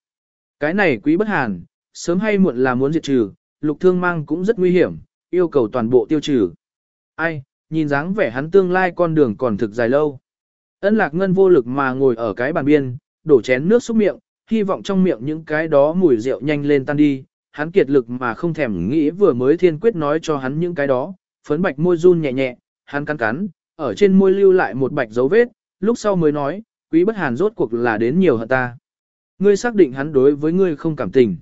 Cái này quý bất hàn, sớm hay muộn là muốn diệt trừ, lục thương mang cũng rất nguy hiểm, yêu cầu toàn bộ tiêu trừ. Ai, nhìn dáng vẻ hắn tương lai con đường còn thực dài lâu. Ân lạc ngân vô lực mà ngồi ở cái bàn biên, đổ chén nước xúc miệng, hy vọng trong miệng những cái đó mùi rượu nhanh lên tan đi, hắn kiệt lực mà không thèm nghĩ vừa mới thiên quyết nói cho hắn những cái đó, phấn bạch môi run nhẹ nhẹ, hắn cắn cắn, ở trên môi lưu lại một bạch dấu vết, lúc sau mới nói, quý bất hàn rốt cuộc là đến nhiều hơn ta. Ngươi xác định hắn đối với ngươi không cảm tình.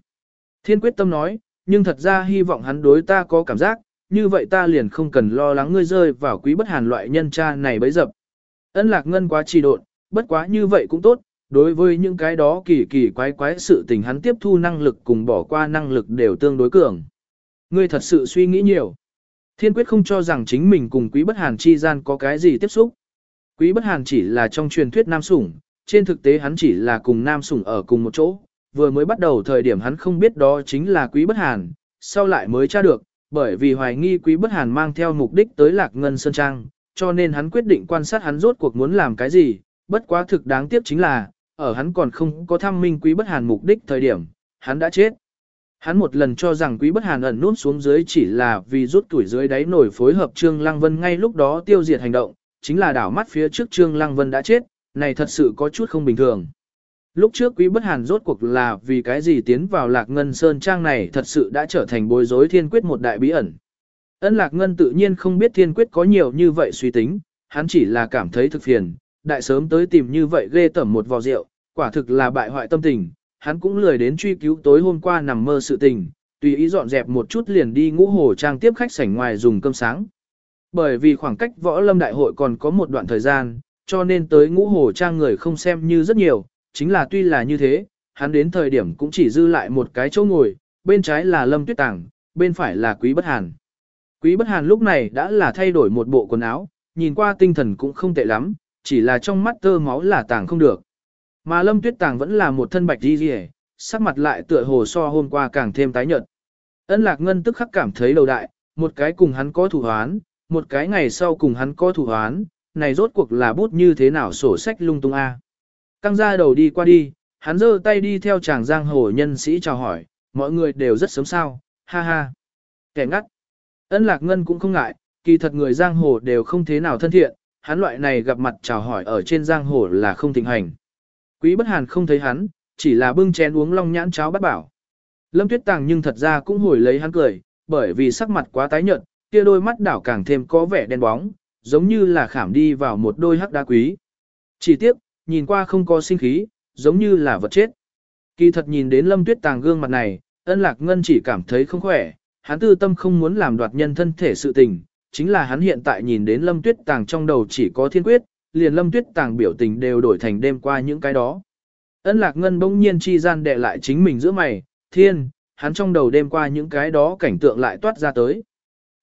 Thiên quyết tâm nói, nhưng thật ra hy vọng hắn đối ta có cảm giác, như vậy ta liền không cần lo lắng ngươi rơi vào quý bất hàn loại nhân cha này bấy dập. Ân lạc ngân quá trì độn, bất quá như vậy cũng tốt, đối với những cái đó kỳ kỳ quái quái sự tình hắn tiếp thu năng lực cùng bỏ qua năng lực đều tương đối cường. Ngươi thật sự suy nghĩ nhiều. Thiên quyết không cho rằng chính mình cùng quý bất hàn chi gian có cái gì tiếp xúc. Quý bất hàn chỉ là trong truyền thuyết nam sủng, trên thực tế hắn chỉ là cùng nam sủng ở cùng một chỗ. Vừa mới bắt đầu thời điểm hắn không biết đó chính là quý bất hàn, sau lại mới tra được, bởi vì hoài nghi quý bất hàn mang theo mục đích tới lạc ngân sơn trang, cho nên hắn quyết định quan sát hắn rốt cuộc muốn làm cái gì, bất quá thực đáng tiếc chính là, ở hắn còn không có thăm minh quý bất hàn mục đích thời điểm, hắn đã chết. Hắn một lần cho rằng quý bất hàn ẩn nút xuống dưới chỉ là vì rút tuổi dưới đáy nổi phối hợp Trương Lăng Vân ngay lúc đó tiêu diệt hành động, chính là đảo mắt phía trước Trương Lăng Vân đã chết, này thật sự có chút không bình thường. Lúc trước quý bất hàn rốt cuộc là vì cái gì tiến vào lạc ngân sơn trang này thật sự đã trở thành bối rối thiên quyết một đại bí ẩn. Ân lạc ngân tự nhiên không biết thiên quyết có nhiều như vậy suy tính, hắn chỉ là cảm thấy thực phiền, đại sớm tới tìm như vậy ghê tẩm một vò rượu, quả thực là bại hoại tâm tình, hắn cũng lười đến truy cứu tối hôm qua nằm mơ sự tình, tùy ý dọn dẹp một chút liền đi ngũ hồ trang tiếp khách sảnh ngoài dùng cơm sáng. Bởi vì khoảng cách võ lâm đại hội còn có một đoạn thời gian, cho nên tới ngũ hồ trang người không xem như rất nhiều, chính là tuy là như thế, hắn đến thời điểm cũng chỉ dư lại một cái chỗ ngồi, bên trái là lâm tuyết tàng, bên phải là quý bất hàn. Quý bất hàn lúc này đã là thay đổi một bộ quần áo, nhìn qua tinh thần cũng không tệ lắm, chỉ là trong mắt tơ máu là tàng không được. Mà lâm tuyết tàng vẫn là một thân bạch đi rỉ, sắc mặt lại tựa hồ so hôm qua càng thêm tái nhợt. Ân lạc ngân tức khắc cảm thấy đầu đại, một cái cùng hắn có thủ hoán, một cái ngày sau cùng hắn có thủ hoán, này rốt cuộc là bút như thế nào sổ sách lung tung a. Căng ra đầu đi qua đi, hắn giơ tay đi theo chàng giang hồ nhân sĩ chào hỏi, mọi người đều rất sớm sao, ha ha. Kẻ ngắt. Ân lạc ngân cũng không ngại, kỳ thật người giang hồ đều không thế nào thân thiện, hắn loại này gặp mặt chào hỏi ở trên giang hồ là không thịnh hành. Quý bất hàn không thấy hắn, chỉ là bưng chén uống long nhãn cháo bắt bảo. Lâm tuyết tàng nhưng thật ra cũng hồi lấy hắn cười, bởi vì sắc mặt quá tái nhợt, kia đôi mắt đảo càng thêm có vẻ đen bóng, giống như là khảm đi vào một đôi hắc đá quý. Chỉ tiếc, nhìn qua không có sinh khí, giống như là vật chết. Kỳ thật nhìn đến lâm tuyết tàng gương mặt này, ân lạc ngân chỉ cảm thấy không khỏe, hắn tư tâm không muốn làm đoạt nhân thân thể sự tình, chính là hắn hiện tại nhìn đến lâm tuyết tàng trong đầu chỉ có thiên quyết, liền lâm tuyết tàng biểu tình đều đổi thành đêm qua những cái đó. Ân lạc ngân bỗng nhiên chi gian đệ lại chính mình giữa mày, thiên, hắn trong đầu đêm qua những cái đó cảnh tượng lại toát ra tới.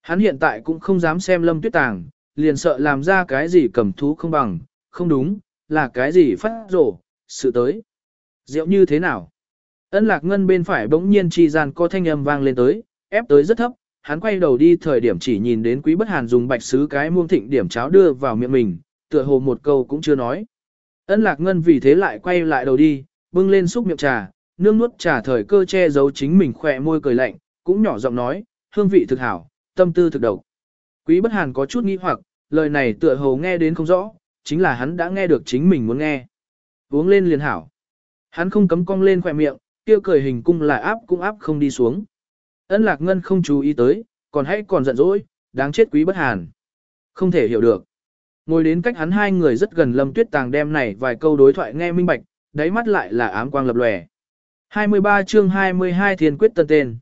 Hắn hiện tại cũng không dám xem lâm tuyết tàng, liền sợ làm ra cái gì cầm thú không bằng, không đúng, là cái gì phát rổ, sự tới. Rượu như thế nào? Ân lạc ngân bên phải bỗng nhiên chi gian có thanh âm vang lên tới, ép tới rất thấp, hắn quay đầu đi thời điểm chỉ nhìn đến quý bất hàn dùng bạch sứ cái muông thịnh điểm cháo đưa vào miệng mình, tựa hồ một câu cũng chưa nói. Ân lạc ngân vì thế lại quay lại đầu đi, bưng lên xúc miệng trà, nương nuốt trà thời cơ che giấu chính mình khỏe môi cười lạnh, cũng nhỏ giọng nói, hương vị thực hảo, tâm tư thực độc. Quý bất hàn có chút nghi hoặc, lời này tựa hồ nghe đến không rõ, chính là hắn đã nghe được chính mình muốn nghe. Uống lên liền hảo. Hắn không cấm cong lên khỏe miệng, kia cười hình cung là áp cũng áp không đi xuống. Ân lạc ngân không chú ý tới, còn hãy còn giận dỗi, đáng chết quý bất hàn. Không thể hiểu được. Ngồi đến cách hắn hai người rất gần lâm tuyết tàng đem này vài câu đối thoại nghe minh bạch, đáy mắt lại là ám quang lập lòe. 23 chương 22 thiên quyết tân tên.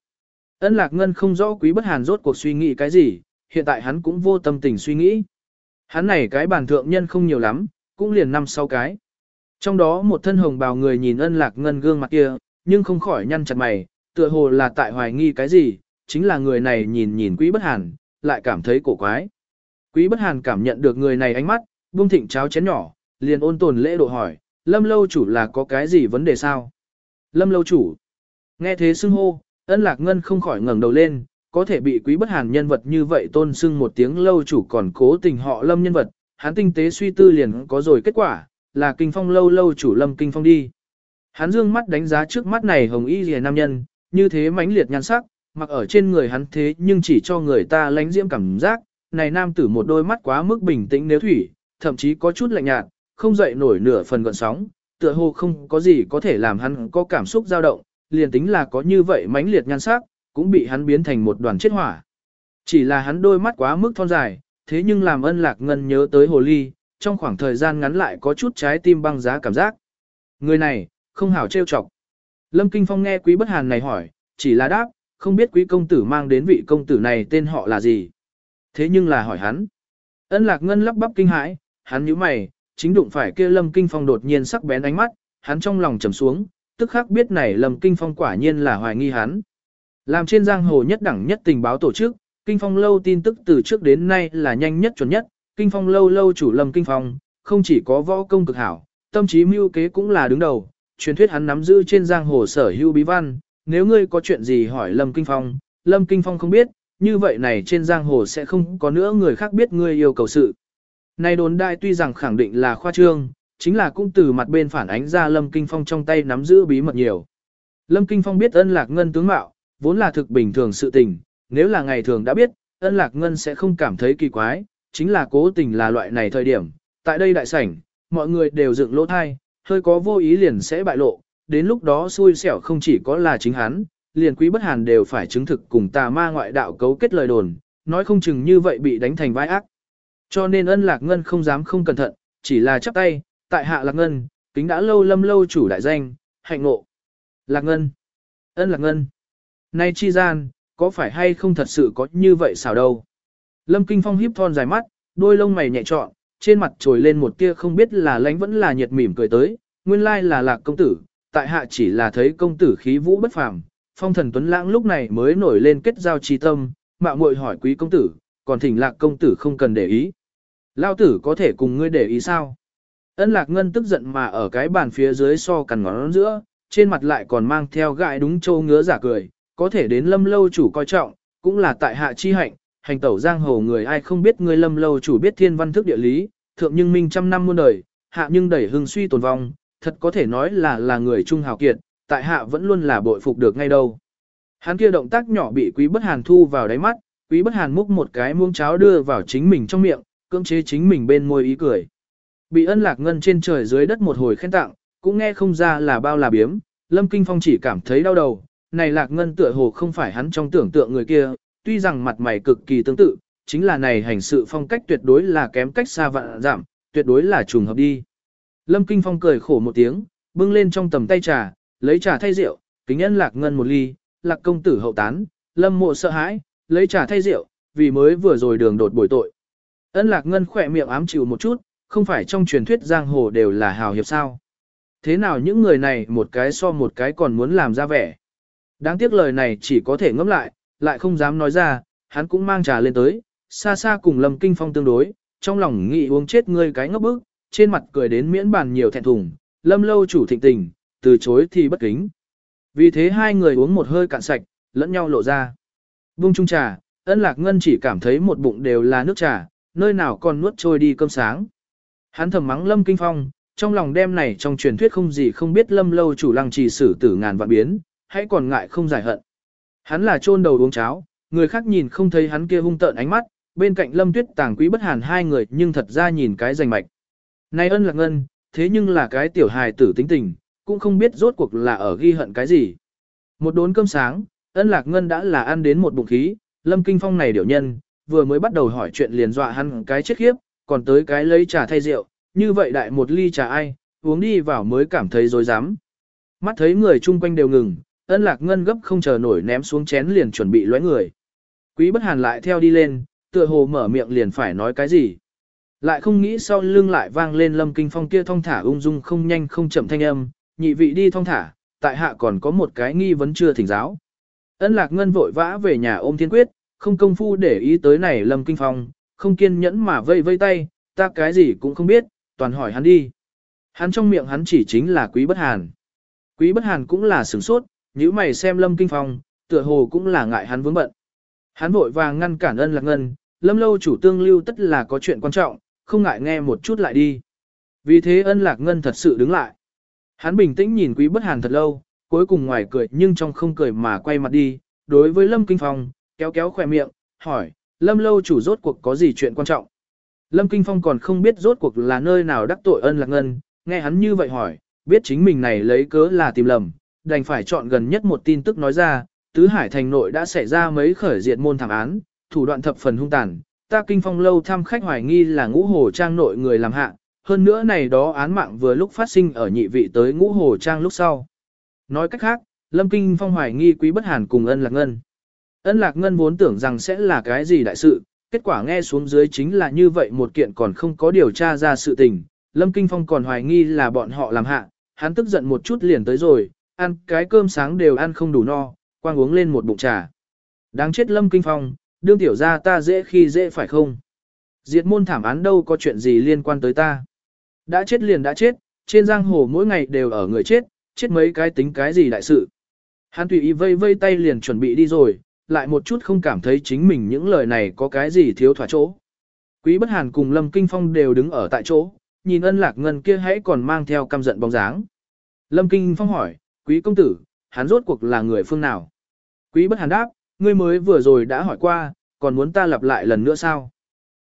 Ân lạc ngân không rõ quý bất hàn rốt cuộc suy nghĩ cái gì, hiện tại hắn cũng vô tâm tình suy nghĩ. Hắn này cái bản thượng nhân không nhiều lắm, cũng liền năm sau cái. Trong đó một thân hồng bào người nhìn ân lạc ngân gương mặt kia, nhưng không khỏi nhăn chặt mày, tựa hồ là tại hoài nghi cái gì, chính là người này nhìn nhìn quý bất hàn, lại cảm thấy cổ quái. Quý bất hàn cảm nhận được người này ánh mắt, buông thịnh cháo chén nhỏ, liền ôn tồn lễ độ hỏi, lâm lâu chủ là có cái gì vấn đề sao? Lâm lâu chủ. Nghe thế xưng hô, ân lạc ngân không khỏi ngẩng đầu lên, có thể bị quý bất hàn nhân vật như vậy tôn xưng một tiếng lâu chủ còn cố tình họ lâm nhân vật, hắn tinh tế suy tư liền có rồi kết quả, là kinh phong lâu lâu chủ lâm kinh phong đi. Hắn dương mắt đánh giá trước mắt này hồng y rìa nam nhân, như thế mãnh liệt nhan sắc, mặc ở trên người hắn thế nhưng chỉ cho người ta lánh diễm cảm giác, này nam tử một đôi mắt quá mức bình tĩnh nếu thủy, thậm chí có chút lạnh nhạt, không dậy nổi nửa phần gợn sóng, tựa hồ không có gì có thể làm hắn có cảm xúc dao động, liền tính là có như vậy mãnh liệt nhan sắc, cũng bị hắn biến thành một đoàn chết hỏa. Chỉ là hắn đôi mắt quá mức thon dài, thế nhưng làm ân lạc ngân nhớ tới hồ ly, trong khoảng thời gian ngắn lại có chút trái tim băng giá cảm giác. Người này, không hảo trêu chọc. Lâm Kinh Phong nghe quý bất hàn này hỏi, chỉ là đáp, không biết quý công tử mang đến vị công tử này tên họ là gì. Thế nhưng là hỏi hắn. Ân lạc ngân lắp bắp kinh hãi, hắn nhíu mày, chính đụng phải kia Lâm Kinh Phong đột nhiên sắc bén ánh mắt, hắn trong lòng trầm xuống, tức khắc biết này Lâm Kinh Phong quả nhiên là hoài nghi hắn. Làm trên giang hồ nhất đẳng nhất tình báo tổ chức, Kinh Phong lâu tin tức từ trước đến nay là nhanh nhất chuẩn nhất, Kinh Phong lâu lâu chủ Lâm Kinh Phong, không chỉ có võ công cực hảo, tâm trí mưu kế cũng là đứng đầu, truyền thuyết hắn nắm giữ trên giang hồ sở hữu bí văn, nếu ngươi có chuyện gì hỏi Lâm Kinh Phong, Lâm Kinh Phong không biết, như vậy này trên giang hồ sẽ không có nữa người khác biết ngươi yêu cầu sự. Này đồn đại tuy rằng khẳng định là khoa trương, chính là cũng từ mặt bên phản ánh ra Lâm Kinh Phong trong tay nắm giữ bí mật nhiều. Lâm Kinh Phong biết ân lạc ngân tướng mạo, vốn là thực bình thường sự tình, nếu là ngày thường đã biết, ân lạc ngân sẽ không cảm thấy kỳ quái, chính là cố tình là loại này thời điểm. Tại đây đại sảnh, mọi người đều dựng lỗ thai, hơi có vô ý liền sẽ bại lộ, đến lúc đó xui xẻo không chỉ có là chính hắn, liền quý bất hàn đều phải chứng thực cùng tà ma ngoại đạo cấu kết lời đồn, nói không chừng như vậy bị đánh thành vai ác. Cho nên ân lạc ngân không dám không cẩn thận, chỉ là chắp tay, tại hạ lạc ngân, kính đã lâu lâm lâu chủ đại danh, hạnh ngộ. Lạc ngân, ân lạc ngân, nay chi gian, có phải hay không thật sự có như vậy sao đâu. Lâm Kinh Phong híp thon dài mắt, đôi lông mày nhẹ trọn, trên mặt trồi lên một tia không biết là lánh vẫn là nhiệt mỉm cười tới, nguyên lai là lạc công tử, tại hạ chỉ là thấy công tử khí vũ bất phàm, phong thần tuấn lãng lúc này mới nổi lên kết giao trí tâm, mạo muội hỏi quý công tử, còn thỉnh lạc công tử không cần để ý. Lao tử có thể cùng ngươi để ý sao? Ân lạc ngân tức giận mà ở cái bàn phía dưới so cằn ngón giữa, trên mặt lại còn mang theo gại đúng châu ngứa giả cười, có thể đến lâm lâu chủ coi trọng, cũng là tại hạ chi hạnh, hành tẩu giang hồ người ai không biết người lâm lâu chủ biết thiên văn thức địa lý, thượng nhưng minh trăm năm muôn đời, hạ nhưng đẩy hưng suy tồn vong, thật có thể nói là là người trung hào kiệt, tại hạ vẫn luôn là bội phục được ngay đâu. Hắn kia động tác nhỏ bị quý bất hàn thu vào đáy mắt, quý bất hàn múc một cái muỗng cháo đưa vào chính mình trong miệng, cưỡng chế chính mình bên môi ý cười. Bị ân lạc ngân trên trời dưới đất một hồi khen tặng, cũng nghe không ra là bao là biếm, Lâm Kinh Phong chỉ cảm thấy đau đầu, này lạc ngân tựa hồ không phải hắn trong tưởng tượng người kia, tuy rằng mặt mày cực kỳ tương tự, chính là này hành sự phong cách tuyệt đối là kém cách xa vạn giảm, tuyệt đối là trùng hợp đi. Lâm Kinh Phong cười khổ một tiếng, bưng lên trong tầm tay trà, lấy trà thay rượu, kính ân lạc ngân một ly, lạc công tử hậu tán, lâm mộ sợ hãi, lấy trà thay rượu, vì mới vừa rồi đường đột bồi tội. Ân lạc ngân khỏe miệng ám chịu một chút, không phải trong truyền thuyết giang hồ đều là hào hiệp sao. Thế nào những người này một cái so một cái còn muốn làm ra vẻ. Đáng tiếc lời này chỉ có thể ngẫm lại, lại không dám nói ra, hắn cũng mang trà lên tới, xa xa cùng Lâm Kinh Phong tương đối, trong lòng nghĩ uống chết ngươi cái ngốc bức, trên mặt cười đến miễn bàn nhiều thẹn thùng, Lâm lâu chủ thịnh tình, từ chối thì bất kính. Vì thế hai người uống một hơi cạn sạch, lẫn nhau lộ ra. Bung chung trà, ân lạc ngân chỉ cảm thấy một bụng đều là nước trà, nơi nào còn nuốt trôi đi cơm sáng. Hắn thầm mắng Lâm Kinh Phong, trong lòng đêm này trong truyền thuyết không gì không biết Lâm lâu chủ lăng trì xử tử ngàn vạn biến, hãy còn ngại không giải hận. Hắn là chôn đầu uống cháo, người khác nhìn không thấy hắn kia hung tợn ánh mắt, bên cạnh Lâm Tuyết Tàng Quý Bất Hàn hai người nhưng thật ra nhìn cái rành mạch. Này ân lạc ngân, thế nhưng là cái tiểu hài tử tính tình, cũng không biết rốt cuộc là ở ghi hận cái gì. Một đốn cơm sáng, ân lạc ngân đã là ăn đến một bụng khí, Lâm Kinh Phong này điểu nhân, vừa mới bắt đầu hỏi chuyện liền dọa hắn cái chết khiếp, còn tới cái lấy trà thay rượu, như vậy đại một ly trà ai, uống đi vào mới cảm thấy dối dám. Mắt thấy người chung quanh đều ngừng, ân lạc ngân gấp không chờ nổi ném xuống chén liền chuẩn bị lóe người. Quý bất hàn lại theo đi lên, tựa hồ mở miệng liền phải nói cái gì. Lại không nghĩ sau lưng lại vang lên lâm kinh phong kia thong thả ung dung không nhanh không chậm thanh âm, nhị vị đi thong thả, tại hạ còn có một cái nghi vấn chưa thỉnh giáo. Ân lạc ngân vội vã về nhà ôm thiên quyết, không công phu để ý tới này lâm kinh phong, không kiên nhẫn mà vây vây tay, ta cái gì cũng không biết, toàn hỏi hắn đi. Hắn trong miệng hắn chỉ chính là quý bất hàn. Quý bất hàn cũng là sửng sốt, nếu mày xem lâm kinh phong, tựa hồ cũng là ngại hắn vướng bận. Hắn vội vàng ngăn cản ân lạc ngân, lâm lâu chủ tương lưu tất là có chuyện quan trọng, không ngại nghe một chút lại đi. Vì thế ân lạc ngân thật sự đứng lại. Hắn bình tĩnh nhìn quý bất hàn thật lâu, cuối cùng ngoài cười nhưng trong không cười mà quay mặt đi, đối với lâm kinh phong, kéo kéo khỏe miệng, hỏi, lâm lâu chủ rốt cuộc có gì chuyện quan trọng. Lâm Kinh Phong còn không biết rốt cuộc là nơi nào đắc tội ân lạc ngân, nghe hắn như vậy hỏi, biết chính mình này lấy cớ là tìm lầm, đành phải chọn gần nhất một tin tức nói ra, Tứ Hải thành nội đã xảy ra mấy khởi diệt môn thảm án, thủ đoạn thập phần hung tàn, ta kinh phong lâu thăm khách hoài nghi là ngũ hồ trang nội người làm hạ, hơn nữa này đó án mạng vừa lúc phát sinh ở nhị vị tới ngũ hồ trang lúc sau. Nói cách khác, Lâm Kinh Phong hoài nghi quý bất hàn cùng ân lạc ngân. Ân lạc ngân vốn tưởng rằng sẽ là cái gì đại sự, kết quả nghe xuống dưới chính là như vậy một kiện còn không có điều tra ra sự tình. Lâm Kinh Phong còn hoài nghi là bọn họ làm hạ, hắn tức giận một chút liền tới rồi, ăn cái cơm sáng đều ăn không đủ no, quang uống lên một bụng trà. Đáng chết Lâm Kinh Phong, đương tiểu ra ta dễ khi dễ phải không? Diệt môn thảm án đâu có chuyện gì liên quan tới ta. Đã chết liền đã chết, trên giang hồ mỗi ngày đều ở người chết, chết mấy cái tính cái gì đại sự. Hắn tùy ý vây vây tay liền chuẩn bị đi rồi, lại một chút không cảm thấy chính mình những lời này có cái gì thiếu thỏa chỗ. Quý bất hàn cùng Lâm Kinh Phong đều đứng ở tại chỗ, nhìn ân lạc ngân kia hãy còn mang theo căm giận bóng dáng. Lâm Kinh Phong hỏi, quý công tử, hắn rốt cuộc là người phương nào? Quý bất hàn đáp, ngươi mới vừa rồi đã hỏi qua, còn muốn ta lặp lại lần nữa sao?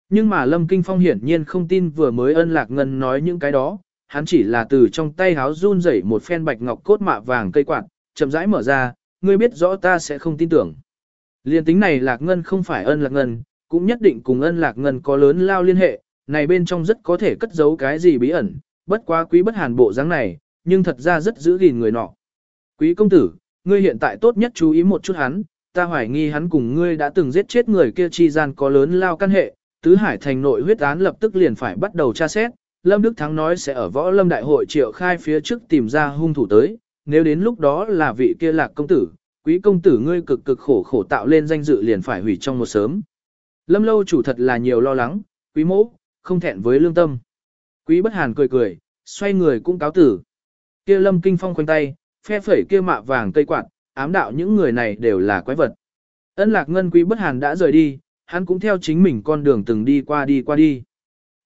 Nhưng mà Lâm Kinh Phong hiển nhiên không tin vừa mới ân lạc ngân nói những cái đó, hắn chỉ là từ trong tay háo run rẩy một phen bạch ngọc cốt mạ vàng cây quạt, chậm rãi mở ra, ngươi biết rõ ta sẽ không tin tưởng. Liên tính này lạc ngân không phải ân lạc ngân, cũng nhất định cùng ân lạc ngân có lớn lao liên hệ, này bên trong rất có thể cất giấu cái gì bí ẩn, bất quá quý bất hàn bộ dáng này, nhưng thật ra rất giữ gìn người nọ. Quý công tử, ngươi hiện tại tốt nhất chú ý một chút hắn, ta hoài nghi hắn cùng ngươi đã từng giết chết người kia chi gian có lớn lao căn hệ, tứ hải thành nội huyết án lập tức liền phải bắt đầu tra xét, Lâm Đức Thắng nói sẽ ở võ lâm đại hội triệu khai phía trước tìm ra hung thủ tới, nếu đến lúc đó là vị kia lạc công tử, quý công tử ngươi cực cực khổ khổ tạo lên danh dự liền phải hủy trong một sớm. Lâm lâu chủ thật là nhiều lo lắng, quý mỗ, không thẹn với lương tâm. Quý bất hàn cười cười, xoay người cũng cáo tử. Kia lâm kinh phong khoanh tay, phe phẩy kia mạ vàng cây quạt, ám đạo những người này đều là quái vật. Ân lạc ngân quý bất hàn đã rời đi, hắn cũng theo chính mình con đường từng đi qua đi qua đi.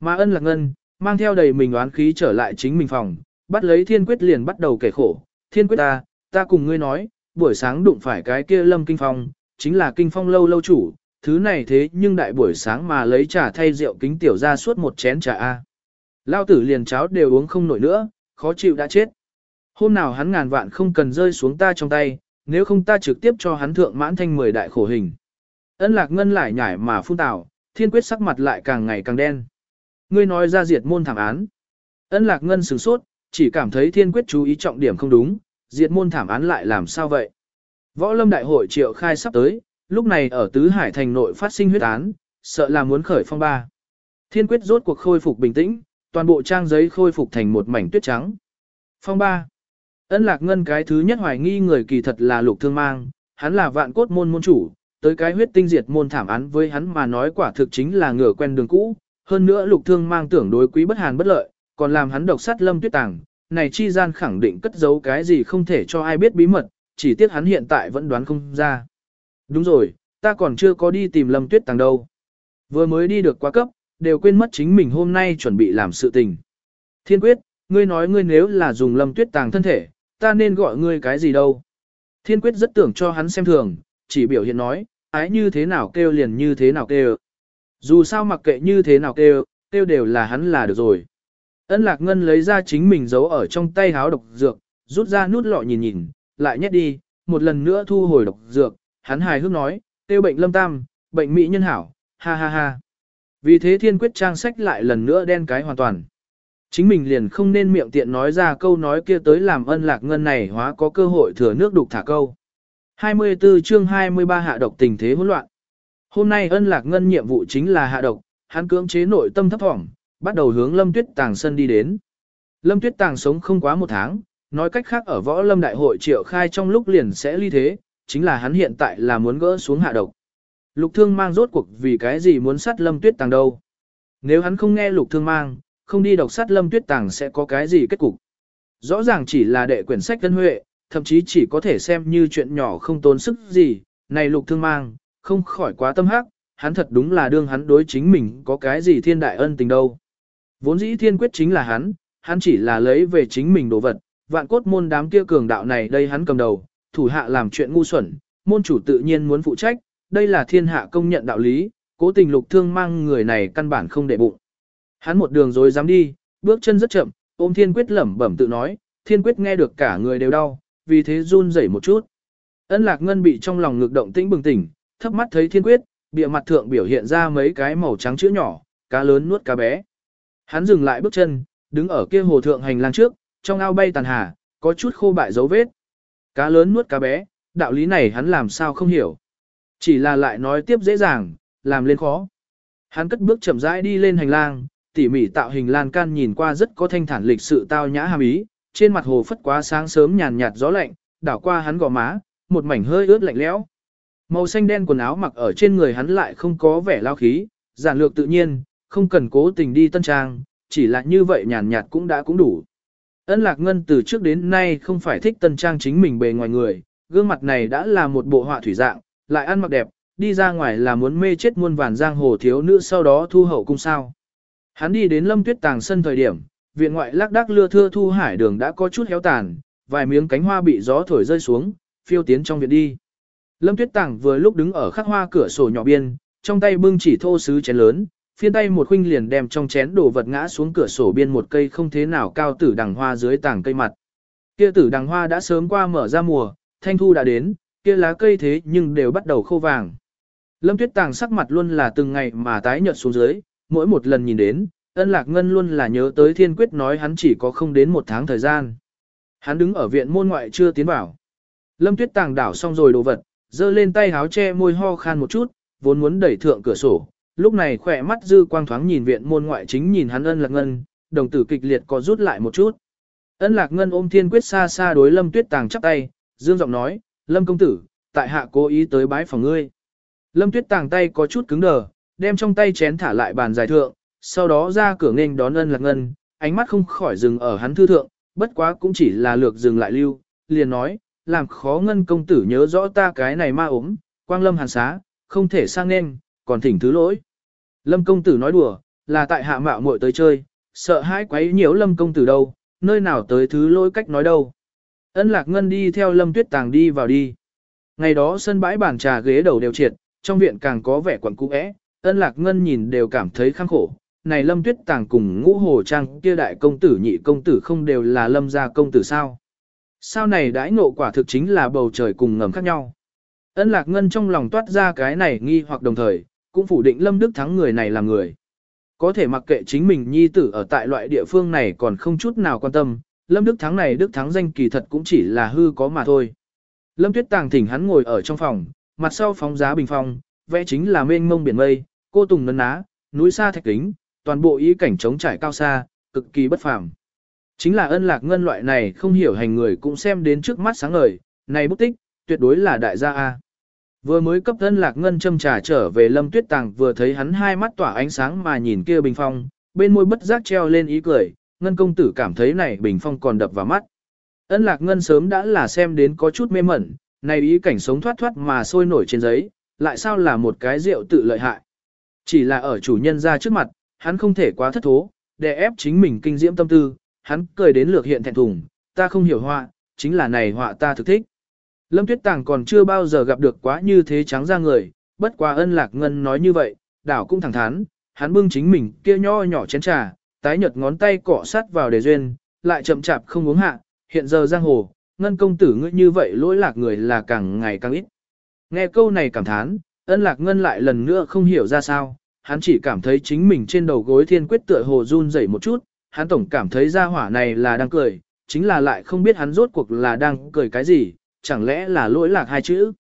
Mà ân lạc ngân, mang theo đầy mình oán khí trở lại chính mình phòng, bắt lấy thiên quyết liền bắt đầu kể khổ. Thiên quyết ta, ta cùng ngươi nói, buổi sáng đụng phải cái kia lâm kinh phong, chính là kinh phong lâu lâu chủ, thứ này thế nhưng đại buổi sáng mà lấy trà thay rượu kính tiểu ra suốt một chén trà A. Lao tử liền cháo đều uống không nổi nữa, khó chịu đã chết. Hôm nào hắn ngàn vạn không cần rơi xuống ta trong tay, nếu không ta trực tiếp cho hắn thượng mãn thanh mười đại khổ hình. Ân lạc ngân lại nhảy mà phun tào, thiên quyết sắc mặt lại càng ngày càng đen. Ngươi nói ra diệt môn thảm án. Ân lạc ngân sửng sốt, chỉ cảm thấy thiên quyết chú ý trọng điểm không đúng, diệt môn thảm án lại làm sao vậy? Võ lâm đại hội triệu khai sắp tới, lúc này ở Tứ Hải thành nội phát sinh huyết án, sợ là muốn khởi phong ba. Thiên quyết rốt cuộc khôi phục bình tĩnh, toàn bộ trang giấy khôi phục thành một mảnh tuyết trắng. Phong ba. Ân lạc ngân cái thứ nhất hoài nghi người kỳ thật là lục thương mang, hắn là vạn cốt môn môn chủ, tới cái huyết tinh diệt môn thảm án với hắn mà nói quả thực chính là ngửa quen đường cũ, hơn nữa lục thương mang tưởng đối quý bất hàn bất lợi, còn làm hắn độc sát lâm tuyết tàng, này chi gian khẳng định cất giấu cái gì không thể cho ai biết bí mật, chỉ tiếc hắn hiện tại vẫn đoán không ra. Đúng rồi, ta còn chưa có đi tìm lâm tuyết tàng đâu. Vừa mới đi được quá cấp, đều quên mất chính mình hôm nay chuẩn bị làm sự tình. Thiên quyết, ngươi nói ngươi nếu là dùng lâm tuyết tàng thân thể, ta nên gọi ngươi cái gì đâu. Thiên quyết rất tưởng cho hắn xem thường, chỉ biểu hiện nói, ái như thế nào kêu liền như thế nào kêu. Dù sao mặc kệ như thế nào kêu, kêu đều là hắn là được rồi. Ân lạc ngân lấy ra chính mình giấu ở trong tay háo độc dược, rút ra nút lọ nhìn nhìn, lại nhét đi, một lần nữa thu hồi độc dược, hắn hài hước nói, tiêu bệnh lâm tam, bệnh mỹ nhân hảo, ha ha ha. Vì thế thiên quyết trang sách lại lần nữa đen cái hoàn toàn. Chính mình liền không nên miệng tiện nói ra câu nói kia tới làm ân lạc ngân này hóa có cơ hội thừa nước đục thả câu. 24 chương 23 hạ độc tình thế hỗn loạn. Hôm nay ân lạc ngân nhiệm vụ chính là hạ độc, hắn cưỡng chế nội tâm thấp thỏm, bắt đầu hướng lâm tuyết tàng sân đi đến. Lâm tuyết tàng sống không quá một tháng, nói cách khác ở võ lâm đại hội triệu khai trong lúc liền sẽ ly thế, chính là hắn hiện tại là muốn gỡ xuống hạ độc. Lục thương mang rốt cuộc vì cái gì muốn sát lâm tuyết tàng đâu. Nếu hắn không nghe lục thương mang, không đi đọc sát lâm tuyết tàng sẽ có cái gì kết cục. Rõ ràng chỉ là đệ quyển sách tân huệ, thậm chí chỉ có thể xem như chuyện nhỏ không tốn sức gì, này lục thương mang, không khỏi quá tâm hắc, hắn thật đúng là đương hắn đối chính mình có cái gì thiên đại ân tình đâu. Vốn dĩ thiên quyết chính là hắn, hắn chỉ là lấy về chính mình đồ vật, vạn cốt môn đám kia cường đạo này đây hắn cầm đầu, thủ hạ làm chuyện ngu xuẩn, môn chủ tự nhiên muốn phụ trách, đây là thiên hạ công nhận đạo lý, cố tình lục thương mang người này căn bản không để bụng. Hắn một đường rồi dám đi, bước chân rất chậm, ôm thiên quyết lẩm bẩm tự nói, thiên quyết nghe được cả người đều đau, vì thế run rẩy một chút. Ân lạc ngân bị trong lòng ngực động tĩnh bừng tỉnh, thấp mắt thấy thiên quyết, bìa mặt thượng biểu hiện ra mấy cái màu trắng chữ nhỏ, cá lớn nuốt cá bé. Hắn dừng lại bước chân, đứng ở kia hồ thượng hành lang trước, trong ao bay tàn hà, có chút khô bại dấu vết. Cá lớn nuốt cá bé, đạo lý này hắn làm sao không hiểu. Chỉ là lại nói tiếp dễ dàng, làm lên khó. Hắn cất bước chậm rãi đi lên hành lang, tỉ mỉ tạo hình lan can nhìn qua rất có thanh thản lịch sự tao nhã hàm ý, trên mặt hồ phất quá sáng sớm nhàn nhạt gió lạnh, đảo qua hắn gò má, một mảnh hơi ướt lạnh lẽo. Màu xanh đen quần áo mặc ở trên người hắn lại không có vẻ lao khí, giản lược tự nhiên, không cần cố tình đi tân trang, chỉ là như vậy nhàn nhạt cũng đã cũng đủ. Ân Lạc Ngân từ trước đến nay không phải thích tân trang chính mình bề ngoài người, gương mặt này đã là một bộ họa thủy dạng, lại ăn mặc đẹp, đi ra ngoài là muốn mê chết muôn vàn giang hồ thiếu nữ sau đó thu hậu cung sao. Hắn đi đến lâm tuyết tàng sân thời điểm, viện ngoại lác đác lưa thưa thu hải đường đã có chút héo tàn, vài miếng cánh hoa bị gió thổi rơi xuống, phiêu tiến trong viện đi. Lâm tuyết tàng vừa lúc đứng ở khắc hoa cửa sổ nhỏ biên, trong tay bưng chỉ thô sứ chén lớn, phiên tay một khuynh liền đem trong chén đổ vật ngã xuống cửa sổ biên một cây không thế nào cao tử đằng hoa dưới tảng cây mặt. Kia tử đằng hoa đã sớm qua mở ra mùa, thanh thu đã đến, kia lá cây thế nhưng đều bắt đầu khô vàng. Lâm Tuyết Tàng sắc mặt luôn là từng ngày mà tái nhợt xuống dưới, mỗi một lần nhìn đến, ân lạc ngân luôn là nhớ tới thiên quyết nói hắn chỉ có không đến một tháng thời gian. Hắn đứng ở viện môn ngoại chưa tiến vào. Lâm Tuyết Tàng đảo xong rồi đồ vật, giơ lên tay háo che môi ho khan một chút, vốn muốn đẩy thượng cửa sổ, lúc này khỏe mắt dư quang thoáng nhìn viện môn ngoại chính nhìn hắn ân lạc ngân, đồng tử kịch liệt có rút lại một chút. Ân lạc ngân ôm thiên quyết xa xa đối lâm tuyết tàng chắp tay, dương giọng nói, lâm công tử, tại hạ cố ý tới bái phòng ngươi. Lâm tuyết tàng tay có chút cứng đờ, đem trong tay chén thả lại bàn giải thượng, sau đó ra cửa nghênh đón ân lạc ngân, ánh mắt không khỏi dừng ở hắn thư thượng, bất quá cũng chỉ là lược dừng lại lưu, liền nói, làm khó ngân công tử nhớ rõ ta cái này ma ốm, quang lâm hàn xá, không thể sang nên, còn thỉnh thứ lỗi. Lâm công tử nói đùa, là tại hạ mạo muội tới chơi, sợ hãi quấy nhiễu lâm công tử đâu, nơi nào tới thứ lỗi cách nói đâu. Ân lạc ngân đi theo lâm tuyết tàng đi vào đi. Ngày đó sân bãi bàn trà ghế đầu đều triệt, trong viện càng có vẻ quẩn cũ ẽ, ân lạc ngân nhìn đều cảm thấy khăng khổ. Này lâm tuyết tàng cùng ngũ hồ trang kia đại công tử nhị công tử không đều là lâm gia công tử sao. Sao này đãi ngộ quả thực chính là bầu trời cùng ngầm khác nhau. Ân lạc ngân trong lòng toát ra cái này nghi hoặc đồng thời, cũng phủ định Lâm Đức Thắng người này là người. Có thể mặc kệ chính mình nhi tử ở tại loại địa phương này còn không chút nào quan tâm, Lâm Đức Thắng này Đức Thắng danh kỳ thật cũng chỉ là hư có mà thôi. Lâm Tuyết Tàng thỉnh hắn ngồi ở trong phòng, mặt sau phóng giá bình phong, vẽ chính là mênh mông biển mây, cô tùng nấn ná, núi xa thạch kính, toàn bộ ý cảnh trống trải cao xa, cực kỳ bất phàm. Chính là ân lạc ngân loại này không hiểu hành người cũng xem đến trước mắt sáng ngời, này bút tích, tuyệt đối là đại gia A. Vừa mới cấp Ân lạc ngân châm trà trở về lâm tuyết tàng vừa thấy hắn hai mắt tỏa ánh sáng mà nhìn kia bình phong, bên môi bất giác treo lên ý cười, ngân công tử cảm thấy này bình phong còn đập vào mắt. Ân lạc ngân sớm đã là xem đến có chút mê mẩn, này ý cảnh sống thoát thoát mà sôi nổi trên giấy, lại sao là một cái rượu tự lợi hại. Chỉ là ở chủ nhân ra trước mặt, hắn không thể quá thất thố, để ép chính mình kinh diễm tâm tư, hắn cười đến lược hiện thẹn thùng, ta không hiểu họa, chính là này họa ta thực thích. Lâm Tuyết Tàng còn chưa bao giờ gặp được quá như thế trắng ra người, bất quá ân lạc ngân nói như vậy, đảo cũng thẳng thắn, hắn bưng chính mình kia nho nhỏ chén trà, tái nhợt ngón tay cọ sát vào để duyên, lại chậm chạp không uống hạ, hiện giờ giang hồ, ngân công tử ngươi như vậy lỗi lạc người là càng ngày càng ít. Nghe câu này cảm thán, ân lạc ngân lại lần nữa không hiểu ra sao, hắn chỉ cảm thấy chính mình trên đầu gối thiên quyết tựa hồ run rẩy một chút, hắn tổng cảm thấy ra hỏa này là đang cười, chính là lại không biết hắn rốt cuộc là đang cười cái gì, chẳng lẽ là lỗi lạc hai chữ.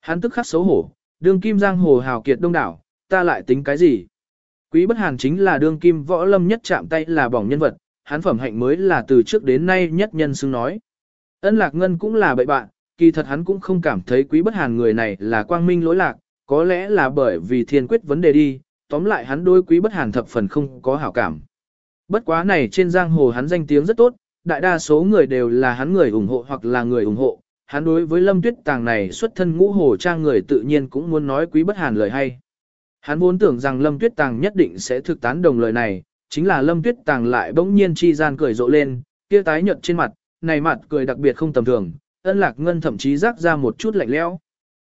Hắn tức khắc xấu hổ, đương kim giang hồ hào kiệt đông đảo, ta lại tính cái gì? Quý bất hàn chính là đương kim võ lâm nhất chạm tay là bỏng nhân vật, hắn phẩm hạnh mới là từ trước đến nay nhất nhân xưng nói. Ân lạc ngân cũng là bậy bạn, kỳ thật hắn cũng không cảm thấy quý bất hàn người này là quang minh lỗi lạc, có lẽ là bởi vì thiên quyết vấn đề đi, tóm lại hắn đối quý bất hàn thập phần không có hảo cảm. Bất quá này trên giang hồ hắn danh tiếng rất tốt, đại đa số người đều là hắn người ủng hộ hoặc là người ủng hộ, hắn đối với lâm tuyết tàng này xuất thân ngũ hồ trang người tự nhiên cũng muốn nói quý bất hàn lời hay. Hắn vốn tưởng rằng lâm tuyết tàng nhất định sẽ thực tán đồng lời này, chính là lâm tuyết tàng lại bỗng nhiên chi gian cười rộ lên, kia tái nhợt trên mặt, này mặt cười đặc biệt không tầm thường, ân lạc ngân thậm chí rắc ra một chút lạnh lẽo.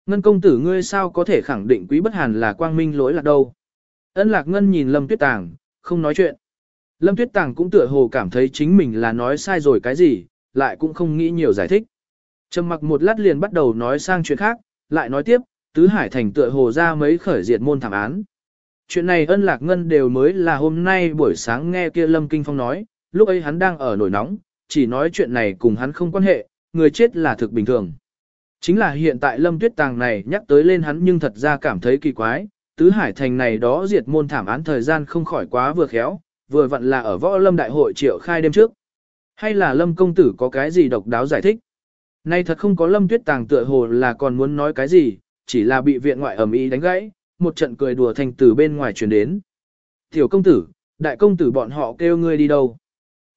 Ngân công tử ngươi sao có thể khẳng định quý bất hàn là quang minh lỗi lạc đâu. Ân lạc ngân nhìn lâm tuyết tàng, không nói chuyện. Lâm tuyết tàng cũng tựa hồ cảm thấy chính mình là nói sai rồi cái gì, lại cũng không nghĩ nhiều giải thích. Trầm mặc một lát liền bắt đầu nói sang chuyện khác, lại nói tiếp, Tứ Hải Thành tựa hồ ra mấy khởi diệt môn thảm án. Chuyện này ân lạc ngân đều mới là hôm nay buổi sáng nghe kia Lâm Kinh Phong nói, lúc ấy hắn đang ở nổi nóng, chỉ nói chuyện này cùng hắn không quan hệ, người chết là thực bình thường. Chính là hiện tại Lâm Tuyết Tàng này nhắc tới lên hắn nhưng thật ra cảm thấy kỳ quái, Tứ Hải Thành này đó diệt môn thảm án thời gian không khỏi quá vừa khéo, vừa vặn là ở võ lâm đại hội triệu khai đêm trước. Hay là Lâm công tử có cái gì độc đáo giải thích? Nay thật không có Lâm Tuyết Tàng tựa hồ là còn muốn nói cái gì, chỉ là bị viện ngoại ẩm ý đánh gãy, một trận cười đùa thành từ bên ngoài truyền đến. Tiểu công tử, đại công tử bọn họ kêu ngươi đi đâu?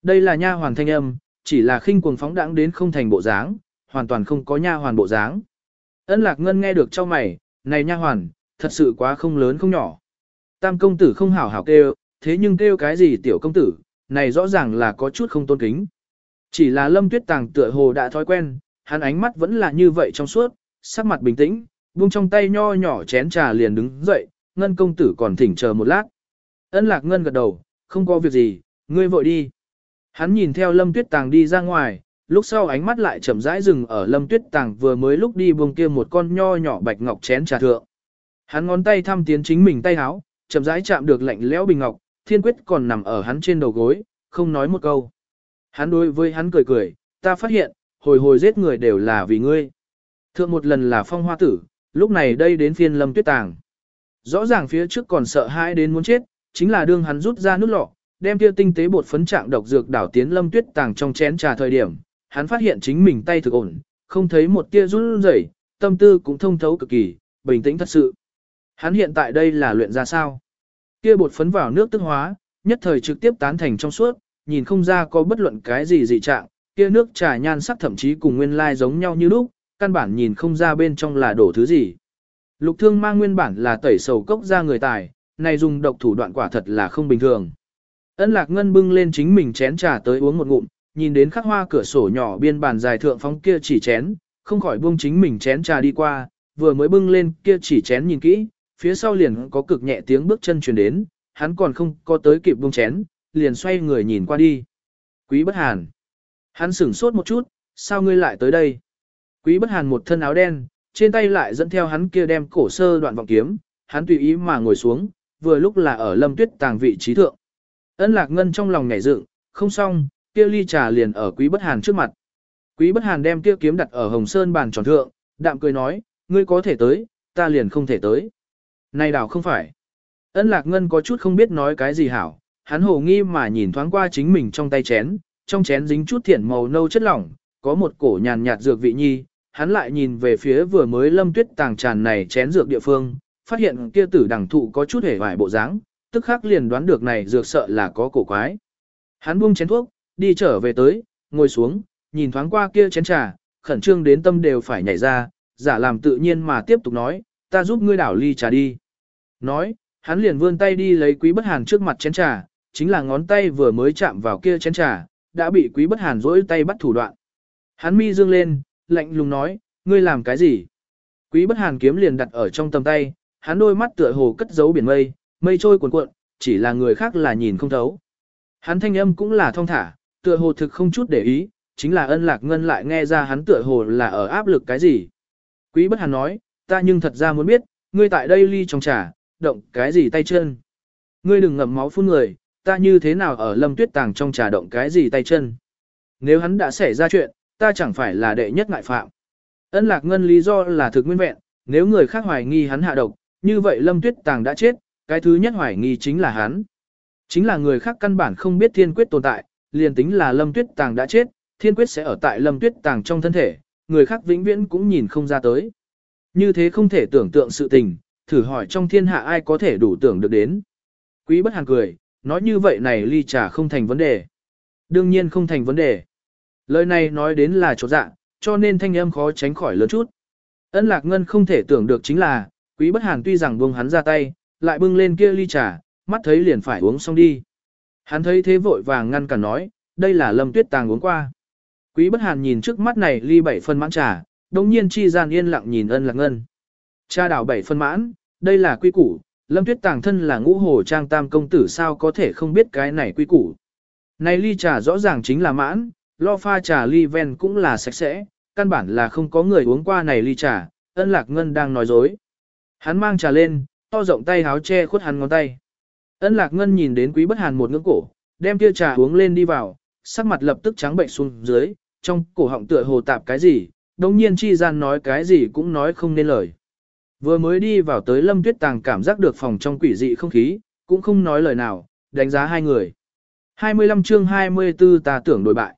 Đây là nha hoàn thanh âm, chỉ là khinh cuồng phóng đãng đến không thành bộ dáng, hoàn toàn không có nha hoàn bộ dáng. Ân Lạc Ngân nghe được cho mày, này nha hoàn, thật sự quá không lớn không nhỏ. Tam công tử không hảo hảo kêu, thế nhưng kêu cái gì tiểu công tử, này rõ ràng là có chút không tôn kính. Chỉ là Lâm Tuyết Tàng tựa hồ đã thói quen, hắn ánh mắt vẫn là như vậy trong suốt, sắc mặt bình tĩnh, buông trong tay nho nhỏ chén trà liền đứng dậy, Ngân công tử còn thỉnh chờ một lát. Ân Lạc Ngân gật đầu, không có việc gì, ngươi vội đi. Hắn nhìn theo Lâm Tuyết Tàng đi ra ngoài, lúc sau ánh mắt lại chậm rãi dừng ở Lâm Tuyết Tàng vừa mới lúc đi buông kia một con nho nhỏ bạch ngọc chén trà thượng. Hắn ngón tay thăm tiến chính mình tay háo chậm rãi chạm được lạnh lẽo bình ngọc, thiên quyết còn nằm ở hắn trên đầu gối, không nói một câu. Hắn đối với hắn cười cười, ta phát hiện, hồi hồi giết người đều là vì ngươi. Thượng một lần là phong hoa tử, lúc này đây đến phiên lâm tuyết tàng. Rõ ràng phía trước còn sợ hãi đến muốn chết, chính là đương hắn rút ra nút lọ, đem kia tinh tế bột phấn trạng độc dược đảo tiến lâm tuyết tàng trong chén trà thời điểm, hắn phát hiện chính mình tay thực ổn, không thấy một tia run rẩy, tâm tư cũng thông thấu cực kỳ, bình tĩnh thật sự. Hắn hiện tại đây là luyện ra sao? Kia bột phấn vào nước tức hóa, nhất thời trực tiếp tán thành trong suốt, nhìn không ra có bất luận cái gì dị trạng, kia nước trà nhan sắc thậm chí cùng nguyên lai giống nhau như lúc, căn bản nhìn không ra bên trong là đổ thứ gì. Lục thương mang nguyên bản là tẩy sầu cốc ra người tài, này dùng độc thủ đoạn quả thật là không bình thường. Ân lạc ngân bưng lên chính mình chén trà tới uống một ngụm, nhìn đến khắc hoa cửa sổ nhỏ biên bàn dài thượng phóng kia chỉ chén, không khỏi buông chính mình chén trà đi qua, vừa mới bưng lên kia chỉ chén nhìn kỹ, phía sau liền có cực nhẹ tiếng bước chân truyền đến, hắn còn không có tới kịp buông chén, liền xoay người nhìn qua đi. Quý bất hàn. Hắn sửng sốt một chút, sao ngươi lại tới đây? Quý bất hàn một thân áo đen, trên tay lại dẫn theo hắn kia đem cổ sơ đoạn vọng kiếm, hắn tùy ý mà ngồi xuống, vừa lúc là ở lâm tuyết tàng vị trí thượng. Ân lạc ngân trong lòng nhảy dựng, không xong, kia ly trà liền ở quý bất hàn trước mặt. Quý bất hàn đem kia kiếm đặt ở hồng sơn bàn tròn thượng, đạm cười nói, ngươi có thể tới, ta liền không thể tới. Này đảo không phải. Ân lạc ngân có chút không biết nói cái gì hảo, hắn hồ nghi mà nhìn thoáng qua chính mình trong tay chén, trong chén dính chút thiển màu nâu chất lỏng, có một cổ nhàn nhạt dược vị nhi, hắn lại nhìn về phía vừa mới lâm tuyết tàng tràn này chén dược địa phương, phát hiện kia tử đẳng thụ có chút hề vải bộ dáng, tức khắc liền đoán được này dược sợ là có cổ quái. Hắn buông chén thuốc, đi trở về tới, ngồi xuống, nhìn thoáng qua kia chén trà, khẩn trương đến tâm đều phải nhảy ra, giả làm tự nhiên mà tiếp tục nói, ta giúp ngươi đảo ly trà đi. Nói, hắn liền vươn tay đi lấy quý bất hàn trước mặt chén trà, chính là ngón tay vừa mới chạm vào kia chén trà, đã bị quý bất hàn rỗi tay bắt thủ đoạn. Hắn mi dương lên, lạnh lùng nói, ngươi làm cái gì? Quý bất hàn kiếm liền đặt ở trong tầm tay, hắn đôi mắt tựa hồ cất giấu biển mây, mây trôi cuồn cuộn, chỉ là người khác là nhìn không thấu. Hắn thanh âm cũng là thong thả, tựa hồ thực không chút để ý, chính là ân lạc ngân lại nghe ra hắn tựa hồ là ở áp lực cái gì. Quý bất hàn nói, ta nhưng thật ra muốn biết, ngươi tại đây ly trong trà, động cái gì tay chân. Ngươi đừng ngậm máu phun người, ta như thế nào ở lâm tuyết tàng trong trà động cái gì tay chân. Nếu hắn đã xảy ra chuyện, ta chẳng phải là đệ nhất ngại phạm. Ân lạc ngân lý do là thực nguyên vẹn, nếu người khác hoài nghi hắn hạ độc, như vậy lâm tuyết tàng đã chết, cái thứ nhất hoài nghi chính là hắn. Chính là người khác căn bản không biết thiên quyết tồn tại, liền tính là lâm tuyết tàng đã chết, thiên quyết sẽ ở tại lâm tuyết tàng trong thân thể, người khác vĩnh viễn cũng nhìn không ra tới. Như thế không thể tưởng tượng sự tình, thử hỏi trong thiên hạ ai có thể đủ tưởng được đến. Quý bất hàn cười, nói như vậy này ly trà không thành vấn đề. Đương nhiên không thành vấn đề. Lời này nói đến là chỗ dạ, cho nên thanh âm khó tránh khỏi lớn chút. Ân lạc ngân không thể tưởng được chính là, quý bất hàn tuy rằng buông hắn ra tay, lại bưng lên kia ly trà, mắt thấy liền phải uống xong đi. Hắn thấy thế vội vàng ngăn cản nói, đây là lâm tuyết tàng uống qua. Quý bất hàn nhìn trước mắt này ly bảy phân mãn trà, đồng nhiên chi gian yên lặng nhìn ân lạc ngân. Cha đảo bảy phân mãn, đây là quy củ, lâm tuyết tàng thân là ngũ hồ trang tam công tử sao có thể không biết cái này quy củ. Này ly trà rõ ràng chính là mãn, lo pha trà ly ven cũng là sạch sẽ, căn bản là không có người uống qua này ly trà, ân lạc ngân đang nói dối. Hắn mang trà lên, to rộng tay háo che khuất hắn ngón tay. Ân lạc ngân nhìn đến quý bất hàn một ngưỡng cổ, đem kia trà uống lên đi vào, sắc mặt lập tức trắng bệnh xuống dưới, trong cổ họng tựa hồ tạp cái gì, đồng nhiên chi gian nói cái gì cũng nói không nên lời. Vừa mới đi vào tới lâm tuyết tàng cảm giác được phòng trong quỷ dị không khí, cũng không nói lời nào, đánh giá hai người. 25 chương 24 ta tưởng đổi bại.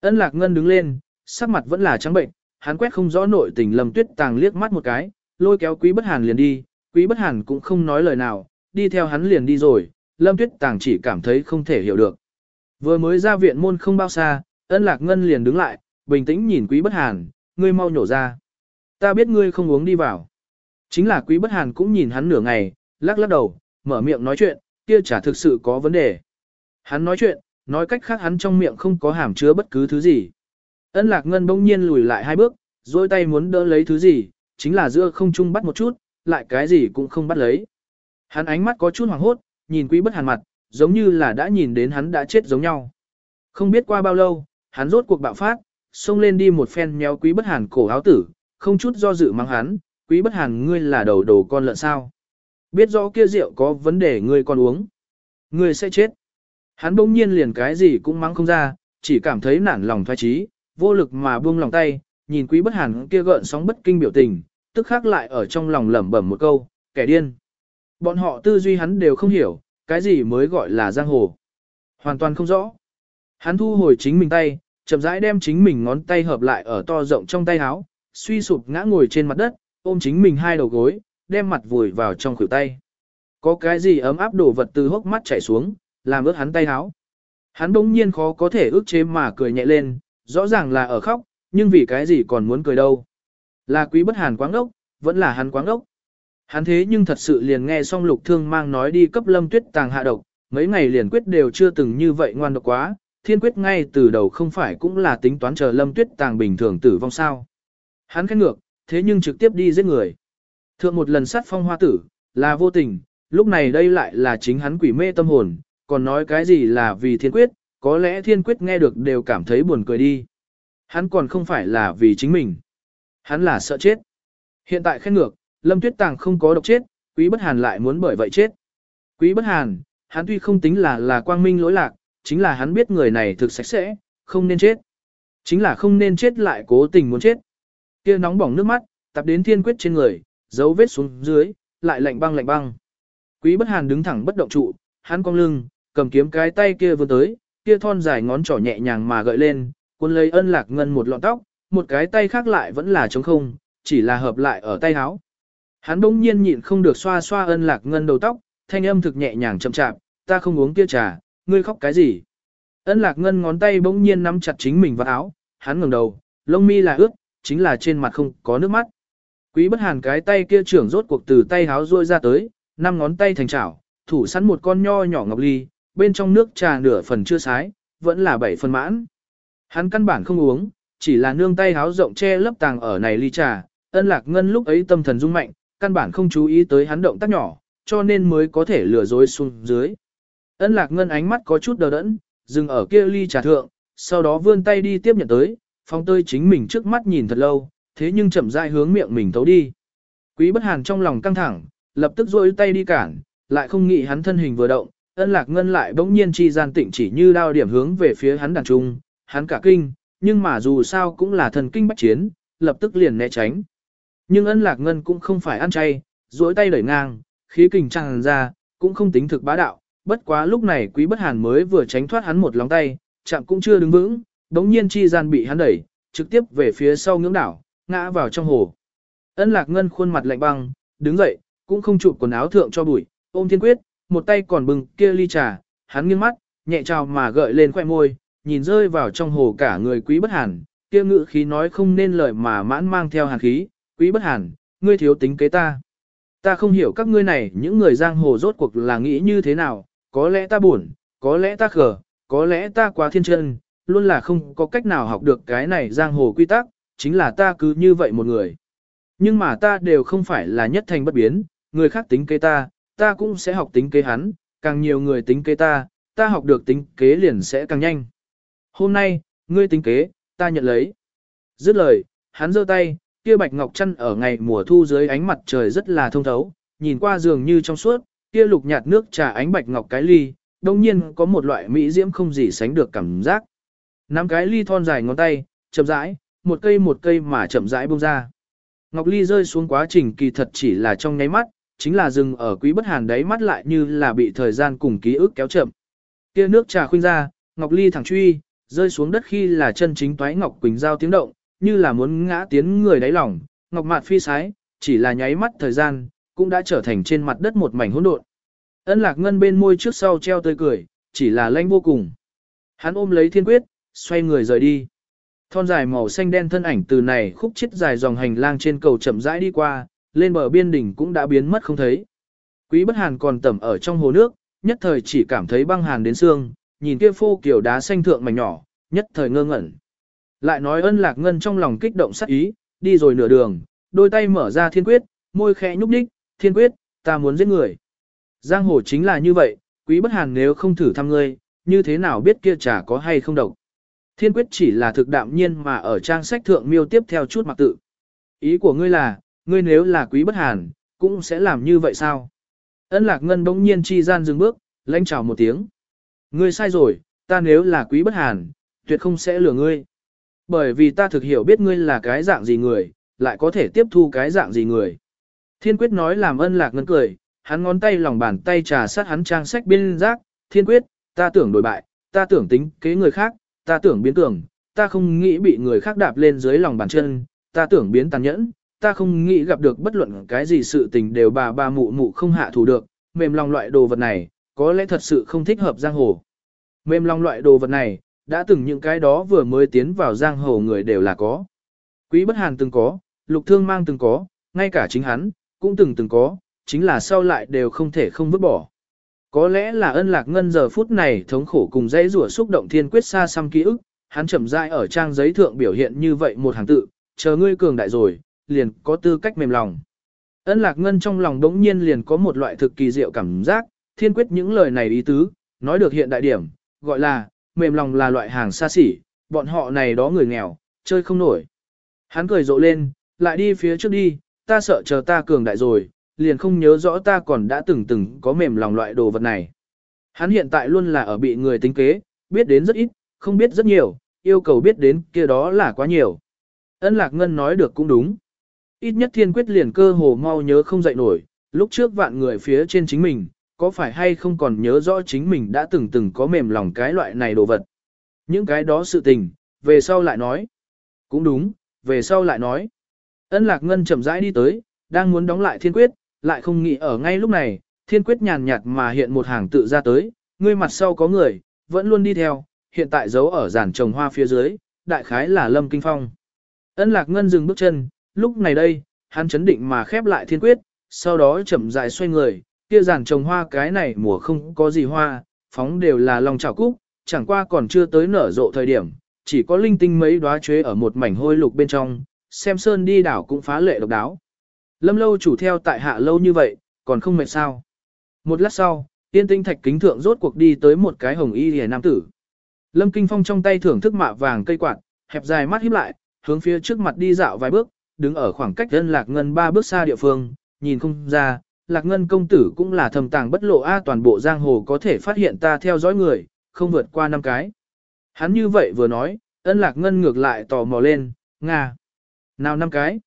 Ân lạc ngân đứng lên, sắc mặt vẫn là trắng bệnh, hắn quét không rõ nội tình lâm tuyết tàng liếc mắt một cái, lôi kéo quý bất hàn liền đi, quý bất hàn cũng không nói lời nào, đi theo hắn liền đi rồi, lâm tuyết tàng chỉ cảm thấy không thể hiểu được. Vừa mới ra viện môn không bao xa, ân lạc ngân liền đứng lại, bình tĩnh nhìn quý bất hàn, ngươi mau nhổ ra. Ta biết ngươi không uống đi vào. Chính là quý bất hàn cũng nhìn hắn nửa ngày, lắc lắc đầu, mở miệng nói chuyện, kia chả thực sự có vấn đề. Hắn nói chuyện, nói cách khác hắn trong miệng không có hàm chứa bất cứ thứ gì. Ân lạc ngân bỗng nhiên lùi lại hai bước, dôi tay muốn đỡ lấy thứ gì, chính là giữa không trung bắt một chút, lại cái gì cũng không bắt lấy. Hắn ánh mắt có chút hoảng hốt, nhìn quý bất hàn mặt, giống như là đã nhìn đến hắn đã chết giống nhau. Không biết qua bao lâu, hắn rốt cuộc bạo phát, xông lên đi một phen nhéo quý bất hàn cổ áo tử, không chút do dự mang hắn, quý bất hàn ngươi là đầu đồ con lợn sao. Biết rõ kia rượu có vấn đề ngươi còn uống. Ngươi sẽ chết. Hắn bỗng nhiên liền cái gì cũng mắng không ra, chỉ cảm thấy nản lòng thoái trí, vô lực mà buông lòng tay, nhìn quý bất hàn kia gợn sóng bất kinh biểu tình, tức khắc lại ở trong lòng lẩm bẩm một câu, kẻ điên. Bọn họ tư duy hắn đều không hiểu, cái gì mới gọi là giang hồ. Hoàn toàn không rõ. Hắn thu hồi chính mình tay, chậm rãi đem chính mình ngón tay hợp lại ở to rộng trong tay áo, suy sụp ngã ngồi trên mặt đất, ôm chính mình hai đầu gối, đem mặt vùi vào trong khuỷu tay. Có cái gì ấm áp đổ vật từ hốc mắt chảy xuống, làm ướt hắn tay áo. Hắn bỗng nhiên khó có thể ước chế mà cười nhẹ lên, rõ ràng là ở khóc, nhưng vì cái gì còn muốn cười đâu. Là quý bất hàn quáng ốc, vẫn là hắn quáng ốc. Hắn thế nhưng thật sự liền nghe xong lục thương mang nói đi cấp lâm tuyết tàng hạ độc, mấy ngày liền quyết đều chưa từng như vậy ngoan độc quá, thiên quyết ngay từ đầu không phải cũng là tính toán chờ lâm tuyết tàng bình thường tử vong sao. Hắn khét ngược, thế nhưng trực tiếp đi giết người. Thượng một lần sát phong hoa tử, là vô tình, lúc này đây lại là chính hắn quỷ mê tâm hồn, còn nói cái gì là vì thiên quyết, có lẽ thiên quyết nghe được đều cảm thấy buồn cười đi. Hắn còn không phải là vì chính mình. Hắn là sợ chết. Hiện tại khét ngược, Lâm Tuyết Tàng không có độc chết, Quý Bất Hàn lại muốn bởi vậy chết. Quý Bất Hàn, hắn tuy không tính là là quang minh lỗi lạc, chính là hắn biết người này thực sạch sẽ, không nên chết. Chính là không nên chết lại cố tình muốn chết. Kia nóng bỏng nước mắt, tập đến thiên quyết trên người, dấu vết xuống dưới, lại lạnh băng lạnh băng. Quý Bất Hàn đứng thẳng bất động trụ, hắn cong lưng, cầm kiếm cái tay kia vươn tới, kia thon dài ngón trỏ nhẹ nhàng mà gợi lên, cuốn lấy ân lạc ngân một lọn tóc, một cái tay khác lại vẫn là trống không, chỉ là hợp lại ở tay áo. Hắn bỗng nhiên nhịn không được xoa xoa ân lạc ngân đầu tóc, thanh âm thực nhẹ nhàng chậm chạp, ta không uống kia trà, ngươi khóc cái gì? Ân lạc ngân ngón tay bỗng nhiên nắm chặt chính mình vào áo, hắn ngẩng đầu, lông mi là ướt, chính là trên mặt không có nước mắt. Quý bất hàn cái tay kia trưởng rốt cuộc từ tay háo ruôi ra tới, năm ngón tay thành chảo, thủ sẵn một con nho nhỏ ngọc ly, bên trong nước trà nửa phần chưa sái, vẫn là bảy phần mãn. Hắn căn bản không uống, chỉ là nương tay háo rộng che lấp tàng ở này ly trà, ân lạc ngân lúc ấy tâm thần rung mạnh, căn bản không chú ý tới hắn động tác nhỏ, cho nên mới có thể lừa dối xuống dưới. Ân lạc ngân ánh mắt có chút đờ đẫn, dừng ở kia ly trà thượng, sau đó vươn tay đi tiếp nhận tới, phong tơi chính mình trước mắt nhìn thật lâu, thế nhưng chậm rãi hướng miệng mình thấu đi. Quý bất hàn trong lòng căng thẳng, lập tức rôi tay đi cản, lại không nghĩ hắn thân hình vừa động, ân lạc ngân lại bỗng nhiên chi gian tịnh chỉ như đao điểm hướng về phía hắn đàn trung, hắn cả kinh, nhưng mà dù sao cũng là thần kinh bách chiến, lập tức liền né tránh. Nhưng ân lạc ngân cũng không phải ăn chay, duỗi tay đẩy ngang, khí kình tràn ra, cũng không tính thực bá đạo, bất quá lúc này quý bất hàn mới vừa tránh thoát hắn một lòng tay, chạm cũng chưa đứng vững, đống nhiên chi gian bị hắn đẩy, trực tiếp về phía sau ngưỡng đảo, ngã vào trong hồ. Ân lạc ngân khuôn mặt lạnh băng, đứng dậy, cũng không chụp quần áo thượng cho bụi, ôm thiên quyết, một tay còn bừng kia ly trà, hắn nghiêng mắt, nhẹ trào mà gợi lên khoẻ môi, nhìn rơi vào trong hồ cả người quý bất hàn, kia ngự khí nói không nên lời mà mãn mang theo hàn khí, quý bất hàn, ngươi thiếu tính kế ta. Ta không hiểu các ngươi này, những người giang hồ rốt cuộc là nghĩ như thế nào, có lẽ ta buồn, có lẽ ta khờ, có lẽ ta quá thiên chân, luôn là không có cách nào học được cái này giang hồ quy tắc, chính là ta cứ như vậy một người. Nhưng mà ta đều không phải là nhất thành bất biến, người khác tính kế ta, ta cũng sẽ học tính kế hắn, càng nhiều người tính kế ta, ta học được tính kế liền sẽ càng nhanh. Hôm nay, ngươi tính kế, ta nhận lấy. Dứt lời, hắn giơ tay, kia bạch ngọc chân ở ngày mùa thu dưới ánh mặt trời rất là thông thấu, nhìn qua dường như trong suốt, kia lục nhạt nước trà ánh bạch ngọc cái ly, đồng nhiên có một loại mỹ diễm không gì sánh được cảm giác. Nắm cái ly thon dài ngón tay, chậm rãi, một cây một cây mà chậm rãi bông ra. Ngọc ly rơi xuống quá trình kỳ thật chỉ là trong nháy mắt, chính là dừng ở quý bất hàn đáy mắt lại như là bị thời gian cùng ký ức kéo chậm. Kia nước trà khuynh ra, Ngọc ly thẳng truy, rơi xuống đất khi là chân chính toái Ngọc Quỳnh giao tiếng động, như là muốn ngã tiến người đáy lòng, Ngọc Mạt phi sái, chỉ là nháy mắt thời gian, cũng đã trở thành trên mặt đất một mảnh hỗn độn. Ân Lạc Ngân bên môi trước sau treo tươi cười, chỉ là lanh vô cùng. Hắn ôm lấy thiên quyết, xoay người rời đi. Thon dài màu xanh đen thân ảnh từ này khúc chết dài dòng hành lang trên cầu chậm rãi đi qua, lên bờ biên đỉnh cũng đã biến mất không thấy. Quý bất hàn còn tẩm ở trong hồ nước, nhất thời chỉ cảm thấy băng hàn đến xương, nhìn kia phô kiểu đá xanh thượng mảnh nhỏ, nhất thời ngơ ngẩn. Lại nói ân lạc ngân trong lòng kích động sắc ý, đi rồi nửa đường, đôi tay mở ra thiên quyết, môi khẽ nhúc đích, thiên quyết, ta muốn giết người. Giang hồ chính là như vậy, quý bất hàn nếu không thử thăm ngươi, như thế nào biết kia trà có hay không độc. Thiên quyết chỉ là thực đạm nhiên mà ở trang sách thượng miêu tiếp theo chút mặc tự. Ý của ngươi là, ngươi nếu là quý bất hàn, cũng sẽ làm như vậy sao? Ân lạc ngân bỗng nhiên chi gian dừng bước, lãnh chào một tiếng. Ngươi sai rồi, ta nếu là quý bất hàn, tuyệt không sẽ lừa ngươi. Bởi vì ta thực hiểu biết ngươi là cái dạng gì người, lại có thể tiếp thu cái dạng gì người. Thiên quyết nói làm ân lạc ngân cười, hắn ngón tay lòng bàn tay trà sát hắn trang sách biên giác, thiên quyết, ta tưởng đổi bại, ta tưởng tính kế người khác, ta tưởng biến tưởng, ta không nghĩ bị người khác đạp lên dưới lòng bàn chân, ta tưởng biến tàn nhẫn, ta không nghĩ gặp được bất luận cái gì sự tình đều bà bà mụ mụ không hạ thủ được, mềm lòng loại đồ vật này, có lẽ thật sự không thích hợp giang hồ. Mềm lòng loại đồ vật này, đã từng những cái đó vừa mới tiến vào giang hồ người đều là có. Quý bất hàn từng có, lục thương mang từng có, ngay cả chính hắn, cũng từng từng có, chính là sau lại đều không thể không vứt bỏ. Có lẽ là ân lạc ngân giờ phút này thống khổ cùng dãy rủa xúc động thiên quyết xa xăm ký ức, hắn chậm rãi ở trang giấy thượng biểu hiện như vậy một hàng tự, chờ ngươi cường đại rồi, liền có tư cách mềm lòng. Ân lạc ngân trong lòng đống nhiên liền có một loại thực kỳ diệu cảm giác, thiên quyết những lời này ý tứ, nói được hiện đại điểm, gọi là, mềm lòng là loại hàng xa xỉ, bọn họ này đó người nghèo, chơi không nổi. Hắn cười rộ lên, lại đi phía trước đi, ta sợ chờ ta cường đại rồi, liền không nhớ rõ ta còn đã từng từng có mềm lòng loại đồ vật này. Hắn hiện tại luôn là ở bị người tính kế, biết đến rất ít, không biết rất nhiều, yêu cầu biết đến kia đó là quá nhiều. Ân Lạc Ngân nói được cũng đúng. Ít nhất thiên quyết liền cơ hồ mau nhớ không dậy nổi, lúc trước vạn người phía trên chính mình, có phải hay không còn nhớ rõ chính mình đã từng từng có mềm lòng cái loại này đồ vật. Những cái đó sự tình, về sau lại nói. Cũng đúng, về sau lại nói. Ân Lạc Ngân chậm rãi đi tới, đang muốn đóng lại thiên quyết, lại không nghĩ ở ngay lúc này, thiên quyết nhàn nhạt mà hiện một hàng tự ra tới, ngươi mặt sau có người, vẫn luôn đi theo, hiện tại giấu ở giàn trồng hoa phía dưới, đại khái là Lâm Kinh Phong. Ân Lạc Ngân dừng bước chân, lúc này đây, hắn chấn định mà khép lại thiên quyết, sau đó chậm rãi xoay người, kia giàn trồng hoa cái này mùa không có gì hoa, phóng đều là lòng chảo cúc, chẳng qua còn chưa tới nở rộ thời điểm, chỉ có linh tinh mấy đóa chuế ở một mảnh hôi lục bên trong, xem sơn đi đảo cũng phá lệ độc đáo. Lâm lâu chủ theo tại hạ lâu như vậy, còn không mệt sao. Một lát sau, tiên tinh thạch kính thượng rốt cuộc đi tới một cái hồng y rìa nam tử. Lâm Kinh Phong trong tay thưởng thức mạ vàng cây quạt, hẹp dài mắt híp lại, hướng phía trước mặt đi dạo vài bước, đứng ở khoảng cách dân lạc ngân ba bước xa địa phương, nhìn không ra, lạc ngân công tử cũng là thầm tàng bất lộ a toàn bộ giang hồ có thể phát hiện ta theo dõi người, không vượt qua năm cái. Hắn như vậy vừa nói, ân lạc ngân ngược lại tò mò lên, Nga. Nào năm cái?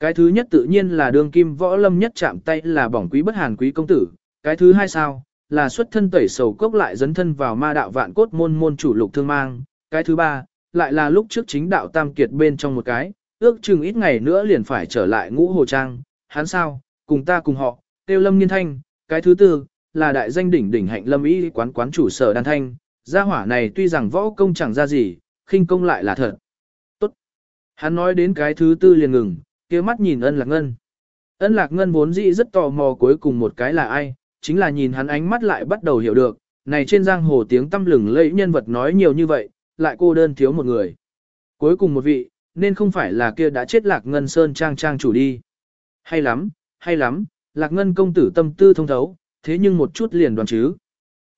Cái thứ nhất tự nhiên là đường kim võ lâm nhất chạm tay là bỏng quý bất hàn quý công tử, cái thứ hai sao, là xuất thân tẩy sầu cốc lại dấn thân vào ma đạo vạn cốt môn môn chủ lục thương mang, cái thứ ba, lại là lúc trước chính đạo tam kiệt bên trong một cái, ước chừng ít ngày nữa liền phải trở lại ngũ hồ trang, hắn sao, cùng ta cùng họ, tiêu lâm nghiên thanh, cái thứ tư, là đại danh đỉnh đỉnh hạnh lâm y quán quán chủ sở đan thanh, gia hỏa này tuy rằng võ công chẳng ra gì, khinh công lại là thật. Tốt. Hắn nói đến cái thứ tư liền ngừng, kia mắt nhìn ân lạc ngân. Ân lạc ngân vốn dĩ rất tò mò cuối cùng một cái là ai, chính là nhìn hắn ánh mắt lại bắt đầu hiểu được, này trên giang hồ tiếng tâm lừng lẫy nhân vật nói nhiều như vậy, lại cô đơn thiếu một người. Cuối cùng một vị, nên không phải là kia đã chết lạc ngân sơn trang trang chủ đi. Hay lắm, hay lắm, lạc ngân công tử tâm tư thông thấu, thế nhưng một chút liền đoán chứ.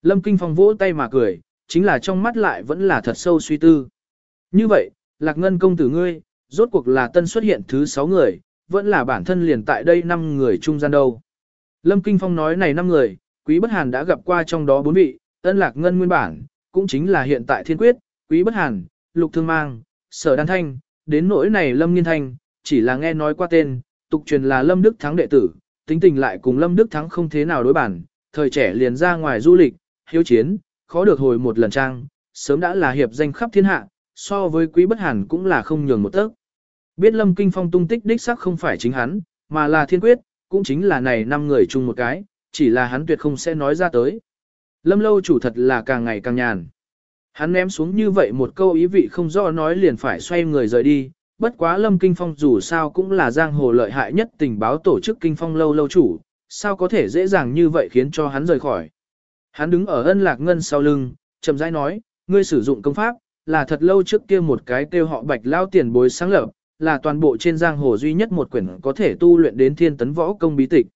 Lâm Kinh Phong vỗ tay mà cười, chính là trong mắt lại vẫn là thật sâu suy tư. Như vậy, lạc ngân công tử ngươi, rốt cuộc là tân xuất hiện thứ 6 người, vẫn là bản thân liền tại đây 5 người trung gian đâu. Lâm Kinh Phong nói này 5 người, Quý Bất Hàn đã gặp qua trong đó 4 vị, ân lạc ngân nguyên bản, cũng chính là hiện tại thiên quyết, Quý Bất Hàn, Lục Thương Mang, Sở Đan Thanh, đến nỗi này Lâm Nghiên Thanh, chỉ là nghe nói qua tên, tục truyền là Lâm Đức Thắng đệ tử, tính tình lại cùng Lâm Đức Thắng không thế nào đối bản, thời trẻ liền ra ngoài du lịch, hiếu chiến, khó được hồi một lần trang, sớm đã là hiệp danh khắp thiên hạ, so với quý bất hàn cũng là không nhường một tấc. Biết Lâm Kinh Phong tung tích đích xác không phải chính hắn, mà là thiên quyết, cũng chính là này năm người chung một cái, chỉ là hắn tuyệt không sẽ nói ra tới. Lâm lâu chủ thật là càng ngày càng nhàn. Hắn ném xuống như vậy một câu ý vị không rõ nói liền phải xoay người rời đi, bất quá Lâm Kinh Phong dù sao cũng là giang hồ lợi hại nhất tình báo tổ chức Kinh Phong lâu lâu chủ, sao có thể dễ dàng như vậy khiến cho hắn rời khỏi. Hắn đứng ở ân lạc ngân sau lưng, chậm rãi nói, ngươi sử dụng công pháp, là thật lâu trước kia một cái kêu họ bạch lao tiền bối sáng lập, là toàn bộ trên giang hồ duy nhất một quyển có thể tu luyện đến thiên tấn võ công bí tịch.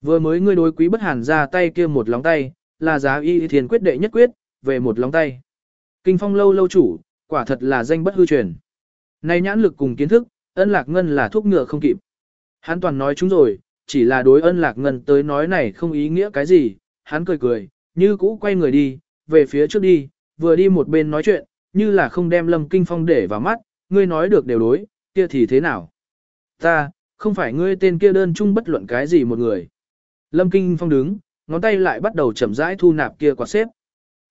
Vừa mới ngươi đối quý bất hàn ra tay kia một lóng tay, là giá y thiên quyết đệ nhất quyết, về một lóng tay. Kinh phong lâu lâu chủ, quả thật là danh bất hư truyền. Này nhãn lực cùng kiến thức, ân lạc ngân là thuốc ngựa không kịp. Hắn toàn nói chúng rồi, chỉ là đối ân lạc ngân tới nói này không ý nghĩa cái gì, hắn cười cười, như cũ quay người đi, về phía trước đi, vừa đi một bên nói chuyện, như là không đem Lâm Kinh Phong để vào mắt, ngươi nói được đều đối, kia thì thế nào? Ta, không phải ngươi tên kia đơn chung bất luận cái gì một người. Lâm Kinh Phong đứng, ngón tay lại bắt đầu chậm rãi thu nạp kia quạt xếp.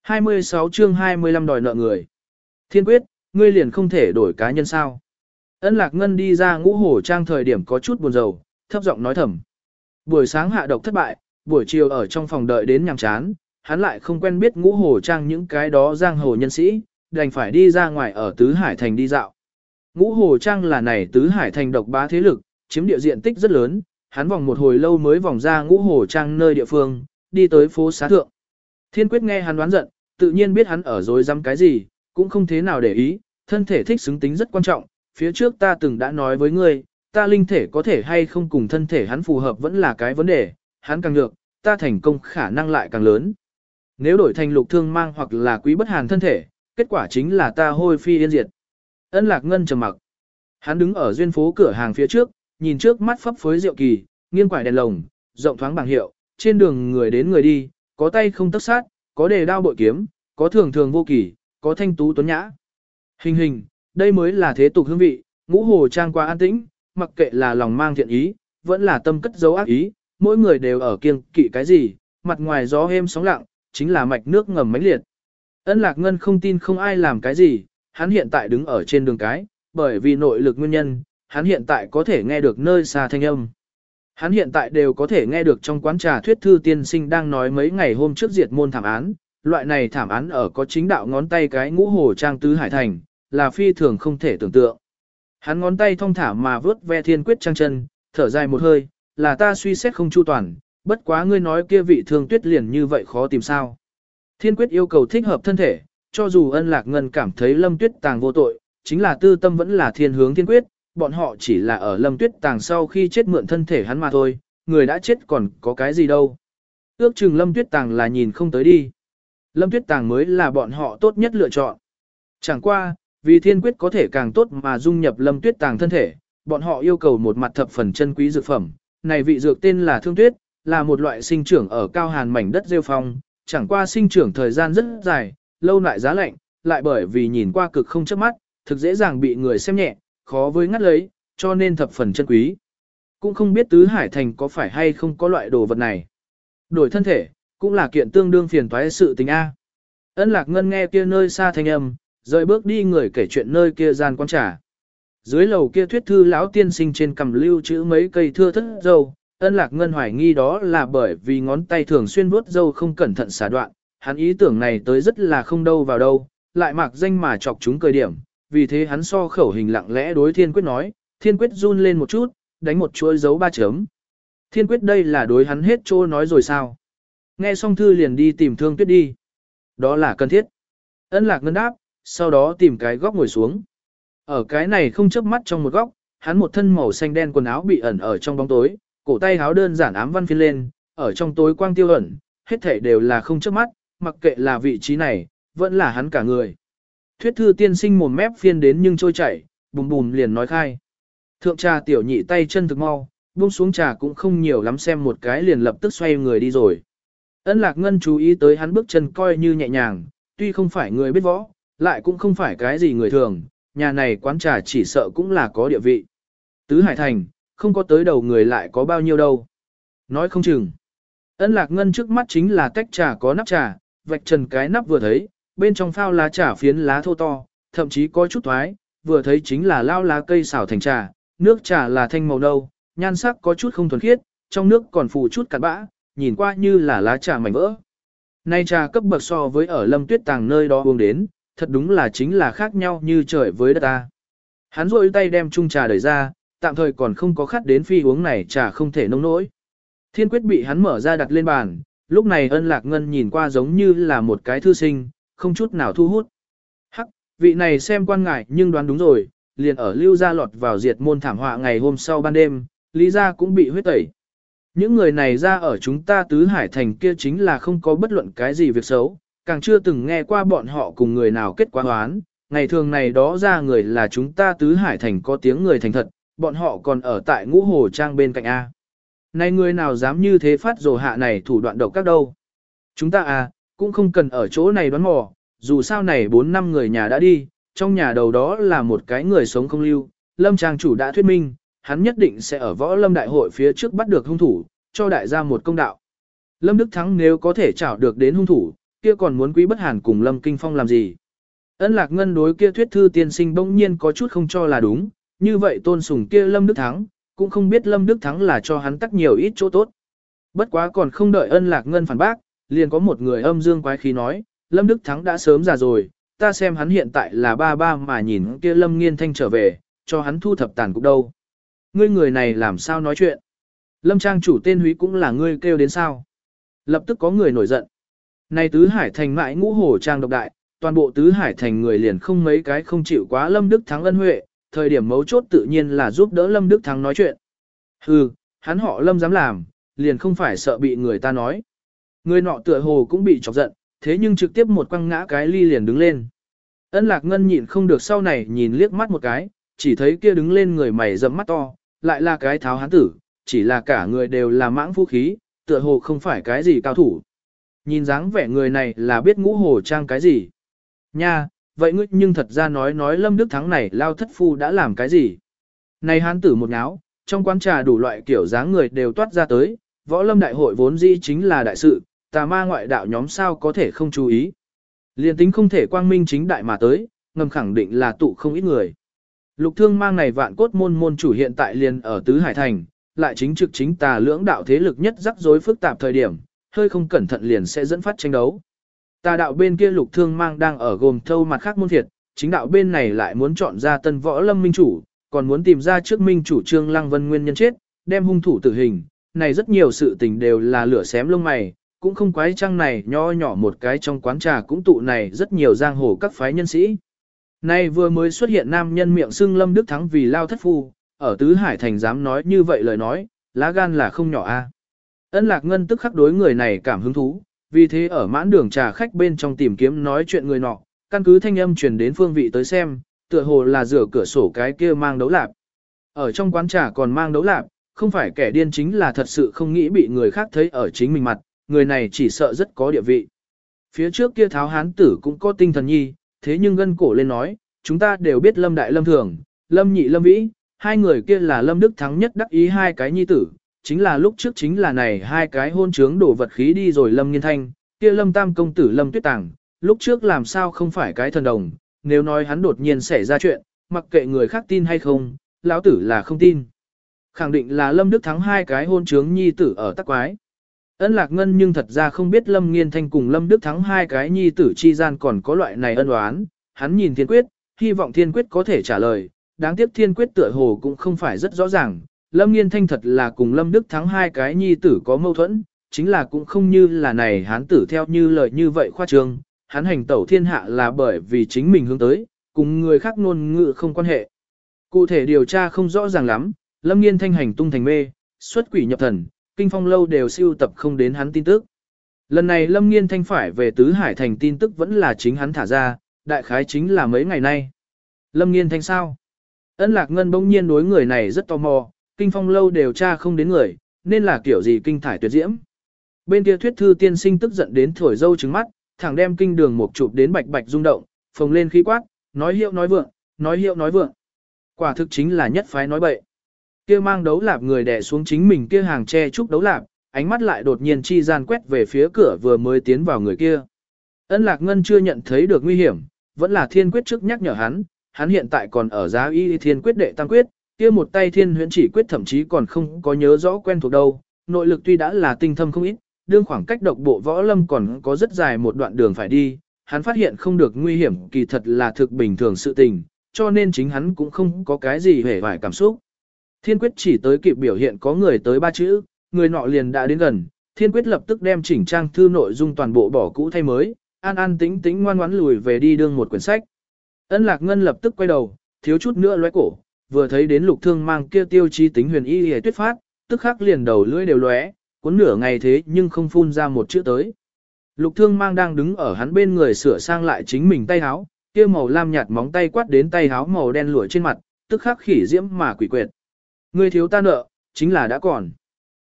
26 chương 25 đòi nợ người. Thiên quyết, ngươi liền không thể đổi cá nhân sao? Ân Lạc Ngân đi ra ngũ hổ trang thời điểm có chút buồn rầu, thấp giọng nói thầm. Buổi sáng hạ độc thất bại, buổi chiều ở trong phòng đợi đến nhàm chán, hắn lại không quen biết ngũ hổ trang những cái đó giang hồ nhân sĩ, đành phải đi ra ngoài ở Tứ Hải Thành đi dạo. Ngũ Hồ Trang là này Tứ Hải Thành độc bá thế lực, chiếm địa diện tích rất lớn, hắn vòng một hồi lâu mới vòng ra Ngũ Hồ Trang nơi địa phương, đi tới phố xá thượng. Thiên Quyết nghe hắn đoán giận, tự nhiên biết hắn ở dối dăm cái gì, cũng không thế nào để ý, thân thể thích xứng tính rất quan trọng, phía trước ta từng đã nói với ngươi, ta linh thể có thể hay không cùng thân thể hắn phù hợp vẫn là cái vấn đề, hắn càng được, ta thành công khả năng lại càng lớn. Nếu đổi thành lục thương mang hoặc là quý bất hàn thân thể, kết quả chính là ta hôi phi yên diệt. Ân lạc ngân trầm mặc. Hắn đứng ở duyên phố cửa hàng phía trước, nhìn trước mắt phấp phới rượu kỳ, nghiêng quải đèn lồng, rộng thoáng bảng hiệu, trên đường người đến người đi, có tay không tất sát, có đề đao bội kiếm, có thường thường vô kỳ, có thanh tú tuấn nhã. Hình hình, đây mới là thế tục hương vị, ngũ hồ trang qua an tĩnh, mặc kệ là lòng mang thiện ý, vẫn là tâm cất dấu ác ý, mỗi người đều ở kiêng kỵ cái gì, mặt ngoài gió êm sóng lặng, chính là mạch nước ngầm mãnh liệt. Ân Lạc Ngân không tin không ai làm cái gì, hắn hiện tại đứng ở trên đường cái, bởi vì nội lực nguyên nhân, hắn hiện tại có thể nghe được nơi xa thanh âm. Hắn hiện tại đều có thể nghe được trong quán trà thuyết thư tiên sinh đang nói mấy ngày hôm trước diệt môn thảm án, loại này thảm án ở có chính đạo ngón tay cái ngũ hồ trang tứ hải thành, là phi thường không thể tưởng tượng. Hắn ngón tay thong thả mà vớt ve thiên quyết trang chân, thở dài một hơi, là ta suy xét không chu toàn, bất quá ngươi nói kia vị thương tuyết liền như vậy khó tìm sao. Thiên quyết yêu cầu thích hợp thân thể, cho dù ân lạc ngân cảm thấy lâm tuyết tàng vô tội, chính là tư tâm vẫn là thiên hướng thiên quyết, bọn họ chỉ là ở lâm tuyết tàng sau khi chết mượn thân thể hắn mà thôi, người đã chết còn có cái gì đâu. Ước chừng lâm tuyết tàng là nhìn không tới đi. Lâm tuyết tàng mới là bọn họ tốt nhất lựa chọn. Chẳng qua, vì thiên quyết có thể càng tốt mà dung nhập lâm tuyết tàng thân thể, bọn họ yêu cầu một mặt thập phần chân quý dược phẩm. Này vị dược tên là thương tuyết, là một loại sinh trưởng ở cao hàn mảnh đất rêu phong, chẳng qua sinh trưởng thời gian rất dài, lâu lại giá lạnh, lại bởi vì nhìn qua cực không chớp mắt, thực dễ dàng bị người xem nhẹ, khó với ngắt lấy, cho nên thập phần chân quý. Cũng không biết tứ hải thành có phải hay không có loại đồ vật này. Đổi thân thể, cũng là kiện tương đương phiền toái sự tình A. Ân lạc ngân nghe kia nơi xa thanh âm, rời bước đi người kể chuyện nơi kia gian quan trà. Dưới lầu kia thuyết thư lão tiên sinh trên cầm lưu chữ mấy cây thưa thất dâu, ân lạc ngân hoài nghi đó là bởi vì ngón tay thường xuyên vuốt dâu không cẩn thận xả đoạn, hắn ý tưởng này tới rất là không đâu vào đâu, lại mặc danh mà chọc chúng cười điểm, vì thế hắn so khẩu hình lặng lẽ đối thiên quyết nói, thiên quyết run lên một chút, đánh một chuỗi dấu ba chấm. Thiên quyết đây là đối hắn hết trô nói rồi sao? Nghe xong thư liền đi tìm thương tuyết đi. Đó là cần thiết. Ân lạc ngân đáp, sau đó tìm cái góc ngồi xuống. Ở cái này không chớp mắt trong một góc, hắn một thân màu xanh đen quần áo bị ẩn ở trong bóng tối, cổ tay háo đơn giản ám văn phiên lên, ở trong tối quang tiêu ẩn, hết thể đều là không chớp mắt, mặc kệ là vị trí này, vẫn là hắn cả người. Thuyết thư tiên sinh mồm mép phiên đến nhưng trôi chảy, bùm bùm liền nói khai. Thượng trà tiểu nhị tay chân thực mau, buông xuống trà cũng không nhiều lắm xem một cái liền lập tức xoay người đi rồi. Ân lạc ngân chú ý tới hắn bước chân coi như nhẹ nhàng, tuy không phải người biết võ, lại cũng không phải cái gì người thường, nhà này quán trà chỉ sợ cũng là có địa vị. Tứ Hải Thành, không có tới đầu người lại có bao nhiêu đâu. Nói không chừng. Ân lạc ngân trước mắt chính là tách trà có nắp trà, vạch trần cái nắp vừa thấy, bên trong phao lá trà phiến lá thô to, thậm chí có chút thoái, vừa thấy chính là lao lá cây xào thành trà, nước trà là thanh màu nâu, nhan sắc có chút không thuần khiết, trong nước còn phủ chút cặn bã, nhìn qua như là lá trà mảnh vỡ. Nay trà cấp bậc so với ở lâm tuyết tàng nơi đó uống đến, thật đúng là chính là khác nhau như trời với đất ta. Hắn rôi tay đem chung trà đẩy ra, tạm thời còn không có khát đến phi uống này trà không thể nông nỗi. Thiên quyết bị hắn mở ra đặt lên bàn, lúc này ân lạc ngân nhìn qua giống như là một cái thư sinh, không chút nào thu hút. Hắc, vị này xem quan ngại nhưng đoán đúng rồi, liền ở lưu gia lọt vào diệt môn thảm họa ngày hôm sau ban đêm, lý gia cũng bị huyết tẩy. Những người này ra ở chúng ta tứ hải thành kia chính là không có bất luận cái gì việc xấu, càng chưa từng nghe qua bọn họ cùng người nào kết quả hoán, ngày thường này đó ra người là chúng ta tứ hải thành có tiếng người thành thật, bọn họ còn ở tại ngũ hồ trang bên cạnh A. Này người nào dám như thế phát rồ hạ này thủ đoạn độc các đâu. Chúng ta à, cũng không cần ở chỗ này đoán mò, dù sao này 4 năm người nhà đã đi, trong nhà đầu đó là một cái người sống không lưu, lâm trang chủ đã thuyết minh, hắn nhất định sẽ ở võ lâm đại hội phía trước bắt được hung thủ, cho đại gia một công đạo. Lâm Đức Thắng nếu có thể trảo được đến hung thủ, kia còn muốn quý bất hàn cùng Lâm Kinh Phong làm gì? Ân lạc ngân đối kia thuyết thư tiên sinh bỗng nhiên có chút không cho là đúng, như vậy tôn sùng kia Lâm Đức Thắng, cũng không biết Lâm Đức Thắng là cho hắn tắc nhiều ít chỗ tốt. Bất quá còn không đợi ân lạc ngân phản bác, liền có một người âm dương quái khí nói, Lâm Đức Thắng đã sớm già rồi, ta xem hắn hiện tại là ba ba mà nhìn kia Lâm Nghiên Thanh trở về, cho hắn thu thập tàn cục đâu. Ngươi người này làm sao nói chuyện? Lâm Trang chủ tên húy cũng là ngươi kêu đến sao? Lập tức có người nổi giận. Này tứ hải thành mãi ngũ hổ trang độc đại, toàn bộ tứ hải thành người liền không mấy cái không chịu quá Lâm Đức Thắng ân huệ, thời điểm mấu chốt tự nhiên là giúp đỡ Lâm Đức Thắng nói chuyện. Hừ, hắn họ Lâm dám làm, liền không phải sợ bị người ta nói. Người nọ tựa hồ cũng bị chọc giận, thế nhưng trực tiếp một quăng ngã cái ly liền đứng lên. Ân lạc ngân nhịn không được sau này nhìn liếc mắt một cái, chỉ thấy kia đứng lên người mày rậm mắt to, lại là cái tháo hán tử, chỉ là cả người đều là mãng vũ khí, tựa hồ không phải cái gì cao thủ. Nhìn dáng vẻ người này là biết ngũ hồ trang cái gì. Nha, vậy ngươi nhưng thật ra nói nói Lâm Đức Thắng này lao thất phu đã làm cái gì. Này hán tử một náo, trong quán trà đủ loại kiểu dáng người đều toát ra tới, võ lâm đại hội vốn dĩ chính là đại sự, tà ma ngoại đạo nhóm sao có thể không chú ý. Liên tính không thể quang minh chính đại mà tới, ngầm khẳng định là tụ không ít người. Lục thương mang này vạn cốt môn môn chủ hiện tại liền ở Tứ Hải Thành, lại chính trực chính tà lưỡng đạo thế lực nhất rắc rối phức tạp thời điểm, hơi không cẩn thận liền sẽ dẫn phát tranh đấu. Tà đạo bên kia lục thương mang đang ở gồm thâu mặt khác môn thiệt, chính đạo bên này lại muốn chọn ra tân võ lâm minh chủ, còn muốn tìm ra trước minh chủ trương lăng vân nguyên nhân chết, đem hung thủ tử hình. Này rất nhiều sự tình đều là lửa xém lông mày, cũng không quái trăng này nho nhỏ một cái trong quán trà cũng tụ này rất nhiều giang hồ các phái nhân sĩ. Nay vừa mới xuất hiện nam nhân miệng xưng lâm đức thắng vì lao thất phu, ở tứ hải thành dám nói như vậy lời nói, lá gan là không nhỏ a. Ân lạc ngân tức khắc đối người này cảm hứng thú, vì thế ở mãn đường trà khách bên trong tìm kiếm nói chuyện người nọ, căn cứ thanh âm truyền đến phương vị tới xem, tựa hồ là rửa cửa sổ cái kia mang đấu lạp. Ở trong quán trà còn mang đấu lạp, không phải kẻ điên chính là thật sự không nghĩ bị người khác thấy ở chính mình mặt, người này chỉ sợ rất có địa vị. Phía trước kia tháo hán tử cũng có tinh thần nhi, thế nhưng gân cổ lên nói, chúng ta đều biết lâm đại lâm thường, lâm nhị lâm vĩ, hai người kia là lâm đức thắng nhất đắc ý hai cái nhi tử, chính là lúc trước chính là này hai cái hôn trướng đổ vật khí đi rồi lâm nghiên thanh, kia lâm tam công tử lâm tuyết tàng, lúc trước làm sao không phải cái thần đồng, nếu nói hắn đột nhiên xảy ra chuyện, mặc kệ người khác tin hay không, lão tử là không tin. Khẳng định là lâm đức thắng hai cái hôn trướng nhi tử ở tắc quái. Ân lạc ngân nhưng thật ra không biết lâm nghiên thanh cùng lâm đức thắng hai cái nhi tử chi gian còn có loại này ân oán, hắn nhìn thiên quyết, hy vọng thiên quyết có thể trả lời, đáng tiếc thiên quyết tựa hồ cũng không phải rất rõ ràng, Lâm Nghiên Thanh thật là cùng Lâm Đức Thắng hai cái nhi tử có mâu thuẫn, chính là cũng không như là này hán tử theo như lời như vậy khoa trương, hắn hành tẩu thiên hạ là bởi vì chính mình hướng tới, cùng người khác ngôn ngữ không quan hệ. Cụ thể điều tra không rõ ràng lắm, Lâm Nghiên Thanh hành tung thành mê, xuất quỷ nhập thần, kinh phong lâu đều siêu tập không đến hắn tin tức. Lần này Lâm Nghiên Thanh phải về Tứ Hải thành tin tức vẫn là chính hắn thả ra, đại khái chính là mấy ngày nay. Lâm Nghiên Thanh sao? Ân lạc ngân bỗng nhiên đối người này rất tò mò, kinh phong lâu đều tra không đến người, nên là kiểu gì kinh thải tuyệt diễm. Bên kia thuyết thư tiên sinh tức giận đến thổi dâu trứng mắt, thẳng đem kinh đường một chụp đến bạch bạch rung động, phồng lên khí quát, nói hiệu nói vượng, nói hiệu nói vượng. Quả thực chính là nhất phái nói bậy. Kia mang đấu lạp người đè xuống chính mình kia hàng tre trúc đấu lạp, ánh mắt lại đột nhiên chi gian quét về phía cửa vừa mới tiến vào người kia. Ân Lạc Ngân chưa nhận thấy được nguy hiểm, vẫn là thiên quyết trước nhắc nhở hắn, hắn hiện tại còn ở giá y thiên quyết đệ tăng quyết, kia một tay thiên huyễn chỉ quyết thậm chí còn không có nhớ rõ quen thuộc đâu, nội lực tuy đã là tinh thâm không ít, đương khoảng cách độc bộ võ lâm còn có rất dài một đoạn đường phải đi, hắn phát hiện không được nguy hiểm kỳ thật là thực bình thường sự tình, cho nên chính hắn cũng không có cái gì hề vải cảm xúc. Thiên quyết chỉ tới kịp biểu hiện có người tới ba chữ, người nọ liền đã đến gần, thiên quyết lập tức đem chỉnh trang thư nội dung toàn bộ bỏ cũ thay mới, an an tĩnh tĩnh ngoan ngoãn lùi về đi đương một quyển sách. Ân lạc ngân lập tức quay đầu, thiếu chút nữa lóe cổ, vừa thấy đến lục thương mang kia tiêu chi tính huyền y hề tuyết phát, tức khắc liền đầu lưỡi đều lóe, cuốn nửa ngày thế nhưng không phun ra một chữ tới. Lục thương mang đang đứng ở hắn bên người sửa sang lại chính mình tay háo, kia màu lam nhạt móng tay quát đến tay háo màu đen lụa trên mặt, tức khắc khỉ diễm mà quỷ quyệt. Người thiếu ta nợ, chính là đã còn.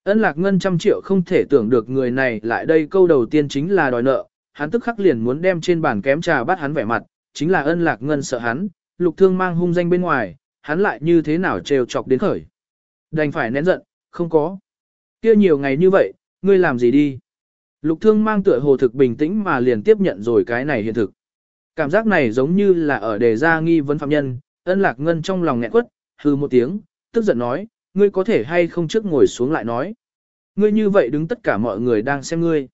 Ân lạc ngân trăm triệu không thể tưởng được người này lại đây câu đầu tiên chính là đòi nợ, hắn tức khắc liền muốn đem trên bàn kém trà bắt hắn vẻ mặt, chính là ân lạc ngân sợ hắn, lục thương mang hung danh bên ngoài, hắn lại như thế nào trêu chọc đến khởi. Đành phải nén giận, không có. kia nhiều ngày như vậy, ngươi làm gì đi. Lục thương mang tựa hồ thực bình tĩnh mà liền tiếp nhận rồi cái này hiện thực. Cảm giác này giống như là ở đề ra nghi vấn phạm nhân, ân lạc ngân trong lòng nghẹn quất, hư một tiếng, tức giận nói, ngươi có thể hay không trước ngồi xuống lại nói. Ngươi như vậy đứng tất cả mọi người đang xem ngươi.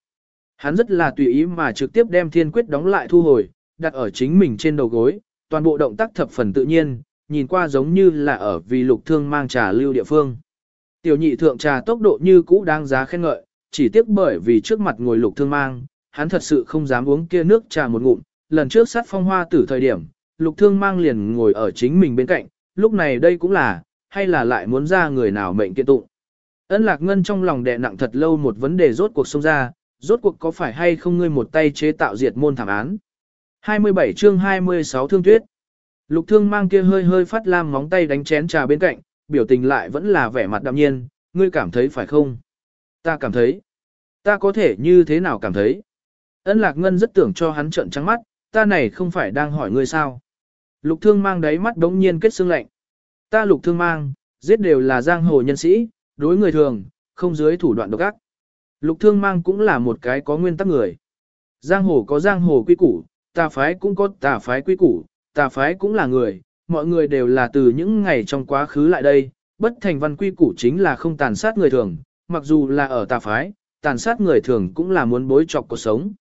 Hắn rất là tùy ý mà trực tiếp đem thiên quyết đóng lại thu hồi, đặt ở chính mình trên đầu gối, toàn bộ động tác thập phần tự nhiên, nhìn qua giống như là ở vì lục thương mang trà lưu địa phương. Tiểu nhị thượng trà tốc độ như cũ đáng giá khen ngợi, chỉ tiếc bởi vì trước mặt ngồi lục thương mang, hắn thật sự không dám uống kia nước trà một ngụm, lần trước sát phong hoa tử thời điểm, lục thương mang liền ngồi ở chính mình bên cạnh, lúc này đây cũng là, hay là lại muốn ra người nào mệnh kiện tụng. Ân lạc ngân trong lòng đè nặng thật lâu một vấn đề rốt cuộc xông ra, rốt cuộc có phải hay không ngươi một tay chế tạo diệt môn thảm án. 27 chương 26 thương tuyết. Lục thương mang kia hơi hơi phát lam móng tay đánh chén trà bên cạnh, biểu tình lại vẫn là vẻ mặt đạm nhiên, ngươi cảm thấy phải không? Ta cảm thấy. Ta có thể như thế nào cảm thấy? Ân lạc ngân rất tưởng cho hắn trợn trắng mắt, ta này không phải đang hỏi ngươi sao? Lục thương mang đáy mắt đống nhiên kết xương lạnh. Ta lục thương mang, giết đều là giang hồ nhân sĩ, đối người thường, không dưới thủ đoạn độc ác. Lục thương mang cũng là một cái có nguyên tắc người. Giang hồ có giang hồ quy củ, tà phái cũng có tà phái quy củ, tà phái cũng là người, mọi người đều là từ những ngày trong quá khứ lại đây, bất thành văn quy củ chính là không tàn sát người thường, mặc dù là ở tà phái, tàn sát người thường cũng là muốn bối trọc cuộc sống.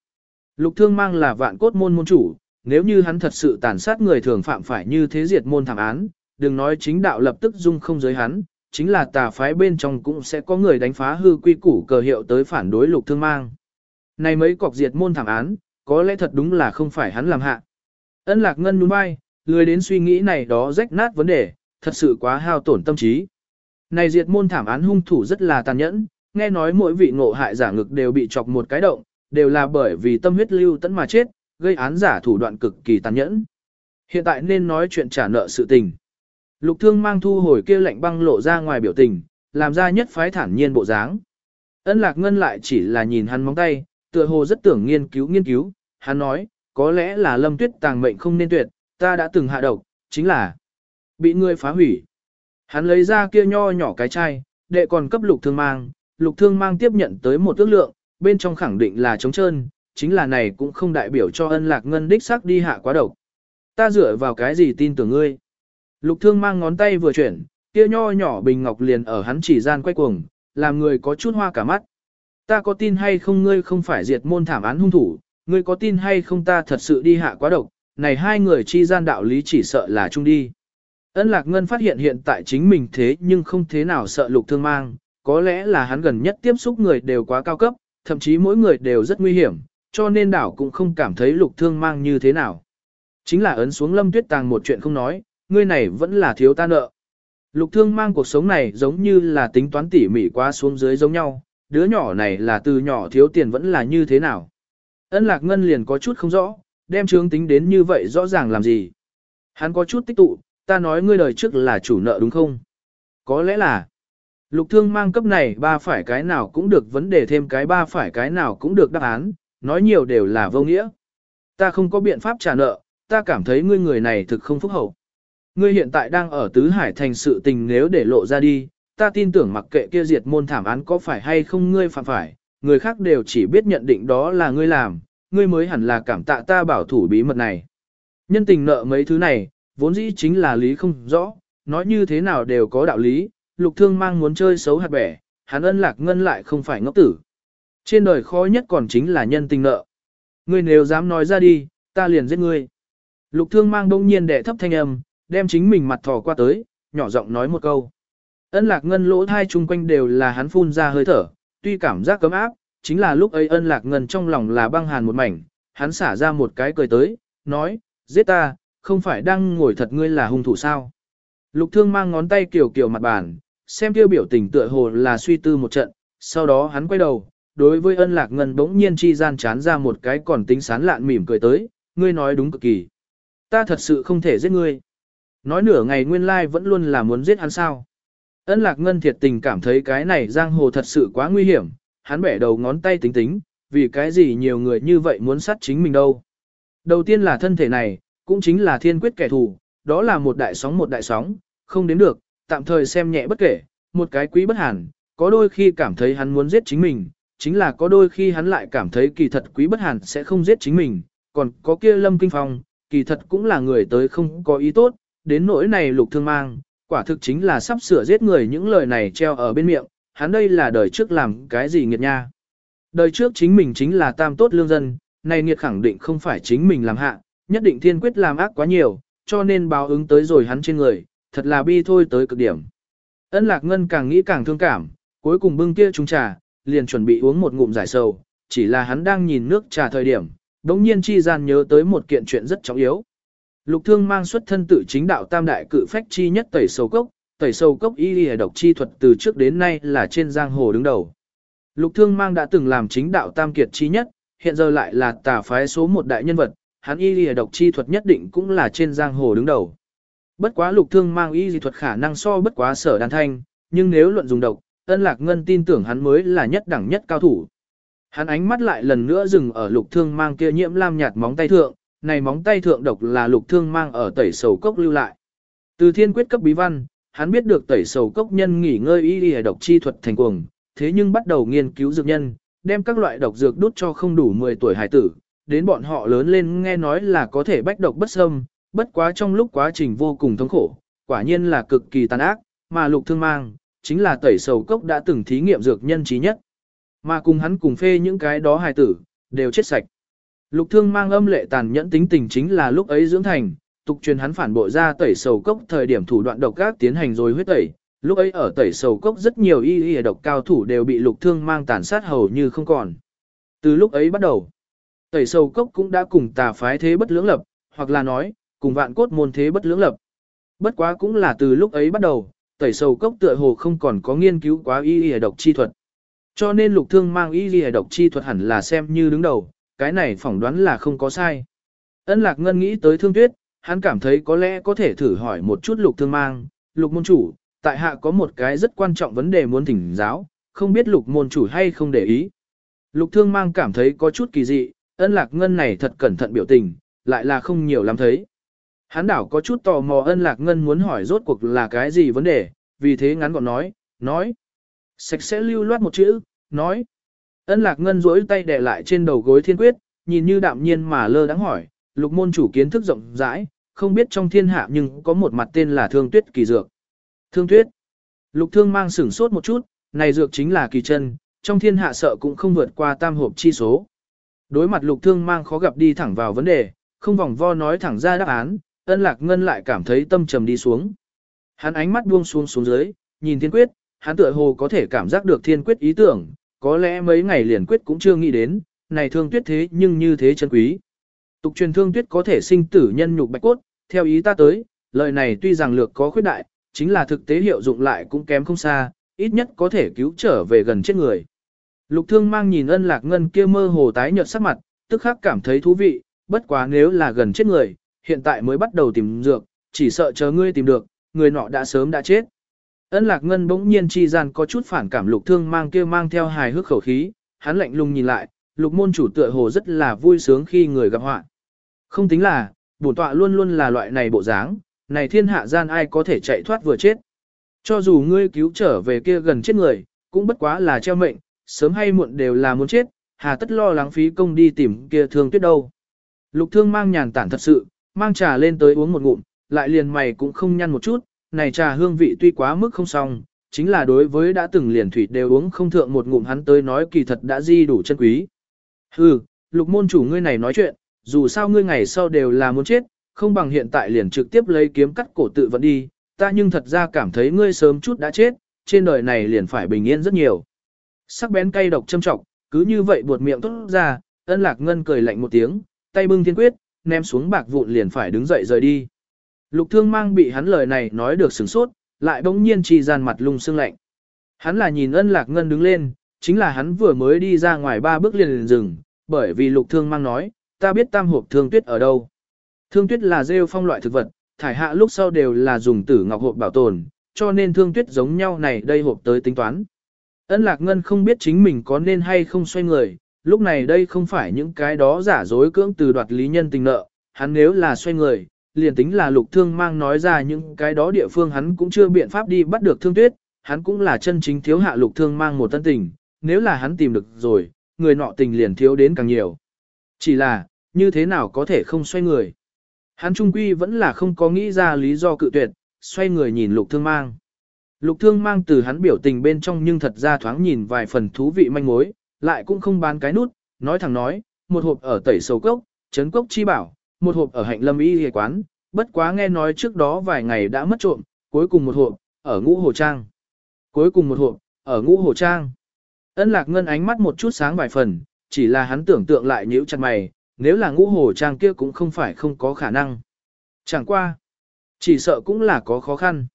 Lục thương mang là vạn cốt môn môn chủ, nếu như hắn thật sự tàn sát người thường phạm phải như thế diệt môn thảm án, đừng nói chính đạo lập tức dung không giới hắn, chính là tà phái bên trong cũng sẽ có người đánh phá hư quy củ cờ hiệu tới phản đối lục thương mang. Này mấy cọc diệt môn thảm án, có lẽ thật đúng là không phải hắn làm hạ. Ân lạc ngân nhún vai, lười đến suy nghĩ này đó rách nát vấn đề, thật sự quá hao tổn tâm trí. Này diệt môn thảm án hung thủ rất là tàn nhẫn, nghe nói mỗi vị ngộ hại giả ngực đều bị chọc một cái động, đều là bởi vì tâm huyết lưu tẫn mà chết, gây án giả thủ đoạn cực kỳ tàn nhẫn. Hiện tại nên nói chuyện trả nợ sự tình. Lục thương mang thu hồi kia lạnh băng lộ ra ngoài biểu tình, làm ra nhất phái thản nhiên bộ dáng. Ân lạc ngân lại chỉ là nhìn hắn móng tay, tựa hồ rất tưởng nghiên cứu nghiên cứu, hắn nói, có lẽ là lâm tuyết tàng mệnh không nên tuyệt, ta đã từng hạ độc, chính là bị ngươi phá hủy. Hắn lấy ra kia nho nhỏ cái chai, đệ còn cấp lục thương mang, lục thương mang tiếp nhận tới một ước lượng, bên trong khẳng định là trống trơn, chính là này cũng không đại biểu cho ân lạc ngân đích xác đi hạ quá độc. Ta dựa vào cái gì tin tưởng ngươi? Lục thương mang ngón tay vừa chuyển, kia nho nhỏ bình ngọc liền ở hắn chỉ gian quay cuồng, làm người có chút hoa cả mắt. Ta có tin hay không ngươi không phải diệt môn thảm án hung thủ, ngươi có tin hay không ta thật sự đi hạ quá độc, này hai người chi gian đạo lý chỉ sợ là chung đi. Ân Lạc Ngân phát hiện hiện tại chính mình thế nhưng không thế nào sợ lục thương mang, có lẽ là hắn gần nhất tiếp xúc người đều quá cao cấp, thậm chí mỗi người đều rất nguy hiểm, cho nên đảo cũng không cảm thấy lục thương mang như thế nào. Chính là ấn xuống lâm tuyết tàng một chuyện không nói, ngươi này vẫn là thiếu ta nợ. Lục thương mang cuộc sống này giống như là tính toán tỉ mỉ quá xuống dưới giống nhau, đứa nhỏ này là từ nhỏ thiếu tiền vẫn là như thế nào. Ân lạc ngân liền có chút không rõ, đem trướng tính đến như vậy rõ ràng làm gì. Hắn có chút tích tụ, ta nói ngươi đời trước là chủ nợ đúng không? Có lẽ là, lục thương mang cấp này ba phải cái nào cũng được vấn đề thêm cái ba phải cái nào cũng được đáp án, nói nhiều đều là vô nghĩa. Ta không có biện pháp trả nợ, ta cảm thấy ngươi người này thực không phúc hậu. Ngươi hiện tại đang ở Tứ Hải thành sự tình nếu để lộ ra đi, ta tin tưởng mặc kệ kia diệt môn thảm án có phải hay không ngươi phạm phải, người khác đều chỉ biết nhận định đó là ngươi làm, ngươi mới hẳn là cảm tạ ta bảo thủ bí mật này. Nhân tình nợ mấy thứ này, vốn dĩ chính là lý không rõ, nói như thế nào đều có đạo lý, lục thương mang muốn chơi xấu hạt bẻ, hắn ân lạc ngân lại không phải ngốc tử. Trên đời khó nhất còn chính là nhân tình nợ. Ngươi nếu dám nói ra đi, ta liền giết ngươi. Lục thương mang đông nhiên đệ thấp thanh âm, đem chính mình mặt thò qua tới, nhỏ giọng nói một câu. Ân lạc ngân lỗ thai chung quanh đều là hắn phun ra hơi thở, tuy cảm giác cấm áp, chính là lúc ấy ân lạc ngân trong lòng là băng hàn một mảnh, hắn xả ra một cái cười tới, nói, giết ta, không phải đang ngồi thật ngươi là hung thủ sao. Lục thương mang ngón tay kiểu kiểu mặt bàn, xem tiêu biểu tình tựa hồ là suy tư một trận, sau đó hắn quay đầu, đối với ân lạc ngân bỗng nhiên chi gian chán ra một cái còn tính sán lạn mỉm cười tới, ngươi nói đúng cực kỳ. Ta thật sự không thể giết ngươi. Nói nửa ngày nguyên lai vẫn luôn là muốn giết hắn sao. Ân lạc ngân thiệt tình cảm thấy cái này giang hồ thật sự quá nguy hiểm, hắn bẻ đầu ngón tay tính tính, vì cái gì nhiều người như vậy muốn sát chính mình đâu. Đầu tiên là thân thể này, cũng chính là thiên quyết kẻ thù, đó là một đại sóng một đại sóng, không đến được, tạm thời xem nhẹ bất kể, một cái quý bất hàn, có đôi khi cảm thấy hắn muốn giết chính mình, chính là có đôi khi hắn lại cảm thấy kỳ thật quý bất hàn sẽ không giết chính mình, còn có kia lâm kinh phong, kỳ thật cũng là người tới không có ý tốt, đến nỗi này lục thương mang, quả thực chính là sắp sửa giết người những lời này treo ở bên miệng, hắn đây là đời trước làm cái gì nghiệt nha. Đời trước chính mình chính là tam tốt lương dân, này nghiệt khẳng định không phải chính mình làm hạ, nhất định thiên quyết làm ác quá nhiều, cho nên báo ứng tới rồi hắn trên người, thật là bi thôi tới cực điểm. Ân lạc ngân càng nghĩ càng thương cảm, cuối cùng bưng kia trung trà, liền chuẩn bị uống một ngụm giải sầu, chỉ là hắn đang nhìn nước trà thời điểm, đống nhiên chi gian nhớ tới một kiện chuyện rất trọng yếu. Lục thương mang xuất thân tự chính đạo tam đại cự phách chi nhất tẩy sầu cốc, tẩy sầu cốc y y độc chi thuật từ trước đến nay là trên giang hồ đứng đầu. Lục thương mang đã từng làm chính đạo tam kiệt chi nhất, hiện giờ lại là tà phái số một đại nhân vật, hắn y y độc chi thuật nhất định cũng là trên giang hồ đứng đầu. Bất quá lục thương mang y y thuật khả năng so bất quá sở đàn thanh, nhưng nếu luận dùng độc, ân lạc ngân tin tưởng hắn mới là nhất đẳng nhất cao thủ. Hắn ánh mắt lại lần nữa dừng ở lục thương mang kia nhiễm lam nhạt móng tay thượng, này móng tay thượng độc là lục thương mang ở tẩy sầu cốc lưu lại. Từ thiên quyết cấp bí văn, hắn biết được tẩy sầu cốc nhân nghỉ ngơi y y độc chi thuật thành cuồng, thế nhưng bắt đầu nghiên cứu dược nhân, đem các loại độc dược đút cho không đủ 10 tuổi hải tử, đến bọn họ lớn lên nghe nói là có thể bách độc bất xâm, bất quá trong lúc quá trình vô cùng thống khổ, quả nhiên là cực kỳ tàn ác, mà lục thương mang, chính là tẩy sầu cốc đã từng thí nghiệm dược nhân trí nhất. Mà cùng hắn cùng phê những cái đó hài tử, đều chết sạch. Lục thương mang âm lệ tàn nhẫn tính tình chính là lúc ấy dưỡng thành, tục truyền hắn phản bội ra tẩy sầu cốc thời điểm thủ đoạn độc ác tiến hành rồi huyết tẩy. Lúc ấy ở tẩy sầu cốc rất nhiều y y độc cao thủ đều bị lục thương mang tàn sát hầu như không còn. Từ lúc ấy bắt đầu, tẩy sầu cốc cũng đã cùng tà phái thế bất lưỡng lập, hoặc là nói, cùng vạn cốt môn thế bất lưỡng lập. Bất quá cũng là từ lúc ấy bắt đầu, tẩy sầu cốc tựa hồ không còn có nghiên cứu quá y y độc chi thuật. Cho nên lục thương mang y y độc chi thuật hẳn là xem như đứng đầu, cái này phỏng đoán là không có sai. Ân lạc ngân nghĩ tới thương tuyết, hắn cảm thấy có lẽ có thể thử hỏi một chút lục thương mang, lục môn chủ, tại hạ có một cái rất quan trọng vấn đề muốn thỉnh giáo, không biết lục môn chủ hay không để ý. Lục thương mang cảm thấy có chút kỳ dị, ân lạc ngân này thật cẩn thận biểu tình, lại là không nhiều lắm thấy. Hắn đảo có chút tò mò ân lạc ngân muốn hỏi rốt cuộc là cái gì vấn đề, vì thế ngắn gọn nói, nói. Sạch sẽ lưu loát một chữ, nói. Ân lạc ngân rỗi tay đè lại trên đầu gối thiên quyết, nhìn như đạm nhiên mà lơ đáng hỏi, lục môn chủ kiến thức rộng rãi, không biết trong thiên hạ nhưng có một mặt tên là thương tuyết kỳ dược. Thương tuyết. Lục thương mang sửng sốt một chút, này dược chính là kỳ chân, trong thiên hạ sợ cũng không vượt qua tam hộp chi số. Đối mặt lục thương mang khó gặp đi thẳng vào vấn đề, không vòng vo nói thẳng ra đáp án, ân lạc ngân lại cảm thấy tâm trầm đi xuống. Hắn ánh mắt buông xuống xuống dưới, nhìn thiên quyết, hắn tựa hồ có thể cảm giác được thiên quyết ý tưởng, có lẽ mấy ngày liền quyết cũng chưa nghĩ đến, này thương tuyết thế nhưng như thế chân quý. Tục truyền thương tuyết có thể sinh tử nhân nhục bạch cốt, theo ý ta tới, lời này tuy rằng lược có khuyết đại, chính là thực tế hiệu dụng lại cũng kém không xa, ít nhất có thể cứu trở về gần chết người. Lục thương mang nhìn ân lạc ngân kia mơ hồ tái nhợt sắc mặt, tức khắc cảm thấy thú vị, bất quá nếu là gần chết người, hiện tại mới bắt đầu tìm dược, chỉ sợ chờ ngươi tìm được, người nọ đã sớm đã chết. Ân lạc ngân bỗng nhiên chi gian có chút phản cảm lục thương mang kia mang theo hài hước khẩu khí, hắn lạnh lùng nhìn lại, lục môn chủ tựa hồ rất là vui sướng khi người gặp họa. Không tính là, bổn tọa luôn luôn là loại này bộ dáng, này thiên hạ gian ai có thể chạy thoát vừa chết. Cho dù ngươi cứu trở về kia gần chết người, cũng bất quá là treo mệnh, sớm hay muộn đều là muốn chết, hà tất lo lắng phí công đi tìm kia thương tuyết đâu. Lục thương mang nhàn tản thật sự, mang trà lên tới uống một ngụm, lại liền mày cũng không nhăn một chút, này trà hương vị tuy quá mức không xong, chính là đối với đã từng liền thủy đều uống không thượng một ngụm hắn tới nói kỳ thật đã di đủ chân quý. Hừ, lục môn chủ ngươi này nói chuyện, dù sao ngươi ngày sau đều là muốn chết, không bằng hiện tại liền trực tiếp lấy kiếm cắt cổ tự vẫn đi, ta nhưng thật ra cảm thấy ngươi sớm chút đã chết, trên đời này liền phải bình yên rất nhiều. Sắc bén cay độc châm trọng, cứ như vậy buột miệng tốt ra, ân lạc ngân cười lạnh một tiếng, tay bưng thiên quyết, ném xuống bạc vụn liền phải đứng dậy rời đi. Lục thương mang bị hắn lời này nói được sửng sốt, lại bỗng nhiên trì gian mặt lung sương lạnh. Hắn là nhìn ân lạc ngân đứng lên, chính là hắn vừa mới đi ra ngoài ba bước liền liền dừng, bởi vì lục thương mang nói, ta biết tam hộp thương tuyết ở đâu. Thương tuyết là rêu phong loại thực vật, thải hạ lúc sau đều là dùng tử ngọc hộp bảo tồn, cho nên thương tuyết giống nhau này đây hộp tới tính toán. Ân lạc ngân không biết chính mình có nên hay không xoay người, lúc này đây không phải những cái đó giả dối cưỡng từ đoạt lý nhân tình nợ, hắn nếu là xoay người, liền tính là lục thương mang nói ra những cái đó địa phương hắn cũng chưa biện pháp đi bắt được thương tuyết, hắn cũng là chân chính thiếu hạ lục thương mang một tân tình, nếu là hắn tìm được rồi, người nọ tình liền thiếu đến càng nhiều. Chỉ là, như thế nào có thể không xoay người. Hắn trung quy vẫn là không có nghĩ ra lý do cự tuyệt, xoay người nhìn lục thương mang. Lục thương mang từ hắn biểu tình bên trong nhưng thật ra thoáng nhìn vài phần thú vị manh mối, lại cũng không bán cái nút, nói thẳng nói, một hộp ở tẩy sầu cốc, trấn cốc chi bảo, một hộp ở hạnh lâm y hề quán, bất quá nghe nói trước đó vài ngày đã mất trộm, cuối cùng một hộp, ở ngũ hồ trang. Cuối cùng một hộp, ở ngũ hồ trang. Ân lạc ngân ánh mắt một chút sáng vài phần, chỉ là hắn tưởng tượng lại nhíu chặt mày, nếu là ngũ hồ trang kia cũng không phải không có khả năng. Chẳng qua, chỉ sợ cũng là có khó khăn.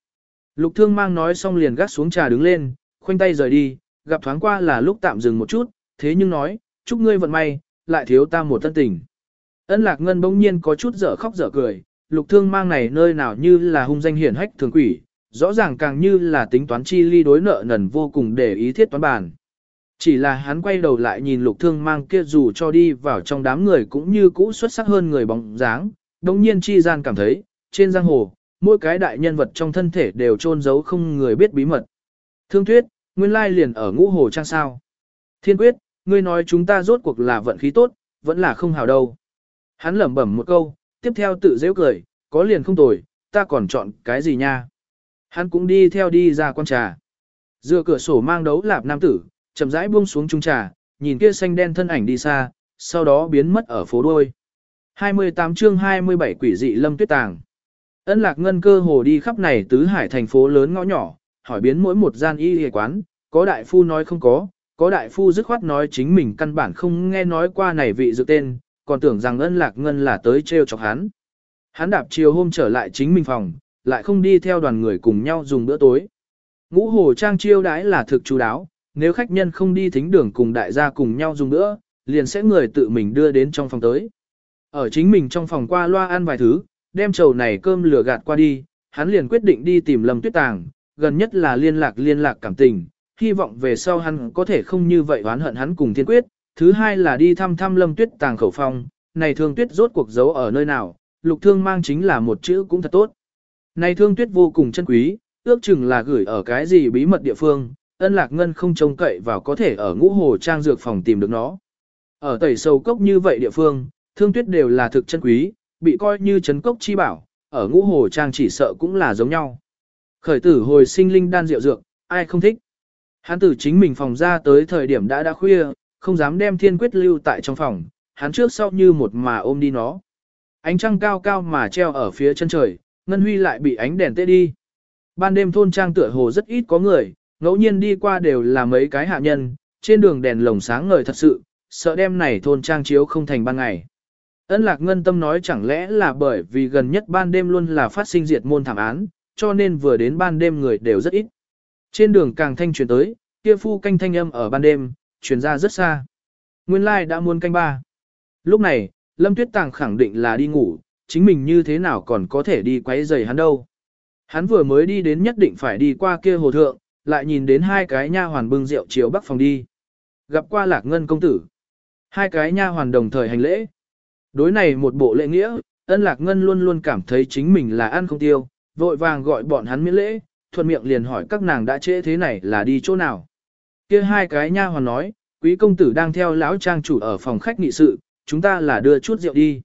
Lục thương mang nói xong liền gắt xuống trà đứng lên, khoanh tay rời đi, gặp thoáng qua là lúc tạm dừng một chút, thế nhưng nói, chúc ngươi vận may, lại thiếu ta một tân tình. Ân lạc ngân bỗng nhiên có chút dở khóc dở cười, lục thương mang này nơi nào như là hung danh hiển hách thường quỷ, rõ ràng càng như là tính toán chi ly đối nợ nần vô cùng để ý thiết toán bản. Chỉ là hắn quay đầu lại nhìn lục thương mang kia dù cho đi vào trong đám người cũng như cũ xuất sắc hơn người bóng dáng, đồng nhiên chi gian cảm thấy, trên giang hồ, mỗi cái đại nhân vật trong thân thể đều trôn giấu không người biết bí mật. Thương tuyết, nguyên lai liền ở ngũ hồ trang sao. Thiên quyết, ngươi nói chúng ta rốt cuộc là vận khí tốt, vẫn là không hào đâu. Hắn lẩm bẩm một câu, tiếp theo tự dễ cười, có liền không tồi, ta còn chọn cái gì nha. Hắn cũng đi theo đi ra quan trà. Dựa cửa sổ mang đấu lạp nam tử, chậm rãi buông xuống trung trà, nhìn kia xanh đen thân ảnh đi xa, sau đó biến mất ở phố đôi. 28 chương 27 quỷ dị lâm tuyết tàng. Ân lạc ngân cơ hồ đi khắp này tứ hải thành phố lớn ngõ nhỏ, hỏi biến mỗi một gian y y quán, có đại phu nói không có, có đại phu dứt khoát nói chính mình căn bản không nghe nói qua này vị dự tên, còn tưởng rằng ân lạc ngân là tới treo chọc hắn. Hắn đạp chiều hôm trở lại chính mình phòng, lại không đi theo đoàn người cùng nhau dùng bữa tối. Ngũ hồ trang chiêu đãi là thực chú đáo, nếu khách nhân không đi thính đường cùng đại gia cùng nhau dùng bữa, liền sẽ người tự mình đưa đến trong phòng tới. Ở chính mình trong phòng qua loa ăn vài thứ, đem chầu này cơm lửa gạt qua đi, hắn liền quyết định đi tìm Lâm Tuyết Tàng, gần nhất là liên lạc liên lạc cảm tình, hy vọng về sau hắn có thể không như vậy oán hận hắn cùng thiên quyết. Thứ hai là đi thăm thăm Lâm Tuyết Tàng khẩu phong, này thương tuyết rốt cuộc giấu ở nơi nào, lục thương mang chính là một chữ cũng thật tốt. Này thương tuyết vô cùng chân quý, ước chừng là gửi ở cái gì bí mật địa phương, ân lạc ngân không trông cậy vào có thể ở ngũ hồ trang dược phòng tìm được nó. Ở tẩy sâu cốc như vậy địa phương, thương tuyết đều là thực chân quý, bị coi như chấn cốc chi bảo, ở ngũ hồ trang chỉ sợ cũng là giống nhau. Khởi tử hồi sinh linh đan rượu dược, ai không thích. Hắn tử chính mình phòng ra tới thời điểm đã đã khuya, không dám đem thiên quyết lưu tại trong phòng, hắn trước sau như một mà ôm đi nó. Ánh trăng cao cao mà treo ở phía chân trời, Ngân Huy lại bị ánh đèn tê đi. Ban đêm thôn trang tựa hồ rất ít có người, ngẫu nhiên đi qua đều là mấy cái hạ nhân, trên đường đèn lồng sáng ngời thật sự, sợ đêm này thôn trang chiếu không thành ban ngày. Ân lạc ngân tâm nói chẳng lẽ là bởi vì gần nhất ban đêm luôn là phát sinh diệt môn thảm án, cho nên vừa đến ban đêm người đều rất ít. Trên đường càng thanh truyền tới, kia phu canh thanh âm ở ban đêm, truyền ra rất xa. Nguyên lai đã muôn canh ba. Lúc này, Lâm Tuyết Tàng khẳng định là đi ngủ, chính mình như thế nào còn có thể đi quấy rầy hắn đâu. Hắn vừa mới đi đến nhất định phải đi qua kia hồ thượng, lại nhìn đến hai cái nha hoàn bưng rượu chiếu bắc phòng đi. Gặp qua lạc ngân công tử. Hai cái nha hoàn đồng thời hành lễ. Đối này một bộ lễ nghĩa, ân lạc ngân luôn luôn cảm thấy chính mình là ăn không tiêu, vội vàng gọi bọn hắn miễn lễ, thuận miệng liền hỏi các nàng đã trễ thế này là đi chỗ nào kia hai cái nha hoàn nói, quý công tử đang theo lão trang chủ ở phòng khách nghị sự, chúng ta là đưa chút rượu đi.